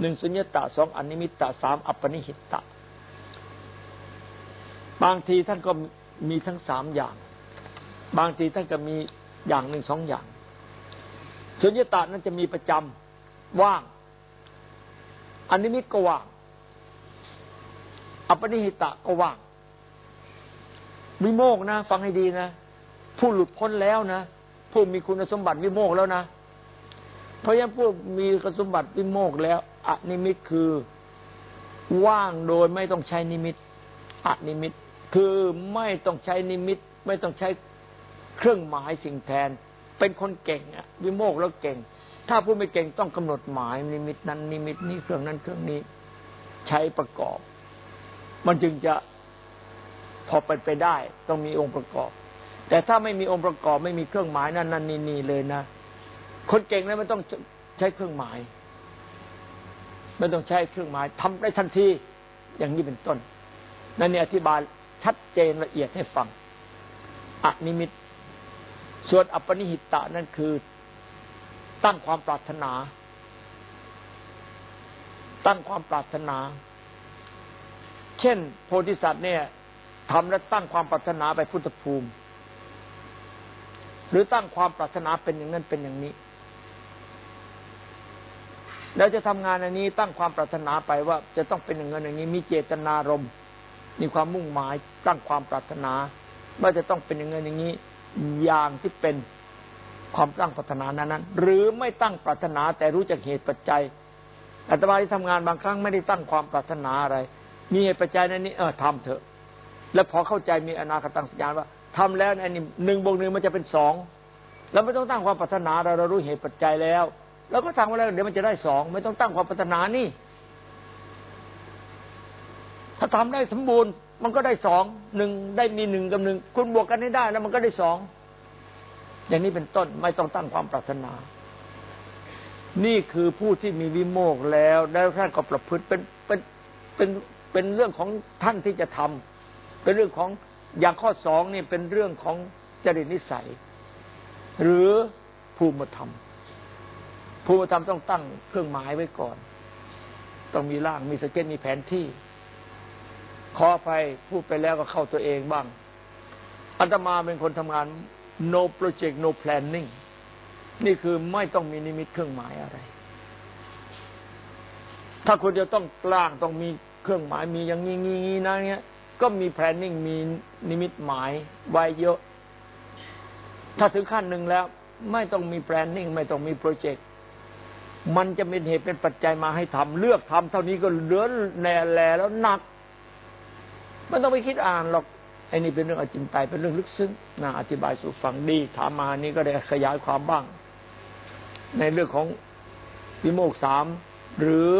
หนึ่งสุญญตาสองอนิมิตตสามอัปปนิหิตตะ บางทีท่านก็มีทั้งสามอย่าง บางทีท่านก็มีอย่างหนึ่งสองอย่างสุญญตานั้นจะมีประจว่างอนิมิตก็ว่าง อัปนิหิตะก็ว่าง วิโมกนะ ฟังให้ดีนะ ผู้หลุดพ้นแล้วนะ ผู้มีคุณสมบัติวิโมกแล้วนะ เพราะฉะนั้นผู้มีคุณสมบัติวิโมกแล้วอนิมิตคือว่างโดยไม่ต้องใช้นิมิตอนิมิต คือไม่ต้องใช้นิมิต ไม่ต้องใช้เครื่องหมายสิ่งแทน เป็นคนเก่งอะวิโมกข์แล้วเก่ง ถ้าผู้ไม่เก่งต้องกำหนดหมายนิมิตนั้น นิมิตนี้เครื่องนั้นเครื่องนี้ใช้ประกอบ มันจึงจะพอเป็นไปได้ ต้องมีองค์ประกอบ แต่ถ้าไม่มีองค์ประกอบไม่มีเครื่องหมายนั่นนั่นนี่นี่เลยนะคนเก่งแล้วไม่ต้องใช้เครื่องหมาย ไม่ต้องใช้เครื่องหมายทำได้ทันทีอย่างนี้เป็นต้นนั่นนี่อธิบาย ชัดเจนละเอียดให้ฟังอนิมิต ส่วนอัปปนิหิตะนั่นคือ ตั้งความปรารถนา ตั้งความปรารถนา เช่น โพธิสัตว์เนี่ยทำและตั้งความปรารถนาไปพุทธภูมิ หรือตั้งความปรารถนาเป็นอย่างนั้นเป็นอย่างนี้แล้วจะทำงานอันนี้ตั้งความปรารถนาไปว่าจะต้องเป็นอย่างนั้นอย่างนี้มีเจตนารมณ์ มีความมุ่งหมายตั้งความปรารถนา ว่าจะต้องเป็นอย่างนั้นอย่างนี้ อย่างที่เป็นความตั้งปรารถนานั้นนั้นหรือไม่ตั้งปรารถนาแต่รู้จักเหตุปัจจัยอาตมาที่ทำงานบางครั้งไม่ได้ตั้งความปรารถนาอะไร มีเหตุปัจจัยนั้นนี้เออทำเถอะ แล้วพอเข้าใจมีอนาคตังสัญญาณว่าทำแล้วอันนี้หนึ่งบวกหนึ่งมันจะเป็นสองเราไม่ต้องตั้งความปรารถนาเราเรารู้เหตุปัจจัยแล้วเราก็ทำมาแล้วเดี๋ยวมันจะได้สองไม่ต้องตั้งความปรารถนานี่ ถ้าทำได้สมบูรณ์ มันก็ได้สองหนึ่งได้มีหนึ่งกับหนึ่งคุณบวกกันให้ได้แล้วมันก็ได้สองอย่างนี้เป็นต้นไม่ต้องตั้งความปรารถนา นี่คือผู้ที่มีวิโมกแล้ว แล้วท่านก็ประพฤติเป็นเป็นเป็นเป็นเรื่องของท่านที่จะทำเป็นเรื่องของอย่างข้อสองนี่เป็นเรื่องของจริตนิสัย หรือภูมิธรรมภูมิธรรมต้องตั้งเครื่องหมายไว้ก่อน ต้องมีร่างมีสเก็ตมีแผนที่ ขอไปพูดไปแล้วก็เข้าตัวเองบ้างอาตมาเป็นคนทำงาน no project no planning นี่คือไม่ต้องมีนิมิตเครื่องหมายอะไร ถ้าคุณจะต้องกล้างต้องมีเครื่องหมายมีอย่างนี้งี้นะเนี้ยก็มี planning มีนิมิตหมายไว้เยอะ ถ้าถึงขั้นหนึ่งแล้ว ไม่ต้องมี planning ไม่ต้องมี project มันจะเป็นเหตุเป็นปัจจัยมาให้ทำเลือกทำเท่านี้ก็เหลือแหล่แล้วหนัก ไม่ต้องไปคิดอ่านหรอกไอ้นี่เป็นเรื่องอจินไตยเป็นเรื่องลึกซึ้งน่าอธิบายสู่ฟังดี ถามมานี้ก็ได้ขยายความบ้าง ในเรื่องของวิโมกสามหรือ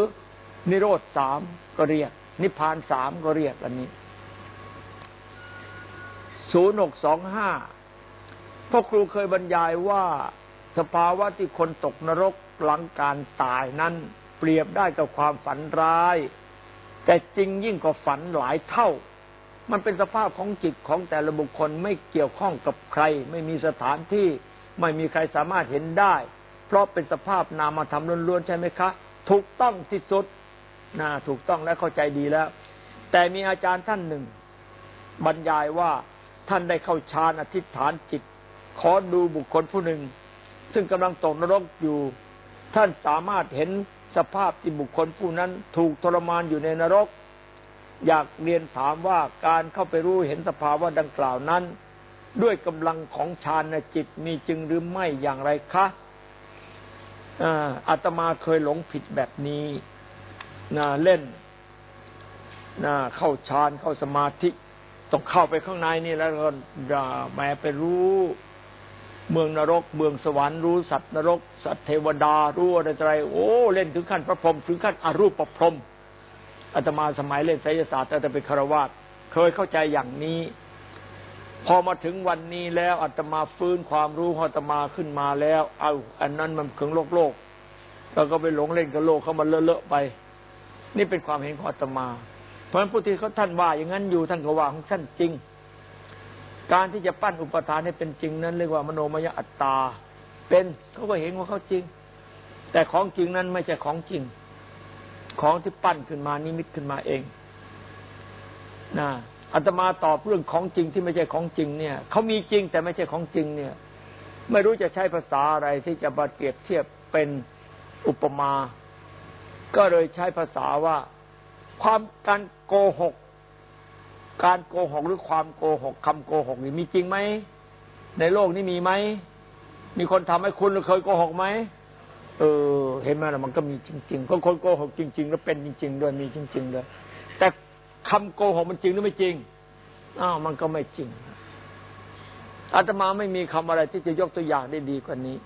นิโรธสามก็เรียก นิพพานสามก็เรียกอันนี้ศูนย์หกสองห้าพ่อครูเคยบรรยายว่าสภาวะที่คนตกนรกหลังการตายนั้น เปรียบได้กับความฝันร้าย แต่จริงยิ่งกว่าฝันหลายเท่า มันเป็นสภาพของจิตของแต่ละบุคคลไม่เกี่ยวข้องกับใคร ไม่มีสถานที่ไม่มีใครสามารถเห็นได้ เพราะเป็นสภาพนามธรรมล้วนๆใช่ไหมคะ ถูกต้องที่สุดนะถูกต้องและเข้าใจดีแล้ว แต่มีอาจารย์ท่านหนึ่ง บรรยายว่าท่านได้เข้าฌานอธิษฐานจิต ขอดูบุคคลผู้หนึ่ง ซึ่งกำลังตกนรกอยู่ ท่านสามารถเห็นสภาพที่บุคคลผู้นั้น ถูกทรมานอยู่ในนรก อยากเรียนถามว่าการเข้าไปรู้เห็นสภาวะดังกล่าวนั้น ด้วยกำลังของฌานจิตมีจริงหรือไม่อย่างไรคะอาตมาเคยหลงผิดแบบนี้นะเล่นนะเข้าฌานเข้าสมาธิต้องเข้าไปข้างในนี่แล้วก็แม่ไปรู้เมืองนรก เมืองสวรรค์รู้สัตว์นรก สัตว์เทวดารู้อะไรอะไรโอ้ เล่นถึงขั้นพระพรหมถึงขั้นอรูปประพรหม อาตมาสมัยเล่นไสยศาสตร์แต่เป็นคารวาสเคยเข้าใจอย่างนี้ พอมาถึงวันนี้แล้วอาตมาฟื้นความรู้ของอาตมาขึ้นมาแล้ว เอาอันนั้นมันขึงโลกโลกแล้วก็ไปหลงเล่นกับโลกเข้ามาเลอะๆไป นี่เป็นความเห็นของอาตมา เพราะฉะนั้นผู้ที่เขาท่านว่า อย่างนั้นอยู่ท่านก็ว่าของท่านจริง การที่จะปั้นอุปทานให้เป็นจริงนั้นเรียกว่ามโนมยอัตตา เป็นเขาก็เห็นว่าเขาจริง แต่ของจริงนั้นไม่ใช่ของจริง ของที่ปั้นขึ้นมานิมิตขึ้นมาเองนะอาตมาตอบเรื่องของจริงที่ไม่ใช่ของจริงเนี่ยเขามีจริงแต่ไม่ใช่ของจริงเนี่ย ไม่รู้จะใช้ภาษาอะไรที่จะมาเปรียบเทียบเป็นอุปมา ก็เลยใช้ภาษาว่า ความการโกหก การโกหกหรือความโกหกคำโกหกนี่มีจริงไหมในโลกนี้มีไหมมีคนทำให้คุณเคยโกหกไหม เออ เห็นไหมล่ะมันก็มีจริงๆก็คนโกหกจริง ๆ แล้วเป็นจริง ๆ ด้วยมีจริงๆด้วยแต่คำโกหกมันจริงหรือไม่จริงอ้าวมันก็ไม่จริงอาตมาไม่มีคำอะไรที่จะยกตัวอย่างได้ดีกว่านี้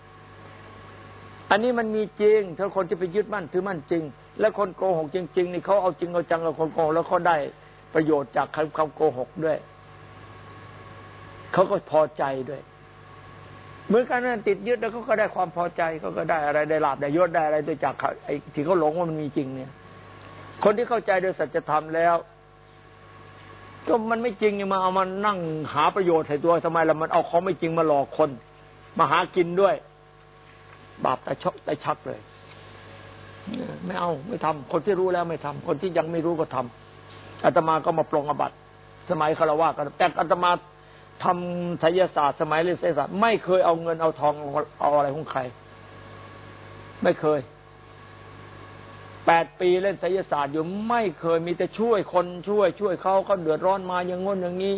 อันนี้มันมีจริงถ้าคนที่ไปยึดมั่นถือมั่นจริง และคนโกหกจริง ๆ นี่เขาเอาจริงเอาจังกับคนโกหกแล้วเขาได้ประโยชน์จากคำคำโกหกด้วยเขาก็พอใจด้วย เหมือนกันนั่นติดยึดแล้วเขาก็ได้ความพอใจเขาก็ได้อะไรได้ลาบได้ยศได้อะไรโดยจากไอ้ที่เขาหลงว่ามันมีจริงเนี่ย คนที่เข้าใจโดยสัจธรรมแล้ว ก็มันไม่จริงมาเอามานั่งหาประโยชน์ใส่ตัวทำไมล่ะมันเอาของไม่จริงมาหลอกคน มาหากินด้วย บาปแต่ชกแต่ชักเลยไม่เอาไม่ทำคนที่รู้แล้วไม่ทำคนที่ยังไม่รู้ก็ทำอาตมาก็มาปรงอบัตสมัยคารวะกันแต่อาตมา ทำไสยศาสตร์สมัยเรียนไสยศาสตร์ไม่เคยเอาเงินเอาทองเอาอะไรของใคร ไม่เคยแปดปีเล่นไสยศาสตร์อยู่ไม่เคยมีแต่ช่วยคนช่วย ช่วยเขาเขาเดือดร้อนมาอย่างง้นอย่างนี้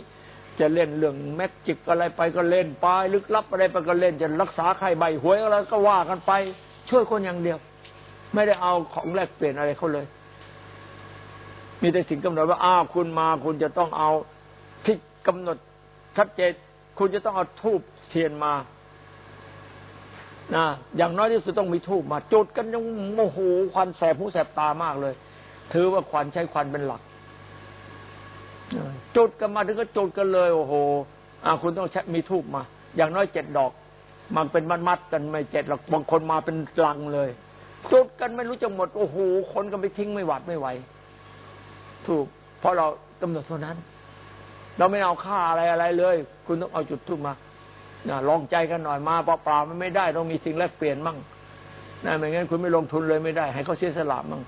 จะเล่นเรื่องแมกจิกอะไรไปก็เล่นไปลึกลับอะไรไปก็เล่นจะรักษาใครใบหวยอะไรก็ว่ากันไป ช่วยคนอย่างเดียว ไม่ได้เอาของแลกเปลี่ยนอะไรเขาเลย มีแต่สิ่งกำหนดว่าอ้าวคุณมาคุณจะต้องเอาที่กำหนด ชัดเจนคุณจะต้องเอาทูบเทียนมานะอย่างน้อยที่สุดต้องมีทูบมา จุดกันยังโมโหควันแสบหูแสบตามากเลย ถือว่าควันใช้ควันเป็นหลักจุดกันมาถึงก็จุดกันเลย โอ้โหอ่าคุณต้องใช้มีทูบมา อย่างน้อยเจ็ดดอก มันเป็นมัดมัดกันไม่เจ็ดหรอกบางคนมาเป็นลังเลย จุดกันไม่รู้จะหมด โอ้โหคนก็ไปทิ้งไม่หวัดไม่ไหว ถูก เพราะเรากำหนดเท่านั้น เราไม่เอาค่าอะไรอะไรเลย คุณต้องเอาจุดทูบมานะลองใจกันหน่อยมาเปล่าๆมันไม่ได้ต้องมีสิ่งแลกเปลี่ยนมั่งนะไม่งั้นคุณไม่ลงทุนเลยไม่ได้ ให้เขาเสียสละมั่ง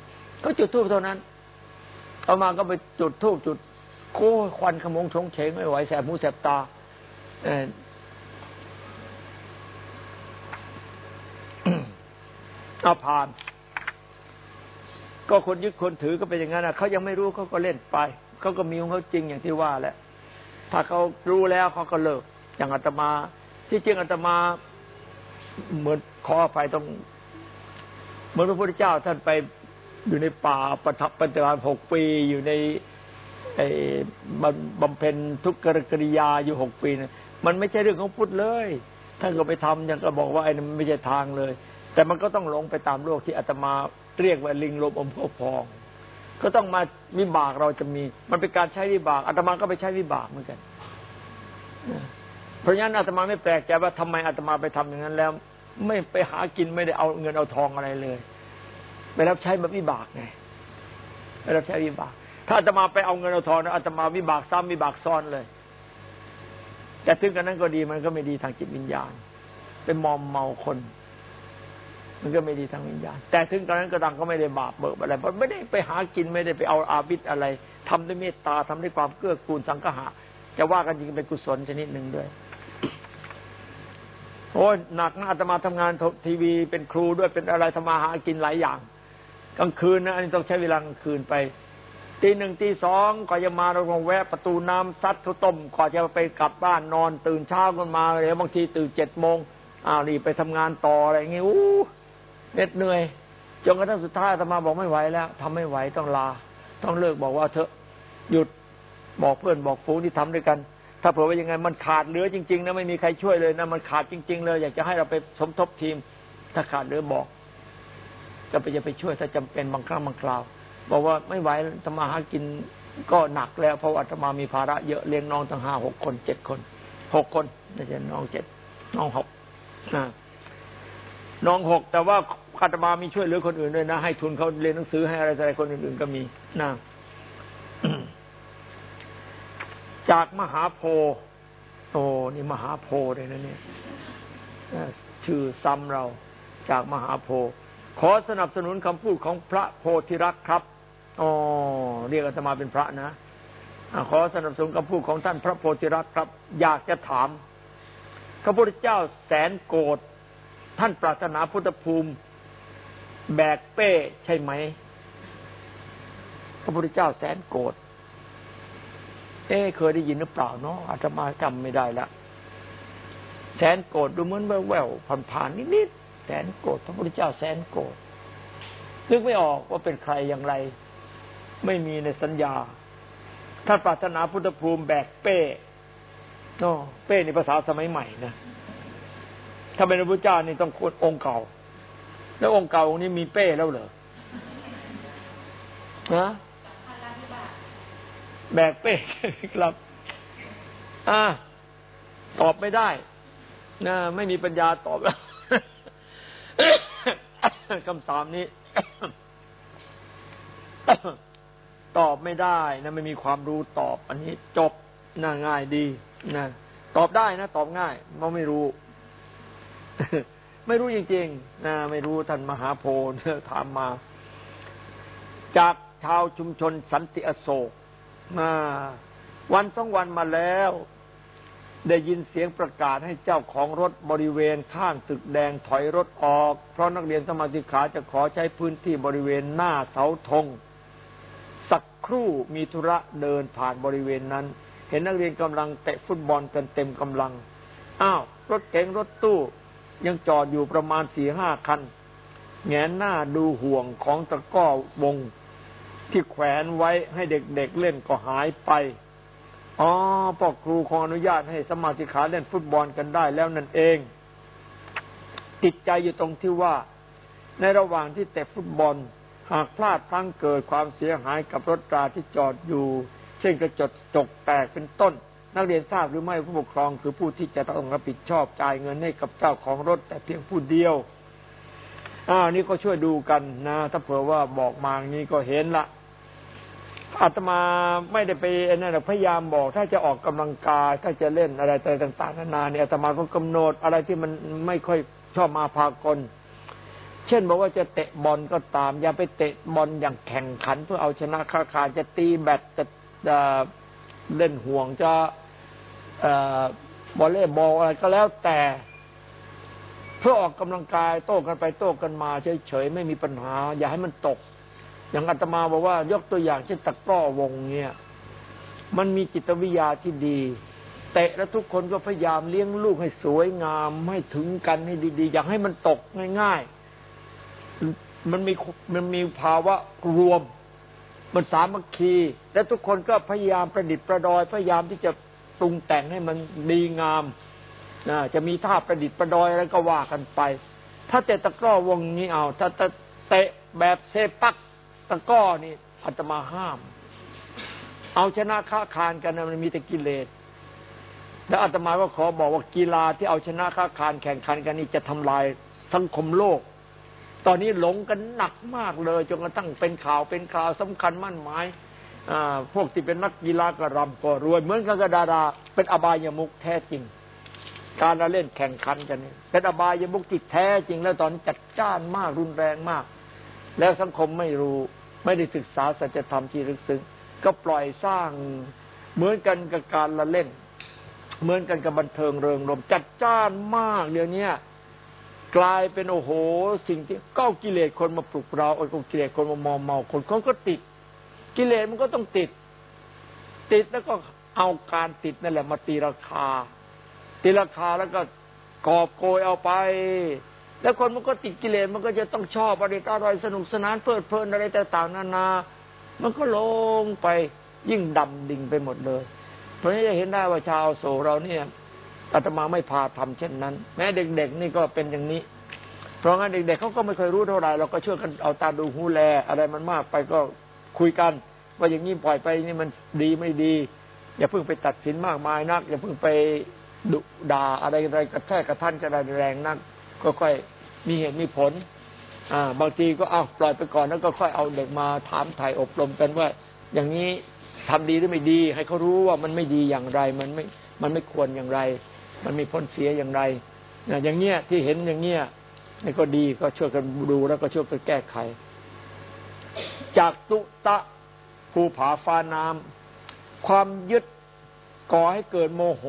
ก็จุดทูบเท่านั้น เอามาก็ไปจุดทูบจุดโค้ควันขมงชงเฉงไม่ไหวแสบหูแสบตาเอาผ่าน ก็คนยึดคนถือก็เป็นอย่างนั้นนะเขายังไม่รู้เขาก็เล่นไปเขาก็มีของเขาจริงอย่างที่ว่าแหละ ถ้าเขารู้แล้วเขาก็เลิก อย่างอาตมา ที่จริงอาตมา เหมือนขออภัยต้อง เหมือนพระพุทธเจ้าท่านไปอยู่ในป่าประทับปฏิบัติหกปีอยู่ในไอ้บำเพ็ญทุกขกริยาอยู่หกปีนะมันไม่ใช่เรื่องของพุทธเลยท่านก็ไปทำยังก็บอกว่าไอ้นั้นไม่ใช่ทางเลย แต่มันก็ต้องหลงไปตามโลกที่อาตมาเรียกว่าลิงลมอมพอง ก็ต้องมาวิบากเราจะมี มันเป็นการใช้วิบากอาตมาก็ไปใช้วิบากเหมือนกันเพราะงั้นอาตมาไม่แปลกใจว่าทำไมอาตมาไปทำอย่างนั้นแล้ว ไม่ไปหากินไม่ได้เอาเงินเอาทองอะไรเลย ไปรับใช้แบบวิบากไงไปรับใช้วิบาก ถ้าอาตมาไปเอาเงินเอาทองนะอาตมาวิบากซ้ำวิบากซ้อนเลย แต่ถึงกันนั้นก็ดีมันก็ไม่ดีทางจิตวิญญาณเป็นมอมเมาคน มันก็ไม่ดีทางวิญญาณ แต่ถึงกันนั้นก็ดังก็ไม่ได้บาปเบิกอะไรเพราะไม่ได้ไปหากินไม่ได้ไปเอาอาบิดอะไรทำด้วยเมตตาทำด้วยความเกื้อกูลสังฆะจะว่ากันจริงเป็นกุศลชนิดหนึ่งด้วยโอ้ยหนักนะอาตมาทำงานทีวีเป็นครูด้วยเป็นอะไรทำมาหากินหลายอย่างกลางคืนนะอันนี้ต้องใช้เวลากลางคืนไปตีหนึ่งตีสองก่อนจะมาเราลงแวะประตูน้ำซัดข้าวต้มก่อนจะไปกลับบ้านนอนตื่นเช้ากันมาเลยบางทีตื่นเจ็ดโมงอ้าวนี่ไปทำงานต่ออะไรอย่างงี้อู้ เหน็ดเหนื่อยจนกระทั่งสุดท้ายอาตมาบอกไม่ไหวแล้วทำไม่ไหวต้องลา ต้องเลิกบอกว่าเถอะหยุดบอกเพื่อนบอกฝูงที่ทำด้วยกัน ถ้าเผื่อว่ายังไงมันขาดเหลือจริงๆนะไม่มีใครช่วยเลยนะมันขาดจริง ๆ เลย อยากจะให้เราไปสมทบทีม ถ้าขาดเหลือบอกก็ไปจะไปช่วยถ้าจำเป็นบางครั้งบางคราว บอกว่าไม่ไหวธรรมาหากินก็หนักแล้วเพราะว่าธรรมามีภาระเยอะเลี้ยงน้องตั้งห้าหกคนเจ็ดคนหกคนไม่ใช่น้องเจ็ดน้องหก น้องหกแต่ว่าอาตมามีช่วยเหลือคนอื่นด้วยนะ ให้ทุนเขาเรียนหนังสือให้อะไรอะไรคนอื่นๆก็มีนะจากมหาโพโอ้นี่มหาโพเลยนะเนี่ยชื่อซ้ำเราจากมหาโพขอสนับสนุนคำพูดของพระโพธิรักครับอ๋อเรียกอาตมาเป็นพระนะขอสนับสนุนคำพูดของท่านพระโพธิรักครับ อยากจะถามพระพุทธเจ้าแสนโกรธ ท่านปรารถนาพุทธภูมิแบกเป้ใช่ไหม พระพุทธเจ้าแสนโกรธเอ๊เคยได้ยินหรือเปล่าเนาะอาตมาจำไม่ได้ละแสนโกรธดูเหมือนแววๆผ่านๆนิดๆแสนโกรธพระพุทธเจ้าแสนโกรธนึกไม่ออกว่าเป็นใครอย่างไร ไม่มีในสัญญา ถ้าปรารถนาพุทธภูมิแบกเป้เนาะเป้ในภาษาสมัยใหม่นะ ถ้าเป็นพระพุทธเจ้านี่ต้องคนองค์เก่า แล้วองค์เก่าองค์นี้มีเป้แล้วเหรอนะแบกเป้ครับ อ่า ตอบไม่ได้นะไม่มีปัญญาตอบแล้วคำถามนี้ ตอบไม่ได้นะไม่มีความรู้ตอบ อันนี้จบน่าง่ายดีนะตอบได้นะ ตอบง่ายเราไม่รู้ ไม่รู้จริงๆนะไม่รู้ท่านมหาโพธิ์ถามมา จากชาวชุมชนสันติอโศกมาวันสองวันมาแล้ว ได้ยินเสียงประกาศให้เจ้าของรถบริเวณข้างตึกแดงถอยรถออก เพราะนักเรียนสมาธิขาจะขอใช้พื้นที่บริเวณหน้าเสาธงสักครู่มีธุระเดินผ่านบริเวณนั้น เห็นนักเรียนกำลังเตะฟุตบอลกันเต็มกำลัง อ้าว รถเก๋งรถตู้ ยังจอดอยู่ประมาณสี่ห้าคัน แงนหน้าดูห่วงของตะก้อวง ที่แขวนไว้ให้เด็กๆเเล่นก็หายไป อ๋อพ่อครูขออนุญาตให้สมาธิขาเล่นฟุตบอลกันได้แล้วนั่นเอง ติดใจอยู่ตรงที่ว่า ในระหว่างที่เตะฟุตบอลหากพลาดพลั้งเกิดความเสียหายกับรถตราที่จอดอยู่ เช่นกระจกจกแตกเป็นต้น นักเรียนทราบหรือไม่ผู้ปกครองคือผู้ที่จะต้องรับผิดชอบจ่ายเงินให้กับเจ้าของรถ แต่เพียงผู้เดียวอ้าวนี่ก็ช่วยดูกันนะ ถ้าเผื่อว่าบอกมาอย่างนี้ก็เห็นละอาตมาไม่ได้ไปนั่นพยายามบอก ถ้าจะออกกำลังกาย ถ้าจะเล่นอะไรต่าง ๆ นานาเนี่ยอาตมาก็กำหนดอะไรที่มันไม่ค่อยชอบมาพากลเช่นบอกว่าจะเตะบอลก็ตาม อย่าไปเตะบอลอย่างแข่งขัน เพื่อเอาชนะค้าขาจะตีแบตจะเล่นห่วงจะ บอลเล่บอลอะไรก็แล้วแต่เพื่อออกกำลังกายโต้กันไปโต้กันมาเฉยๆไม่มีปัญหา อย่าให้มันตก อย่างอาตมาบอกว่ายกตัวอย่างเช่นตะกร้อวงเนี่ยมันมีจิตวิทยาที่ดีเตะแล้วทุกคนก็พยายามเลี้ยงลูกให้สวยงามให้ถึงกันให้ดี ๆ อยากให้มันตกง่ายๆ มันมีมันมีภาวะรวม มันสามัคคี และทุกคนก็พยายามประดิษฐ์ประดอยพยายามที่จะ ปรุงแต่งให้มันดีงามนะจะมีท่าประดิษฐ์ประดอยอะไรก็ว่ากันไป ถ้าเตะตะกร้อวงนี้เอา ถ้าเตะแบบเซปักตะก้อนี่อาตมาห้าม เอาชนะค้าคานกันมันมีแต่กิเลสแล้วอาตมาก็ขอบอกว่ากีฬาที่เอาชนะค้าคานแข่งขันกันนี่จะทำลายสังคมโลก ตอนนี้หลงกันหนักมากเลยจนกระทั่งเป็นข่าวเป็นข่าวสำคัญมั่นหมาย พวกที่เป็นนักกีฬากระรำก็รวยเหมือนกับดารา เป็นอบายมุกแท้จริง การเล่นแข่งขันกันนี่เป็นอบายมุกที่แท้จริง แล้วตอนจัดจ้านมากรุนแรงมาก แล้วสังคมไม่รู้ไม่ได้ศึกษาสัจธรรมที่ลึกซึ้งก็ปล่อยสร้างเหมือนกันกับการละเล่น เหมือนกันกับบันเทิงเริงรมจัดจ้านมากเดี๋ยวนี้กลายเป็นโอ้โห สิ่งที่ก็กิเลสคนมาปลุกเราโอ้กิเลสคนมามอมเมาคนเขาก็ติด กิเลสมันก็ต้องติด ติดแล้วก็เอาการติดนั่นแหละ มาตีราคา ตีราคาแล้วก็กอบโกยเอาไป แล้วคนมันก็ติดกิเลสมันก็จะต้องชอบอะไรอร่อยสนุกสนานเพลิดเพลินอะไรต่างๆนานา มันก็ลงไปยิ่งดำดิ่งไปหมดเลย เพราะนี้จะเห็นได้ว่าชาวโสเราเนี่ยอาตมาไม่พาทำเช่นนั้น แม้เด็กๆนี่ก็เป็นอย่างนี้ เพราะงั้นเด็กๆเขาก็ไม่เคยรู้เท่าไหร่เราก็ช่วยกันเอาตาดูหูแล อะไรมันมากไปก็ คุยกัน ว่าอย่างนี้ปล่อยไปนี่มันดีไม่ดี อย่าเพิ่งไปตัดสินมากมายนัก อย่าเพิ่งไปดุด่าอะไรอะไรกระแทกกระทันกระแรงนักก็ค่อยมีเหตุมีผล อ่า บางทีก็เอาปล่อยไปก่อนแล้วก็ค่อยเอาเด็กมาถามถ่ายอบรมกันว่า อย่างนี้ทำดีหรือไม่ดี ให้เขารู้ว่ามันไม่ดีอย่างไร มันไม่มันไม่ควรอย่างไร มันมีผลเสียอย่างไรนะอย่างเงี้ยที่เห็นอย่างเงี้ยนี่ก็ดีก็ช่วยกันดูแล้วก็ช่วยกันแก้ไข จากตุตะภูผาฟ้าน้ำความยึดก่อให้เกิดโมโห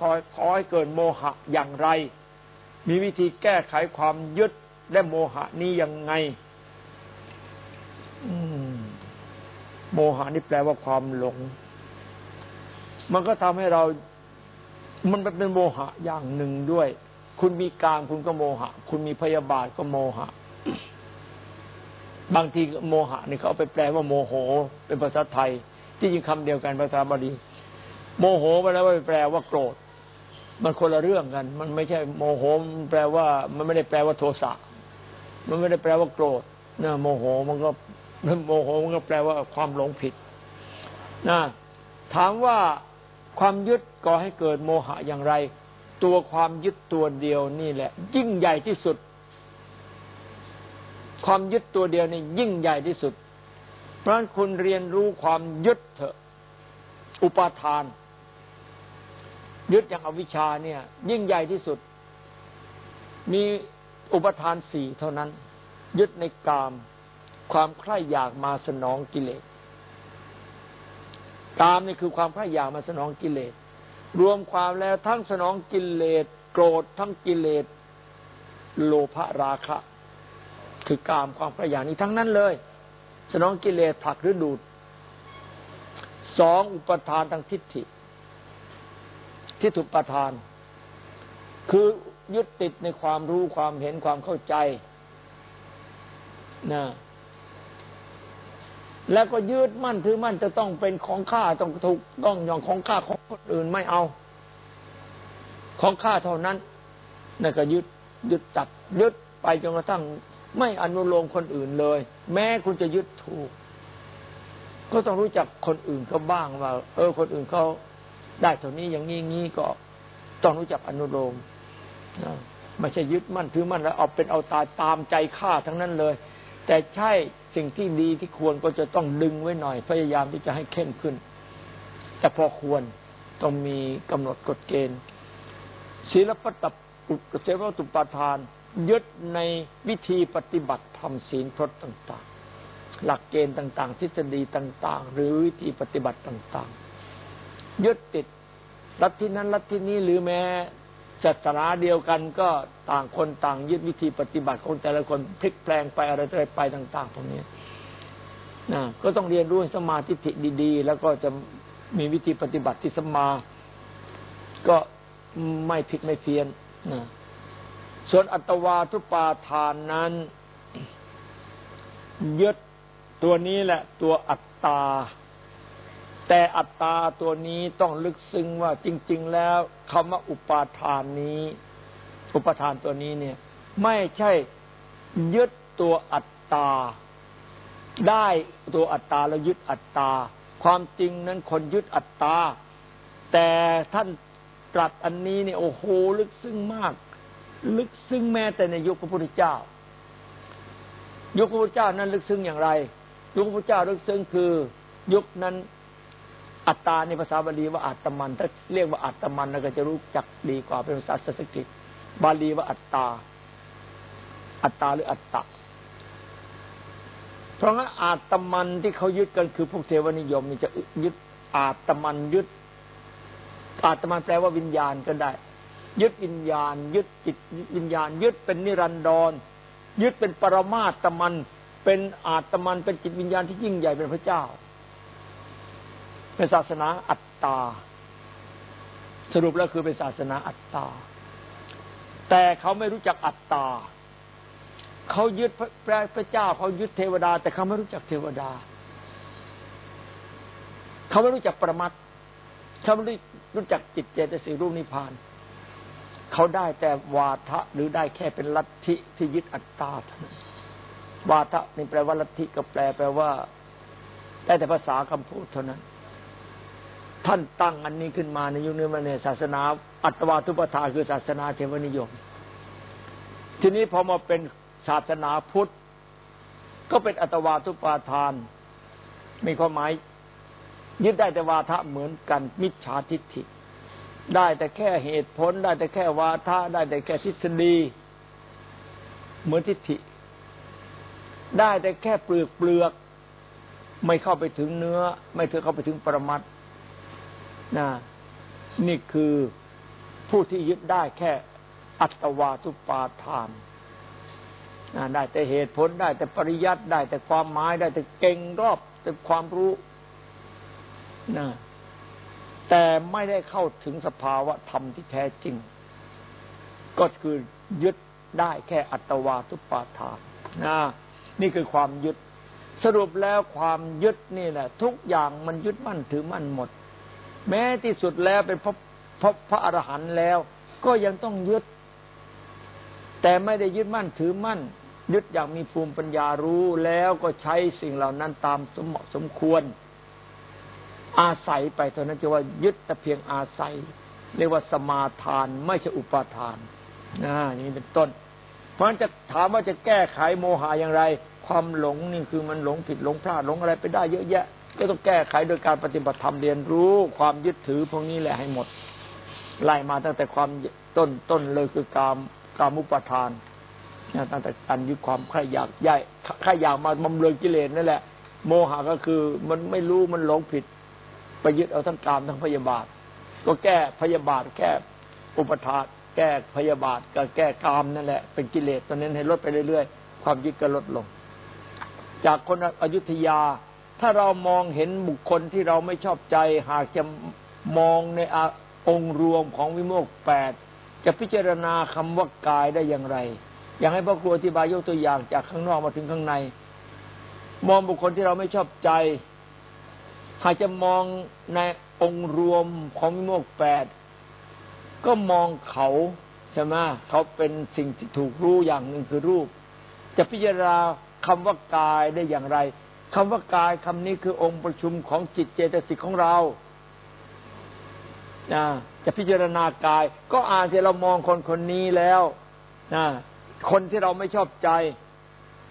ขอขอให้เกิดโมหะอย่างไร มีวิธีแก้ไขความยึดและโมหะนี้ยังไงโมหะนี่แปลว่าความหลง มันก็ทำให้เรา มันเป็นโมหะอย่างหนึ่งด้วย คุณมีกามคุณก็โมหะ คุณมีพยาบาทก็โมหะ บางทีโมหะนี่เขาไปแปลว่าโมโห เป็นภาษาไทย ที่จริงคำเดียวกันภาษาบาลีโมโหไปแล้วไปแปลว่าโกรธ มันคนละเรื่องกัน มันไม่ใช่โมโหมันแปลว่า มันไม่ได้แปลว่าโทสะมันไม่ได้แปลว่าโกรธนะโมโหมันก็โมโหมันก็แปลว่าความหลงผิดนะถามว่าความยึดก่อให้เกิดโมหะอย่างไร ตัวความยึดตัวเดียวนี่แหละ ยิ่งใหญ่ที่สุด ความยึดตัวเดียวนี่ยิ่งใหญ่ที่สุด เพราะฉะนั้นคุณเรียนรู้ความยึดเถอะ อุปาทาน ยึดอย่างอวิชชาเนี่ย ยิ่งใหญ่ที่สุด มีอุปทานสี่เท่านั้น ยึดในกาม ความใคร่อยากมาสนองกิเลสตามนี่คือความใคร่อยากมาสนองกิเลส รวมความแล้วทั้งสนองกิเลส โกรธทั้งกิเลส โลภราคะ คือกามความใคร่อยากนี้ทั้งนั้นเลย สนองกิเลสผลักหรือดูดสองอุปทานทางทิฏฐิที่ถูกประทาน คือยึดติดในความรู้ความเห็นความเข้าใจนะแล้วก็ยืดมั่นถือมั่นจะต้องเป็นของข้าต้องถูกต้องอย่างของข้าของคนอื่นไม่เอา ของข้าเท่านั้นนั่นก็ยึดยึดจับยึดไปจนกระทั่ง ไม่อนุโลมคนอื่นเลย แม้คุณจะยึดถูก ก็ต้องรู้จักคนอื่นเขาบ้างว่า เออ คนอื่นเขาได้เท่านี้อย่างนี้งี้ก็ต้องรู้จักอนุโลมไม่ใช่ยึดมั่นถือมั่นแล้วเอาเป็นเอาตายตามใจข้าทั้งนั้นเลย แต่ใช่สิ่งที่ดีที่ควรก็จะต้องดึงไว้หน่อย พยายามที่จะให้เข้มขึ้น แต่พอควรต้องมีกำหนดกฎเกณฑ์ศีลปฏิอุตเสวตุปาทาน ยึดในวิธีปฏิบัติธรรมศีลพรตต่างๆ หลักเกณฑ์ต่าง ๆ ทฤษฎีต่าง ๆ หรือวิธีปฏิบัติต่าง ๆ ยึดติดลัทธินั้นลัทธินี้หรือแม้ศาสนาเดียวกันก็ต่างคนต่างยึดวิธีปฏิบัติของแต่ละคนพลิกแปลงไปอะไรอะไรไปต่าง ๆ ตรงนี้นะก็ต้องเรียนรู้สมาธิดี ๆ แล้วก็จะมีวิธีปฏิบัติที่สมา ก็ไม่ผิดไม่เพี้ยนนะ ส่วนอัตวาทุปาทานนั้นยึดตัวนี้แหละตัวอัตตา แต่อัตตาตัวนี้ต้องลึกซึ้งว่าจริง ๆ แล้วคำว่าอุปาทานนี้ อุปทานตัวนี้เนี่ย ไม่ใช่ยึดตัวอัตตา ได้ตัวอัตตาแล้วยึดอัตตา ความจริงนั้นคนยึดอัตตา แต่ท่านตรัสอันนี้เนี่ยโอ้โหลึกซึ้งมาก ลึกซึ้งแม้แต่ในยุคพระพุทธเจ้า ยุคพระพุทธเจ้านั้นลึกซึ้งอย่างไร ยุคพระพุทธเจ้าลึกซึ้งคือยุคนั้นอัตตาในภาษาบาลีว่าอัตมันถ้าเรียกว่าอัตมันเราก็จะรู้จักดีกว่าเป็นภาษาสันสกฤตบาลีว่าอัตตา อัตตาหรืออัตตะเพราะงั้นอาตมันที่เขายึดกันคือพวกเทวนิยมนี่จะยึดอาตมันยึดอาตมันแปลว่าวิญญาณก็ได้ ยึดวิญญาณ ยึดจิตวิญญาณ ยึดเป็นนิรันดร ยึดเป็นปรมาตมัน เป็นอาตมัน เป็นจิตวิญญาณที่ยิ่งใหญ่เป็นพระเจ้า เป็นศาสนาอัตตา สรุปแล้วคือเป็นศาสนาอัตตา แต่เขาไม่รู้จักอัตตา เขายึดพระพระเจ้า เขายึดเทวดา แต่เขาไม่รู้จักเทวดา เขาไม่รู้จักประมัตเขาไม่รู้จักจิตเจตสิรูปนิพพานเขาได้แต่วาทะหรือได้แค่เป็นลัทธิที่ยึดอัตตาเท่านั้นวาทะนี่แปลว่าลัทธิก็แปลแปลว่า ได้แต่ภาษาคำพูดเท่านั้น ท่านตั้งอันนี้ขึ้นมาในยุคนี้มาเนศาสนา อัตวาทุปทาคือศาสนาเทวนิยม ทีนี้พอมาเป็นศาสนาพุทธ ก็เป็นอัตวาทุปาทาน มีความหมายยึดได้แต่วาทะเหมือนกัน มิจฉาทิฏฐิ ได้แต่แค่เหตุผล ได้แต่แค่วาทะได้แต่แค่ทฤษฎี เหมือนทิฏฐิ ได้แต่แค่เปลือกเปลือก ไม่เข้าไปถึงเนื้อ ไม่ถึงเข้าไปถึงปรมัตนะนี่คือผู้ที่ยึดได้แค่อัตวาทุปาทานได้แต่เหตุผลได้แต่ปริยัติได้แต่ความหมายได้แต่เก่งรอบแต่ความรู้นะ แต่ไม่ได้เข้าถึงสภาวะธรรมที่แท้จริง ก็คือยึดได้แค่อัตวาทุปาทานนะนี่คือความยึด สรุปแล้วความยึดนี่แหละ ทุกอย่างมันยึดมั่นถือมั่นหมด แม้ที่สุดแล้วเป็นพระพระพระอรหันต์แล้ว ก็ยังต้องยึด แต่ไม่ได้ยึดมั่นถือมั่น ยึดอย่างมีภูมิปัญญารู้แล้วก็ใช้สิ่งเหล่านั้นตามสมเหมาะสมควร อาศัยไปเท่านั้นจะว่ายึดแต่เพียงอาศัย เรียกว่าสมาทานไม่ใช่อุปาทานนะอย่างนี้เป็นต้น เพราะฉะนั้นจะถามว่าจะแก้ไขโมหะอย่างไร ความหลงนี่คือมันหลงผิดหลงพลาดหลงอะไรไปได้เยอะแยะ ก็ต้องแก้ไขโดยการปฏิบัติธรรมเรียนรู้ ความยึดถือพวกนี้แหละให้หมดไล่มาตั้งแต่ความต้นต้นเลยคือกามกามุปทานนะตั้งแต่การยึดความใครอยากย่ายใครอยากมาบำเรอกิเลสนั่นแหละ โมหะก็คือมันไม่รู้มันหลงผิด ไปยึดเอาทั้งกามทั้งพยาบาท ก็แก้พยาบาทแก้อุปทานแก้พยาบาทกับแก้กามนั่นแหละ เป็นกิเลสตอนนั้นให้ลดไปเรื่อยๆ ความยึดก็ลดลง จากคนอยุธยา ถ้าเรามองเห็นบุคคลที่เราไม่ชอบใจ หากจะมองในองค์รวมของวิโมกแปดจะพิจารณาคำว่ากายได้อย่างไร อยากให้พ่อครูอธิบายยกตัวอย่างจากข้างนอกมาถึงข้างใน มองบุคคลที่เราไม่ชอบใจ หากจะมองในองค์รวมของวิโมกแปดก็มองเขาใช่ไหมเขาเป็นสิ่งที่ถูกรู้อย่างหนึ่งคือรูป จะพิจารณาคำว่ากายได้อย่างไรคำว่ากายคำนี้คือองค์ประชุมของจิตเจตสิกของเรานะจะพิจารณากาย ก็อ่านที่เรามองคนคนนี้แล้วนะคนที่เราไม่ชอบใจ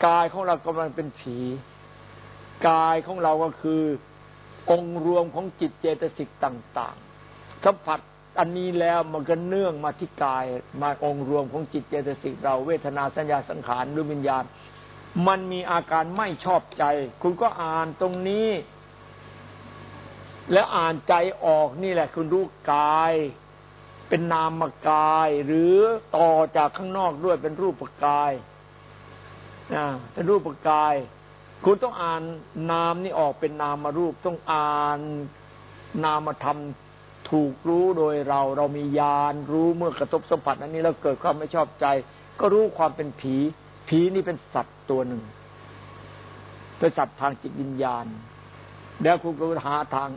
กายของเรากำลังเป็นผี กายของเราก็คือ องค์รวมของจิตเจตสิกต่างๆ สัมผัสอันนี้แล้วมันก็เนื่องมาที่กาย มาองค์รวมของจิตเจตสิกเราเวทนาสัญญาสังขารหรือวิญญาณ มันมีอาการไม่ชอบใจ คุณก็อ่านตรงนี้ แล้วอ่านใจออกนี่แหละ คุณรู้กาย เป็นนามกาย หรือต่อจากข้างนอกด้วยเป็นรูปกายนะเป็นรูปกาย คุณต้องอ่านนามนี่ออกเป็นนามารูป ต้องอ่านนามธรรมถูกรู้โดยเรา เรามีญาณรู้เมื่อกระทบสัมผัสอันนี้แล้วเกิดความไม่ชอบใจ ก็รู้ความเป็นผี ผีนี่เป็นสัตว์ตัวหนึ่งเป็นสัตว์ทางจิตวิญญาณ แล้วคุณก็หาทาง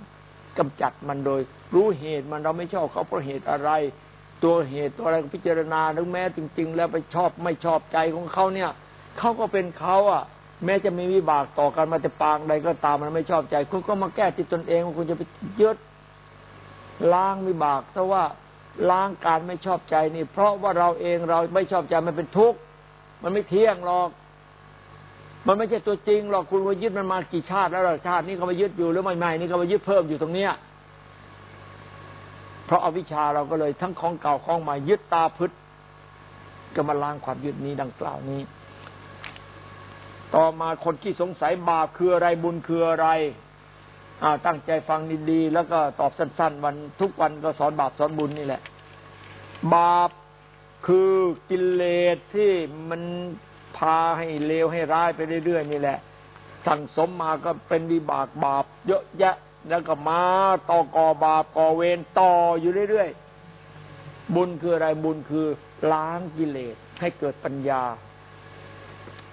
กำจัดมันโดย รู้เหตุมันเราไม่ชอบเขาเพราะเหตุอะไร ตัวเหตุตัวอะไรพิจารณาถึงแม้จริง ๆ แล้วไปชอบไม่ชอบใจของเขาเนี่ยเขาก็เป็นเขาอะ แม้จะมีวิบากต่อกันมาแต่ปางใดก็ตามมันไม่ชอบใจ คุณก็มาแก้ที่ตนเองว่าคุณจะไปยึดล้างวิบากเพราะว่าล้างการไม่ชอบใจนี่ เพราะว่าเราเองเราไม่ชอบใจมันเป็นทุกข์มันไม่เที่ยงหรอก มันไม่ใช่ตัวจริงหรอกคุณว่ายึดมันมากี่ชาติแล้วหรอชาตินี้เขามายึดอยู่หรือไม่ไม่นี่เขามายึดเพิ่มอยู่ตรงเนี้ยเพราะอาวิชชาเราก็เลยทั้งของเก่าของใหม่ยึดตาพึษก็มาล้างความยึดนี้ดังกล่าวนี้ ต่อมาคนที่สงสัยบาปคืออะไรบุญคืออะไรตั้งใจฟังดีๆแล้วก็ตอบสั้น ๆ วันทุกวันก็สอนบาปสอนบุญนี่แหละ บาปคือกิเลสที่มันพาให้เลวให้ร้ายไปเรื่อยๆนี่แหละ สั่งสมมาก็เป็นวิบากบาป เยอะแยะ แล้วก็มาต่อกอบาปก่อเวรต่ออยู่เรื่อยๆบุญคืออะไรบุญคือล้างกิเลสให้เกิดปัญญา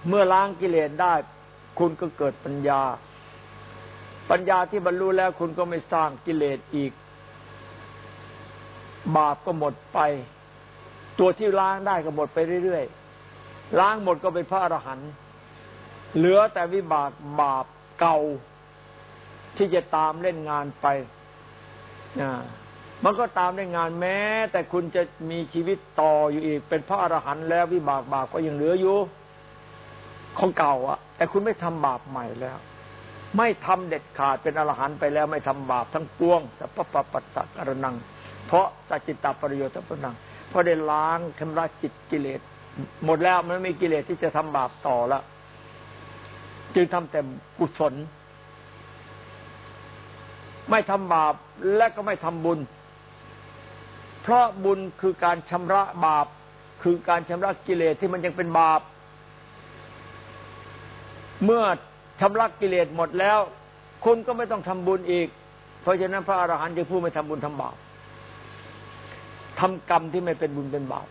เมื่อล้างกิเลสได้ คุณก็เกิดปัญญา ปัญญาที่บรรลุแล้วคุณก็ไม่สร้างกิเลสอีก บาปก็หมดไป ตัวที่ล้างได้ก็หมดไปเรื่อยๆล้างหมดก็เป็นพระอรหันต์เหลือแต่วิบากบาปเก่าที่จะตามเล่นงานไปมันก็ตามเล่นงานแม้ แต่คุณจะมีชีวิตต่ออยู่อีก เป็นพระอรหันต์แล้ววิบากบาปก็ยังเหลืออยู่ ของเก่าอะแต่คุณไม่ทำบาปใหม่แล้ว ไม่ทำเด็ดขาดเป็นอรหันต์ไปแล้ว ไม่ทำบาปทั้งปวงสัพพปปัสสะกรนัง เพราะสัจจิตาปริโยชน์ปนังเพราะได้ล้างชำระจิตกิเลส หมดแล้วมันไม่มีกิเลสที่จะทำบาปต่อละจึงทำแต่กุศล ไม่ทำบาปและก็ไม่ทำบุญ เพราะบุญคือการชำระบาป คือการชำระกิเลสที่มันยังเป็นบาป เมื่อชำระกิเลสหมดแล้ว คุณก็ไม่ต้องทำบุญอีก เพราะฉะนั้นพระอรหันต์จะพูดไม่ทำบุญทำบาปทำกรรมที่ไม่เป็นบุญเป็นบาป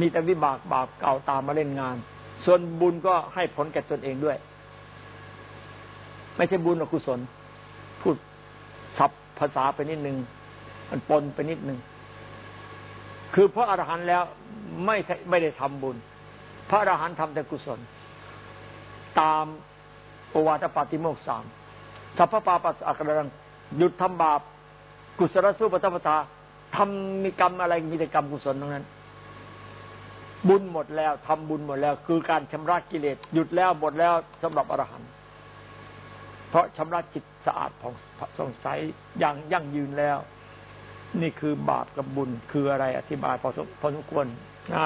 มีแต่วิบากบาปเก่าตามมาเล่นงาน ส่วนบุญก็ให้ผลแก่ตนเองด้วย ไม่ใช่บุญอกุศล พูดศัพท์ภาษาไปนิดนึงมันปนไปนิดนึงคือพระอรหันต์แล้วไม่ไม่ได้ทำบุญ พระอรหันต์ทำแต่กุศล ตามโอวาทปาติโมกสามสัพพปาปัสอักรังหยุดทำบาป กุศลสู้ปทัปทาทำมีกรรมอะไรมีแต่กรรมกุศลทั้งนั้น บุญหมดแล้วทำบุญหมดแล้ว คือการชำระกิเลสหยุดแล้วหมดแล้วสำหรับอรหันต์เพราะชำระจิตสะอาดผ่องสงสัยอย่างยั่งยืนแล้ว นี่คือบาปกับบุญคืออะไรอธิบายพอสมพอสมควรนะ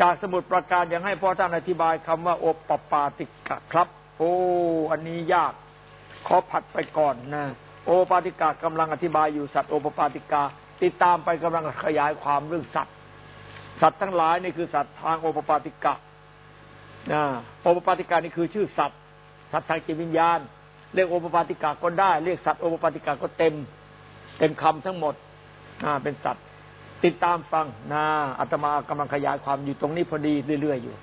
จากสมุดประการยังให้พ่อท่านอธิบายคำว่าโอปปาติกะครับ โอ้อันนี้ยาก ขอผัดไปก่อนนะโอปาติกะกำลังอธิบายอยู่สัตว์โอปปาติกา ติดตามไปกำลังขยายความเรื่องสัตว์ สัตว์ทั้งหลายนี่คือสัตว์ทางโอปปาติกะนะโอปปาติกานี่คือชื่อสัตว์ สัตว์ทางจิตวิญญาณ เรียกโอปปาติกาก็ได้ เรียกสัตว์โอปปาติกาก็เต็ม เต็มคำทั้งหมดอ่าเป็นสัตว์ ติดตามฟังนะอาตมากำลังขยายความอยู่ตรงนี้พอดีเรื่อยๆอยู่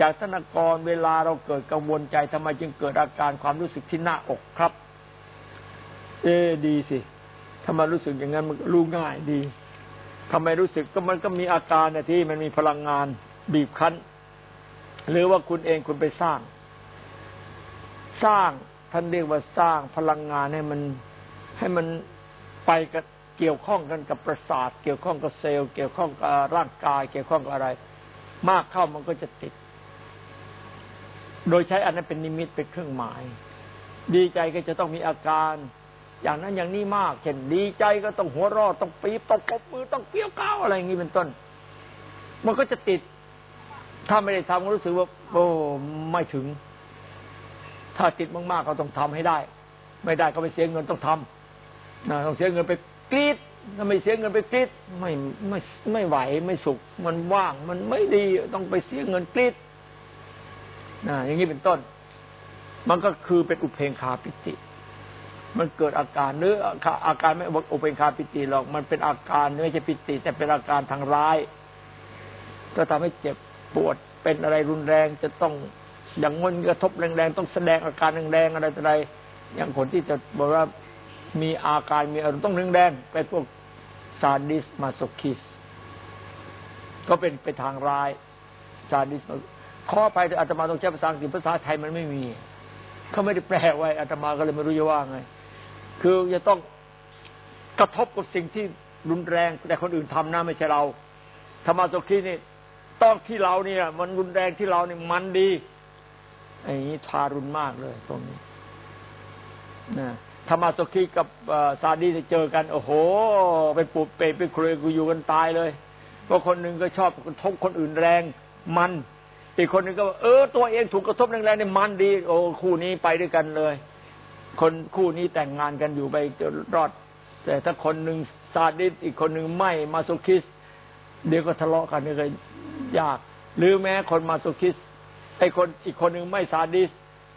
จากธนกรเวลาเราเกิดกังวลใจทำไมจึงเกิดอาการความรู้สึกที่หน้าอกครับ เอดีสิถ้ามันรู้สึกอย่างนั้นมันรู้ง่ายดีทำไมรู้สึกก็มันก็มีอาการนะที่มันมีพลังงานบีบคั้น หรือว่าคุณเองคุณไปสร้าง สร้างท่านเรียกว่าสร้างพลังงานให้มันให้มันไปกับ เกี่ยวข้องกันกับประสาท เกี่ยวข้องกับเซลล์เกี่ยวข้องกับร่างกาย เกี่ยวข้องกับอะไร มากเข้ามันก็จะติด โดยใช้อันนั้นเป็นนิมิตเป็นเครื่องหมาย ดีใจก็จะต้องมีอาการ อย่างนั้นอย่างนี้มาก เช่นดีใจก็ต้องหัวรอดต้องปีบต้องปบมือต้องเปี้ยวก้าวอะไรอย่างนี้เป็นต้น มันก็จะติด ถ้าไม่ได้ทำก็รู้สึกว่าโอ้ไม่ถึง ถ้าติดมากๆก็ต้องทำให้ได้ ไม่ได้ก็ไปเสียเงินต้องทำนะต้องเสียเงินไป กรีดถ้าไม่เสียเงินไปกรีดไม่ไม่ไม่ไหวไม่สุข มันว่าง มันไม่ดีต้องไปเสียเงินกรีดนะอย่างนี้เป็นต้น มันก็คือเป็นอุเพงคาปิติ มันเกิดอาการเนื้ออาการไม่โอเป็นคาปิติหรอกมันเป็นอาการไม่ใช่ปิติ แต่เป็นอาการทางร้าย ก็ทำให้เจ็บปวดเป็นอะไรรุนแรงจะต้องอย่างงนกระทบแรงๆต้องแสดงอาการแรงๆอะไรอะไรอย่างคนที่จะบอกว่า มีอาการมีอารมณ์ต้องแรงๆเป็นพวกซาดิสมาโซคิส ก็เป็นไปทางร้ายซาดิสข้อไปอาตมาต้องใช้ภาษาอังกฤษภาษาไทยมันไม่มี เขาไม่ได้แปลไว้อาตมาก็เลยไม่รู้จะว่าไง คือจะต้องกระทบกับสิ่งที่รุนแรงแต่คนอื่นทำนะไม่ใช่เราธรรมะสุขีนี่ต้องที่เราเนี่ย มันรุนแรงที่เราเนี่ยมันดีไอ้นี้ทารุณมากเลยตรงนี้นะ รรมะสุขีกับซาดีจะเจอกัน โอ้โหเป็นปุบเปเป็นครยกูอยู่กันตายเลยเพราะคนหนึ่งก็ชอบทบคนอื่นแรงมัน อีกคนหนึ่งก็เออตัวเองถูกกระทบแรงๆเนี่ยมันดี โอ้คู่นี้ไปด้วยกันเลย คนคู่นี้แต่งงานกันอยู่ไปจนรอด แต่ถ้าคนหนึ่งซาดิสต์อีกคนหนึ่งไม่ masochist เดี๋ยวก็ทะเลาะกันนี่ก็ยาก หรือแม้คน masochist ไอ้คนอีกคนหนึ่งไม่ซาดิสต์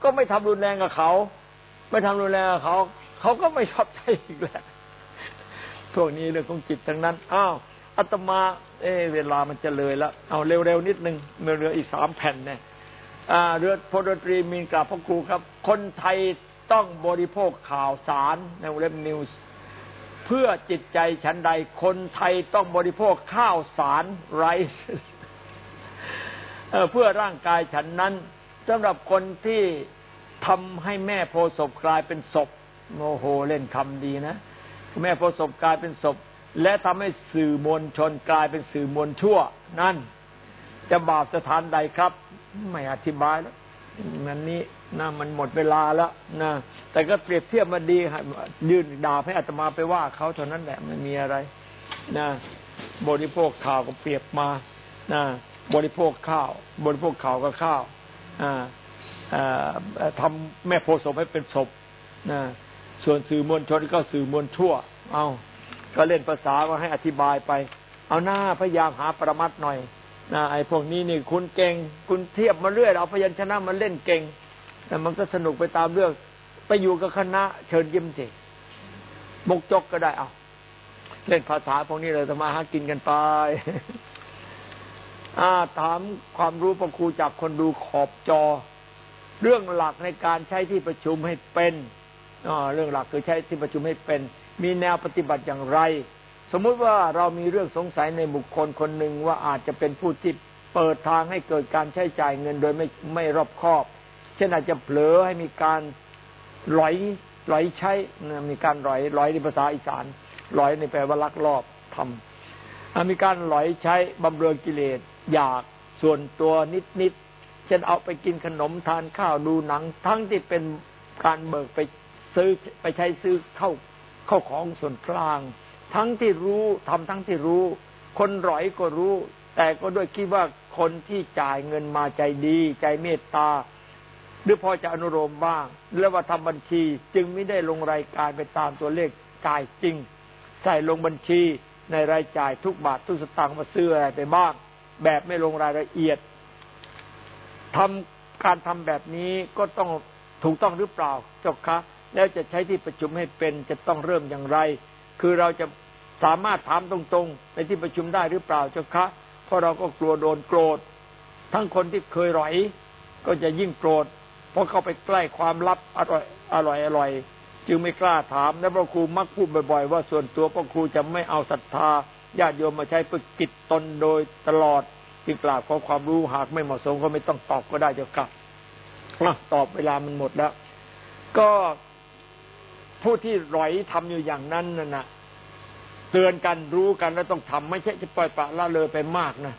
ก็ไม่ทำรุนแรงกับเขา ไม่ทำรุนแรงกับเขา เขาก็ไม่ชอบใจอีกแล้วพวกนี้เรื่องของจิตทั้งนั้น อ้าวอาตมา เอเวลามันจะเลยแล้ว เอาเร็วๆนิดนึงเมื่อเหลืออีกสามแผ่นเนี่ยเรือพลดตรีมีนกราบพระครูครับ คนไทยต้องบริโภคข่าวสารในเว็บนิวส์เพื่อจิตใจฉันใด คนไทยต้องบริโภคข้าวสารไรซ์เพื่อร่างกายฉันนั้นสำหรับคนที่ทำให้แม่โพศพกลายเป็นศพ โมโหเล่นคำดีนะแม่โพศพกลายเป็นศพ และทำให้สื่อมวลชนกลายเป็นสื่อมวลชั่ว นั่น จะบาปสถานใดครับ ไม่อธิบายแล้วมันนี้นะมันหมดเวลาแล้วนะแต่ก็เปรียบเทียบมาดียื่นด่าให้อาตมาไปว่าเขาเท่านั้นแหละไม่มีอะไรนะบริโภคข่าวก็เปรียบมานะบริโภคข้าว บริโภคข่าวก็ข้าวทำแม่โพสมให้เป็นศพนะ ส่วนสื่อมวลชนก็สื่อมวลชั่ว เอาก็เล่นภาษามาให้อธิบายไป เอาหน้าพยายามหาประมัดหน่อยนะไอ้พวกนี้นี่คุณเก่ง คุณเทียบมาเรื่อยเอาพยัญชนะมาเล่นเก่ง แต่มันก็สนุกไปตามเรื่อง ไปอยู่กับคณะเชิญยิ้มสิบกจกก็ได้เอาเล่นภาษาพวกนี้เลยจะมาหากินกันไปอาถามความรู้ประครูจากคนดูขอบจอ เรื่องหลักในการใช้ที่ประชุมให้เป็น เรื่องหลักคือใช้ที่ประชุมให้เป็น มีแนวปฏิบัติอย่างไร สมมุติว่าเรามีเรื่องสงสัยในบุคคลคนหนึ่งว่าอาจจะเป็นผู้ที่เปิดทางให้เกิดการใช้จ่ายเงินโดยไม่ไม่รอบคอบ เช่นอาจจะเผลอให้มีการหลอยหลอยใช้มีการหลอยหลอยในภาษาอีสานหลอยในแปลว่าลักลอบทำมีการหลอยใช้บำเรอกิเลสอยากส่วนตัวนิดนิดเช่นเอาไปกินขนมทานข้าวดูหนัง ทั้งที่เป็นการเบิกไป ซื้อไปใช้ซื้อเข้าเข้าของส่วนกลาง ทั้งที่รู้ทำทั้งที่รู้ คนร่อยก็รู้ แต่ก็ด้วยคิดว่าคนที่จ่ายเงินมาใจดี ใจเมตตาหรือพอจะอนุโลมบ้าง แล้วว่าทำบัญชีจึงไม่ได้ลงรายการไปตามตัวเลขจ่ายจริง ใส่ลงบัญชีในรายจ่ายทุกบาททุกสตางค์มาซื้ออะไรไปบ้าง แบบไม่ลงรายละเอียดทำการทำแบบนี้ก็ต้องถูกต้องหรือเปล่าเจ้าคะ แล้วจะใช้ที่ประชุมให้เป็นจะต้องเริ่มอย่างไร คือเราจะสามารถถามตรงๆ ในที่ประชุมได้หรือเปล่าเจ้าคะเพราะเราก็กลัวโดนโกรธ ทั้งคนที่เคยหลอย ก็จะยิ่งโกรธ เพราะเข้าไปใกล้ความลับอร่อยอร่อยอร่อย จึงไม่กล้าถาม และพระครูมักพูดบ่อยๆ ว่าส่วนตัวพระครูจะไม่เอาศรัทธาญาติโยมมาใช้เพื่อกิจตนโดยตลอดจึงกราบขอความรู้หากไม่เหมาะสมก็ไม่ต้องตอบก็ได้เจ้าค่ะตอบเวลามันหมดแล้ว ก็ ผู้ที่ร่อยทำอยู่อย่างนั้นน่ะนะเตือนกันรู้กันแล้วต้องทำไม่ใช่จะปล่อยปละละเลยไปมากนะ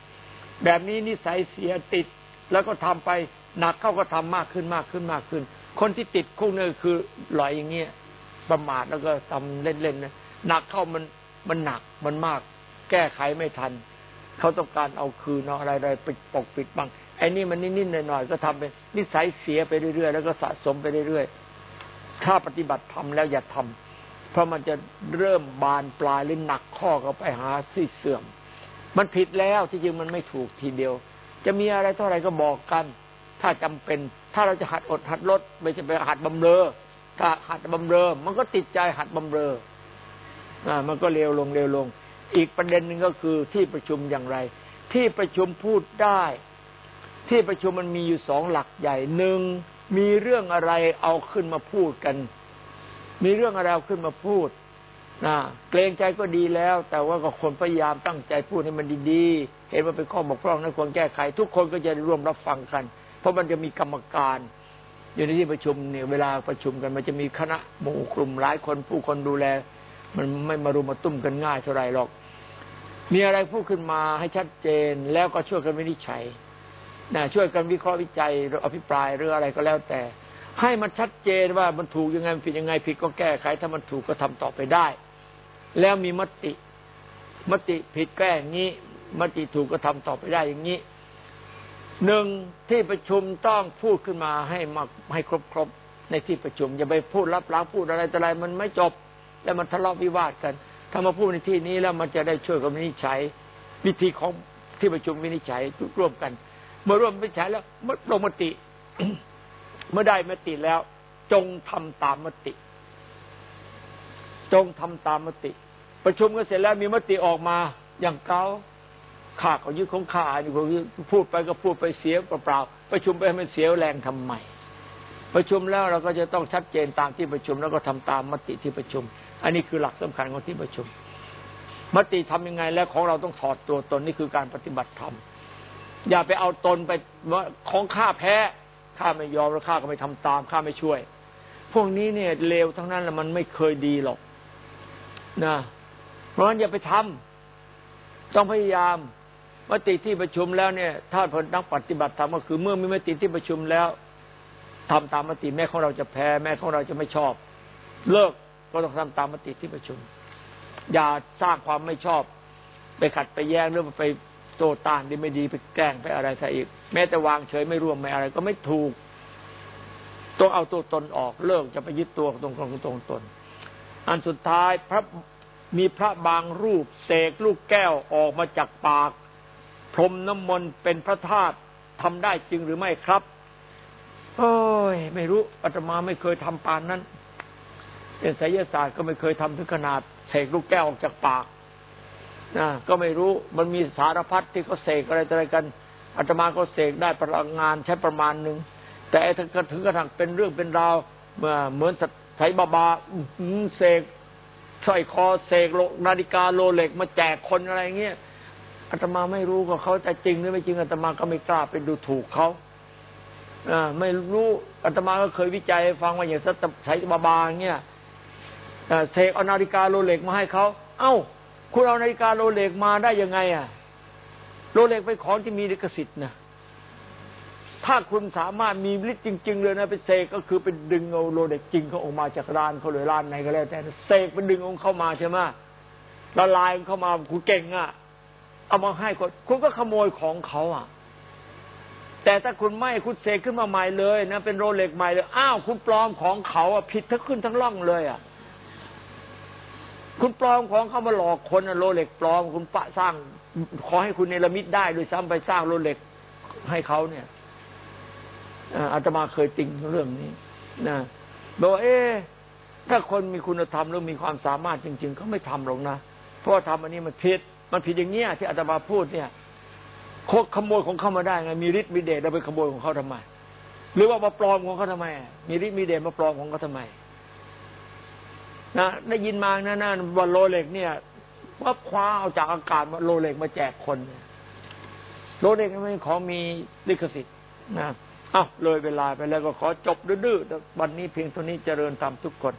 แบบนี้นิสัยเสียติด แล้วก็ทำไปหนักเข้าก็ทำมากขึ้นมากขึ้นมากขึ้น คนที่ติดคุกนี่คือหลอยอย่างเงี้ยประมาทแล้วก็ทำเล่นๆนะหนักเข้ามันมันหนักมันมาก แก้ไขไม่ทัน เขาต้องการเอาคืนเอาอะไรๆไปปกปิดบังไอ้นี่มันนิดๆหน่อยๆก็ทำเป็นนิสัยเสียไปเรื่อยๆแล้วก็สะสมไปเรื่อยๆ ถ้าปฏิบัติทำแล้วอย่าทำเพราะมันจะเริ่มบานปลายหรือหนักข้อเข้าไปหาสี่เสื่อม มันผิดแล้วที่จริงมันไม่ถูกทีเดียว จะมีอะไรเท่าไรก็บอกกัน ถ้าจำเป็น ถ้าเราจะหัดอดหัดลดไม่ใช่ไปหัดบำเรอถ้าหัดบำเรอ มันก็ติดใจหัดบำเรออ่ามันก็เร็วลงเร็วลง อีกประเด็นหนึ่งก็คือที่ประชุมอย่างไร ที่ประชุมพูดได้ ที่ประชุมมันมีอยู่สองหลักใหญ่หนึ่ง มีเรื่องอะไรเอาขึ้นมาพูดกัน มีเรื่องอะไรเอาขึ้นมาพูดนะเกรงใจก็ดีแล้ว แต่ว่าก็คนพยายามตั้งใจพูดให้มันดีๆ เห็นว่าเป็นข้อบกพร่องนั้นควรแก้ไข ทุกคนก็จะร่วมรับฟังกัน เพราะมันจะมีกรรมการ อยู่ในที่ประชุมเนี่ยเวลาประชุมกันมันจะมีคณะหมู่กลุ่มหลายคนผู้คนดูแล มันไม่มารุมมาตุ้มกันง่ายเท่าไรหรอก มีอะไรพูดขึ้นมาให้ชัดเจนแล้วก็ช่วยกันวินิจฉัย นะช่วยกันวิเคราะห์วิจัยหรืออภิปรายหรืออะไรก็แล้วแต่ ให้มันชัดเจนว่ามันถูกยังไงผิดยังไงผิดก็แก้ไขถ้ามันถูกก็ทำต่อไปได้ แล้วมีมติ มติผิดแก้อย่างนี้ มติถูกก็ทำต่อไปได้อย่างนี้หนึ่งที่ประชุมต้องพูดขึ้นมาให้มาให้ครบครบในที่ประชุมอย่าไปพูดรับล้างพูดอะไรแต่อะไรมันไม่จบ แล้วมันทะเลาะวิวาทกัน ถ้ามาพูดในที่นี้แล้วมันจะได้ช่วยกันวินิจฉัย วิธีของที่ประชุมวินิจฉัยร่วมกัน เมื่อร่วมวิจัยแล้วเมื่อลงมติ เมื่อได้มติแล้ว จงทำตามมติ จงทำตามมติ ประชุมกันเสร็จแล้วมีมติออกมาอย่างเก่าข้าก็ยึดของข้าอยู่พูดไปก็พูดไปเสียเปล่าๆประชุมไปให้มันเสียแรงทำไมประชุมแล้วเราก็จะต้องชัดเจนตามที่ประชุม แล้วก็ทำตามมติที่ประชุม อันนี้คือหลักสำคัญของที่ประชุม มติทำยังไงแล้วของเราต้องถอดตัวตนนี่คือการปฏิบัติธรรม อย่าไปเอาตนไปว่าของข้าแพ้ข้าไม่ยอมแล้วข้าก็ไม่ทำตามข้าไม่ช่วย พวกนี้เนี่ยเลวทั้งนั้นแล้วมันไม่เคยดีหรอกนะเพราะฉะนั้นอย่าไปทำต้องพยายามมติที่ประชุมแล้วเนี่ย ถ้าผลนักปฏิบัติธรรมก็คือ เมื่อมีมติที่ประชุมแล้วทำตามมติแม้ของเราจะแพ้แม้ของเราจะไม่ชอบ เลิกก็ต้องทำตามมติที่ประชุม อย่าสร้างความไม่ชอบ ไปขัดไปแย้งหรือไป โต้ต้านดีไม่ดีไปแกล้งไปอะไรซะอีก แม้แต่วางเฉยไม่ร่วมไม่อะไร ก็ไม่ถูกต้องเอาตัวตนออกเลิกจะไปยึดตัวตรงตรงตรงตน อันสุดท้ายพระมีพระบางรูปเสกลูกแก้วออกมาจากปาก พรมน้ำมนต์เป็นพระธาตุทำได้จริงหรือไม่ครับโอ้ยไม่รู้อาตมาไม่เคยทำปานนั้นเป็นไสยศาสตร์ก็ไม่เคยทำถึงขนาดเสกลูกแก้วออกจากปาก นะก็ไม่รู้มันมีสารพัดที่เขาเสกอะไรอะไรกันอาตมาก็เสกได้พลังงานใช้ประมาณหนึ่งแต่ถ้าถึงกระทั่งเป็นเรื่องเป็นราวเมื่อเหมือนไสบาบาเสกสร้อยคอเสกโลนาฬิกาโลเล็กมาแจกคนอะไรเงี้ยอาตมาไม่รู้ก็เขาแต่จริงหรือไม่จริงอาตมาก็ไม่กล้าไปดูถูกเขาอไม่รู้อาตมาก็เคยวิจัยฟังว่าอย่างสัตไสบาบาเงี้ยเสกเอานาฬิกาโรเล็กมาให้เขา เอ้า คุณเอานาฬิกาโรเล็กมาได้ยังไงอะ โรเล็กเป็นของที่มีลิขสิทธิ์นะถ้าคุณสามารถมีฤทธิ์จริง ๆ เลยนะไปเสกก็คือเป็นดึงเอาโรเล็กจริงเขาออกมาจากร้านเขาเลยร้านไหนก็แล้ว แต่เสกเป็นดึงองเข้ามาใช่ไหมละลายเข้ามาคุณเก่งอะ เอามาให้คนคุณก็ขโมยของเขาอะ แต่ถ้าคุณไม่คุณเสกขึ้นมาใหม่เลยนะเป็นโรเล็กใหม่เลยอ้าวคุณปลอมของเขาอะผิดทั้งขึ้นทั้งล่องเลยอะ คุณปลอมของเข้ามาหลอกคนโรเล็กปลอม คุณปะสร้าง ขอให้คุณเนรมิตได้โดยซ้ำไปสร้างโรเล็กให้เขาเนี่ยอาตมาเคยติงเรื่องนี้นะบอกเอ๊ถ้าคนมีคุณธรรมหรือมีความสามารถจริง ๆ เขาไม่ทำหรอกนะเพราะทำอันนี้มันผิดมันผิดอย่างเงี้ยที่อาตมาพูดเนี่ยโคขโมยของเข้ามาได้ไงมีฤทธิ์มีเดชเราไปขโมยของเขาทำไม หรือว่ามาปลอมของเขาทำไม มีฤทธิ์มีเดชมาปลอมของเขาทำไม นะได้ยินมานะนะว่าโลเล็กเนี่ยว่าคว้าเอาจากอากาศมาโลเล็กมาแจกคนโลเล็กไม่ของมีลิขสิทธิ์นะอ้าวเลยเวลาไปแล้วก็ขอจบดื้อๆวันนี้เพียงเท่านี้เจริญตามทุกคน